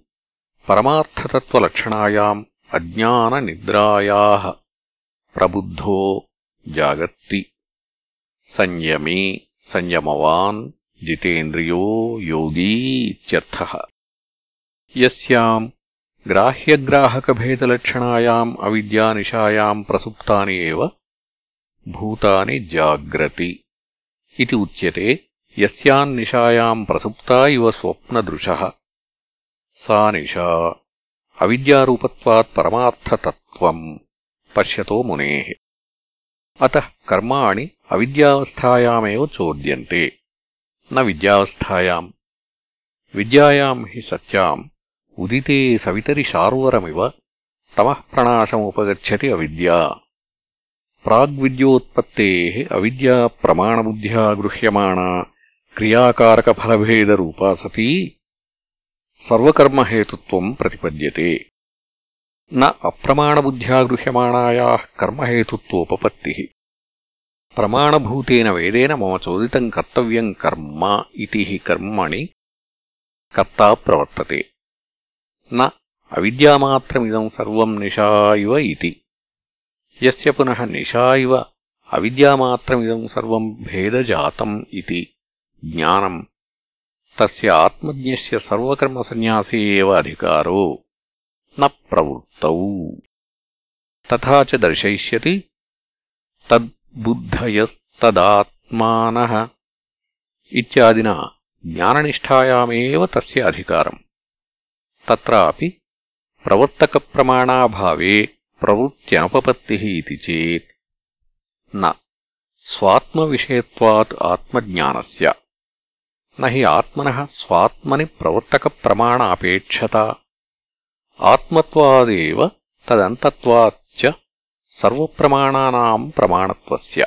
परमार्थतत्त्वलक्षणायाम् अज्ञाननिद्रायाः प्रबुद्धो जागर्ति। संयमी, संयमवान्, जितेन्द्रियो योगी इत्यर्थः। यस्याम् ग्राह्यग्राहकभेदलक्षणायाम् अविद्यानिशायाम् प्रसुप्तानि एव भूतानि जाग्रति। इति उच्यते यस्यान्निशायाम् प्रसुप्ता इव स्वप्नदृशः। सा निशा अविद्यारूपत्वात् परमार्थतत्त्वम् पश्यतो मुनेः। अतः कर्माणि अविद्यावस्थायामेव चोद्यन्ते न विद्यावस्थायाम् विद्यायाम् हि सत्याम् उदिते सवितरि शार्वरमिव तमः प्रणाशमुपगच्छति अविद्या प्राग्विद्योत्पत्तेः अविद्या प्रमाणबुद्ध्या गृह्यमाणा क्रियाकारकफलभेदरूपा सती सर्वकर्महेतुत्वम् प्रतिपद्यते न अप्रमाणबुद्ध्या गृह्यमाणायाः कर्महेतुत्वोपपत्तिः प्रमाणभूतेन वेदेन मम चोदितम् कर्तव्यम् कर्म इति हि कर्मणि कर्ता प्रवर्तते न अविद्यामात्रमिदम् सर्वम् निशा इव इति यस्य पुनः निशा इव अविद्यामात्रमिदम् सर्वम् भेदजातम् इति ज्ञानम् तस्य आत्मज्ञस्य सर्वकर्मसन्न्यासे एव अधिकारो न प्रवृत्तौ तथा च दर्शयिष्यति तद्बुद्धयस्तदात्मानः इत्यादिना ज्ञाननिष्ठायामेव तस्य अधिकारम् तत्रापि ప్రవర్తకప్రమాణాభావే ప్రవృత్త్యనుపపత్తిः इति चेत् न स्वात्मविषयत्वात् आत्मज्ञानस्य न हि आत्मनः स्वात्मनि प्रवर्तकप्रमाण अपेक्षता ఆత్మత్వాదేవ తదంతత్వాచ్చ సర్వప్రమాణానాం ప్రమాణత్వస్య.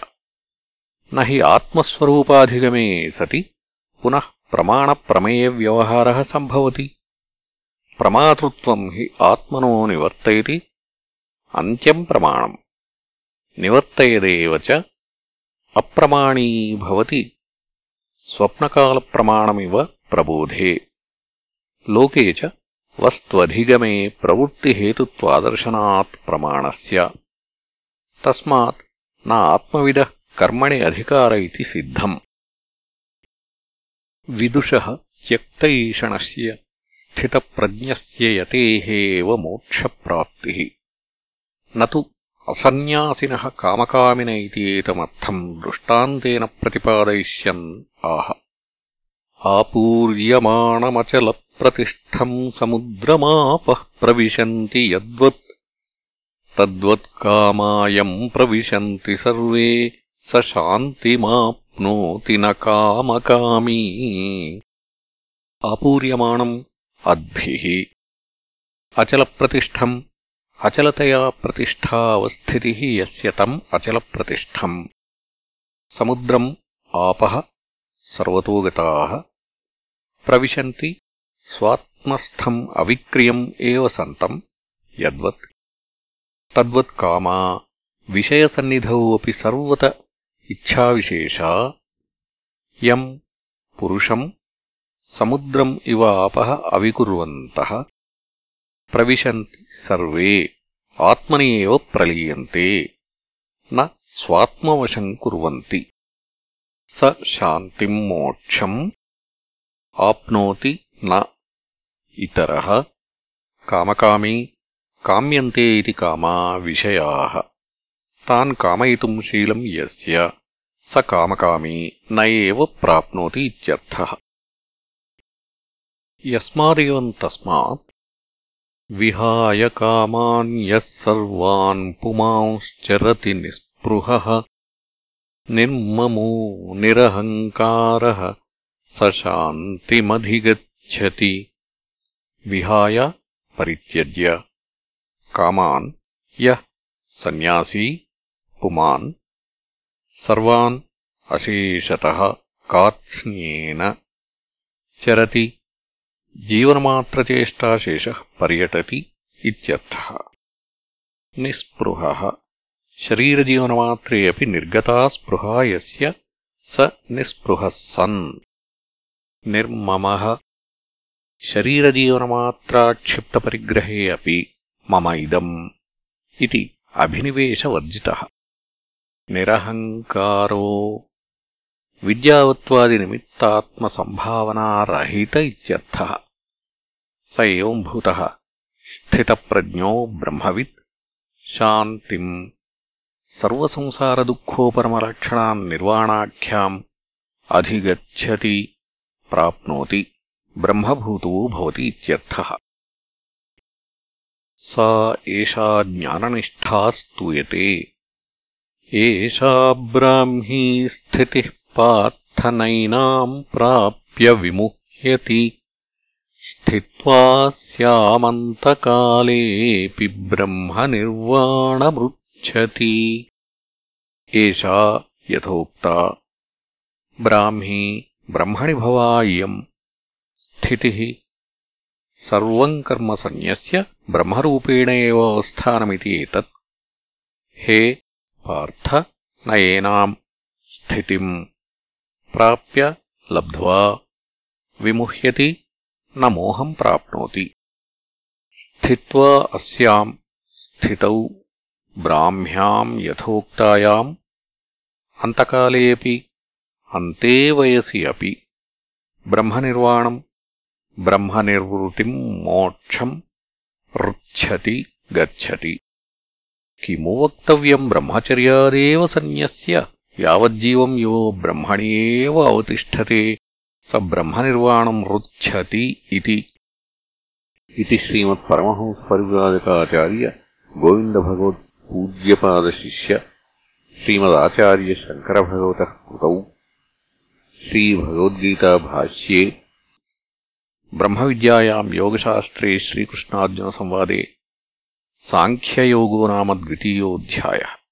నహి ఆత్మస్వరూపాధిగమే సతి పునః ప్రమాణ ప్రమేయ వ్యవహార సంభవతి. ప్రమాతృత్వం హి ఆత్మనో నివర్తయతి అంత్యం ప్రమాణం. నివర్తయదేవ చ అప్రమాణీ భవతి స్వప్నకాల ప్రమాణమివ ప్రబోధే. లోకే చ వస్త్వధిగమే ప్రవృత్తిహేతుత్వాదర్శనాత్ ప్రమాణస్య తస్మాత్ నా ఆత్మవిద కర్మణి అధికార ఇది సిద్ధం విదుష త్యక్తైషణస్ స్థితప్రజ్ఞస్యయతేహేవ మోక్షప్రాప్తి నతు అసన్యాసిన కామకామిన ఇతి ఏతమర్థం దృష్టాంతేన ప్రతిపాదయిష్యన్ ఆహ आपूर्यमाणमचलप्रतिष्ठम् समुद्रमापः प्रविशन्ति यद्वत् तद्वत्कामायम् प्रविशन्ति सर्वे स शान्तिमाप्नोति न कामकामी। आपूर्यमाणम् अद्भिः। अचलप्रतिष्ठम् अचलतया प्रतिष्ठा अवस्थितिः यस्य तम् अचलप्रतिष्ठम्। समुद्रम् आपः సర్వతో గతాః ప్రవిశంతి స్వాత్మస్థం అవిక్రియం ఏవ సంతం యద్వత్ తద్వత్ కామా విషయసన్నిధౌ అపి సర్వత ఇచ్ఛావిశేషా యం పురుషం సముద్రం ఇవ ఆపః అవికుర్వంతః ప్రవిశంతి సర్వే ఆత్మని ఏవ ప్రలీయంతే న స్వాత్మవశం కుర్వంతి स शान्तिम् मोक्षम् आप्नोति न इतरः कामकामी काम्यन्ते इति कामा विषयाः तान् कामयितुम् शीलम् यस्य स कामकामी न एव प्राप्नोति इत्यर्थः यस्मादेवम् तस्मात् विहाय कामान्यः सर्वान् पुमांश्चरति निःस्पृहः निर्ममो निरहङ्कारः स शान्तिमधिगच्छति विहाय परित्यज्य कामान् यः सन्न्यासी पुमान् सर्वान् अशेषतः कार्त्स्न्येन चरति जीवनमात्रचेष्टाशेषः पर्यटति इत्यर्थः निःस्पृहः शरीरजीवनमात्रे अपि निर्गता स्पृहा यस्य स निःस्पृहः सन् निर्ममः शरीरजीवनमात्राक्षिप्तपरिग्रहे अपि मम इदम् इति अभिनिवेशवर्जितः निरहङ्कारो विद्यावत्वादिनिमित्तात्मसम्भावनारहित इत्यर्थः स एवम् भूतः स्थितप्रज्ञो ब्रह्मवित् शान्तिम् సర్వసంసారదుఃఖోపరమలక్షణాన్ నిర్వాణాఖ్యాం అధిగచ్చతి ప్రాప్నోతి బ్రహ్మభూతో భవతి ఇత్యర్థः సా ఏషా జ్ఞాననిష్టా స్తూయతే ఏషా బ్రాహ్మీ స్థితి పార్థనైనాం ప్రాప్య విముహ్యతి స్థిత్వా స్యామంతకాలేపి బ్రహ్మనిర్వాణమృత్ ब्रह्मनिर्वाणमृच्छति एषा यथोक्ता, ब्राह्मी ब्रह्मणि भवा इयम् स्थितिः सर्वम् कर्म ब्रह्मरूपेण एव अवस्थानमिति एतत्। हे पार्थ न एनाम् स्थितिम् प्राप्य लब्ध्वा विमुह्यति न मोहम् प्राप्नोति। स्थित्वा अस्याम् स्थितौ ब्राह्म्याम् यथोक्तायाम् अन्तकालेऽपि अन्ते वयसि अपि ब्रह्मनिर्वाणम् ब्रह्मनिर्वृतिम् मोक्षम् ऋच्छति गच्छति किमु वक्तव्यम् ब्रह्मचर्यादेव सन्न्यस्य यावज्जीवम् यो ब्रह्मणि एव अवतिष्ठते स ब्रह्मनिर्वाणम् ऋच्छति इति इति श्रीमत्परमहंसपरिव्राजकाचार्य गोविन्दभगवत्पूज्यपादशिष्य श्रीमदाचार्यशङ्करभगवतः कृतौ। श्रीभगवद्गीताभाष्ये ब्रह्मविद्यायाम् योगशास्त्रे श्रीकृष्णार्जुनसंवादे साङ्ख्ययोगो नाम द्वितीयोऽध्यायः।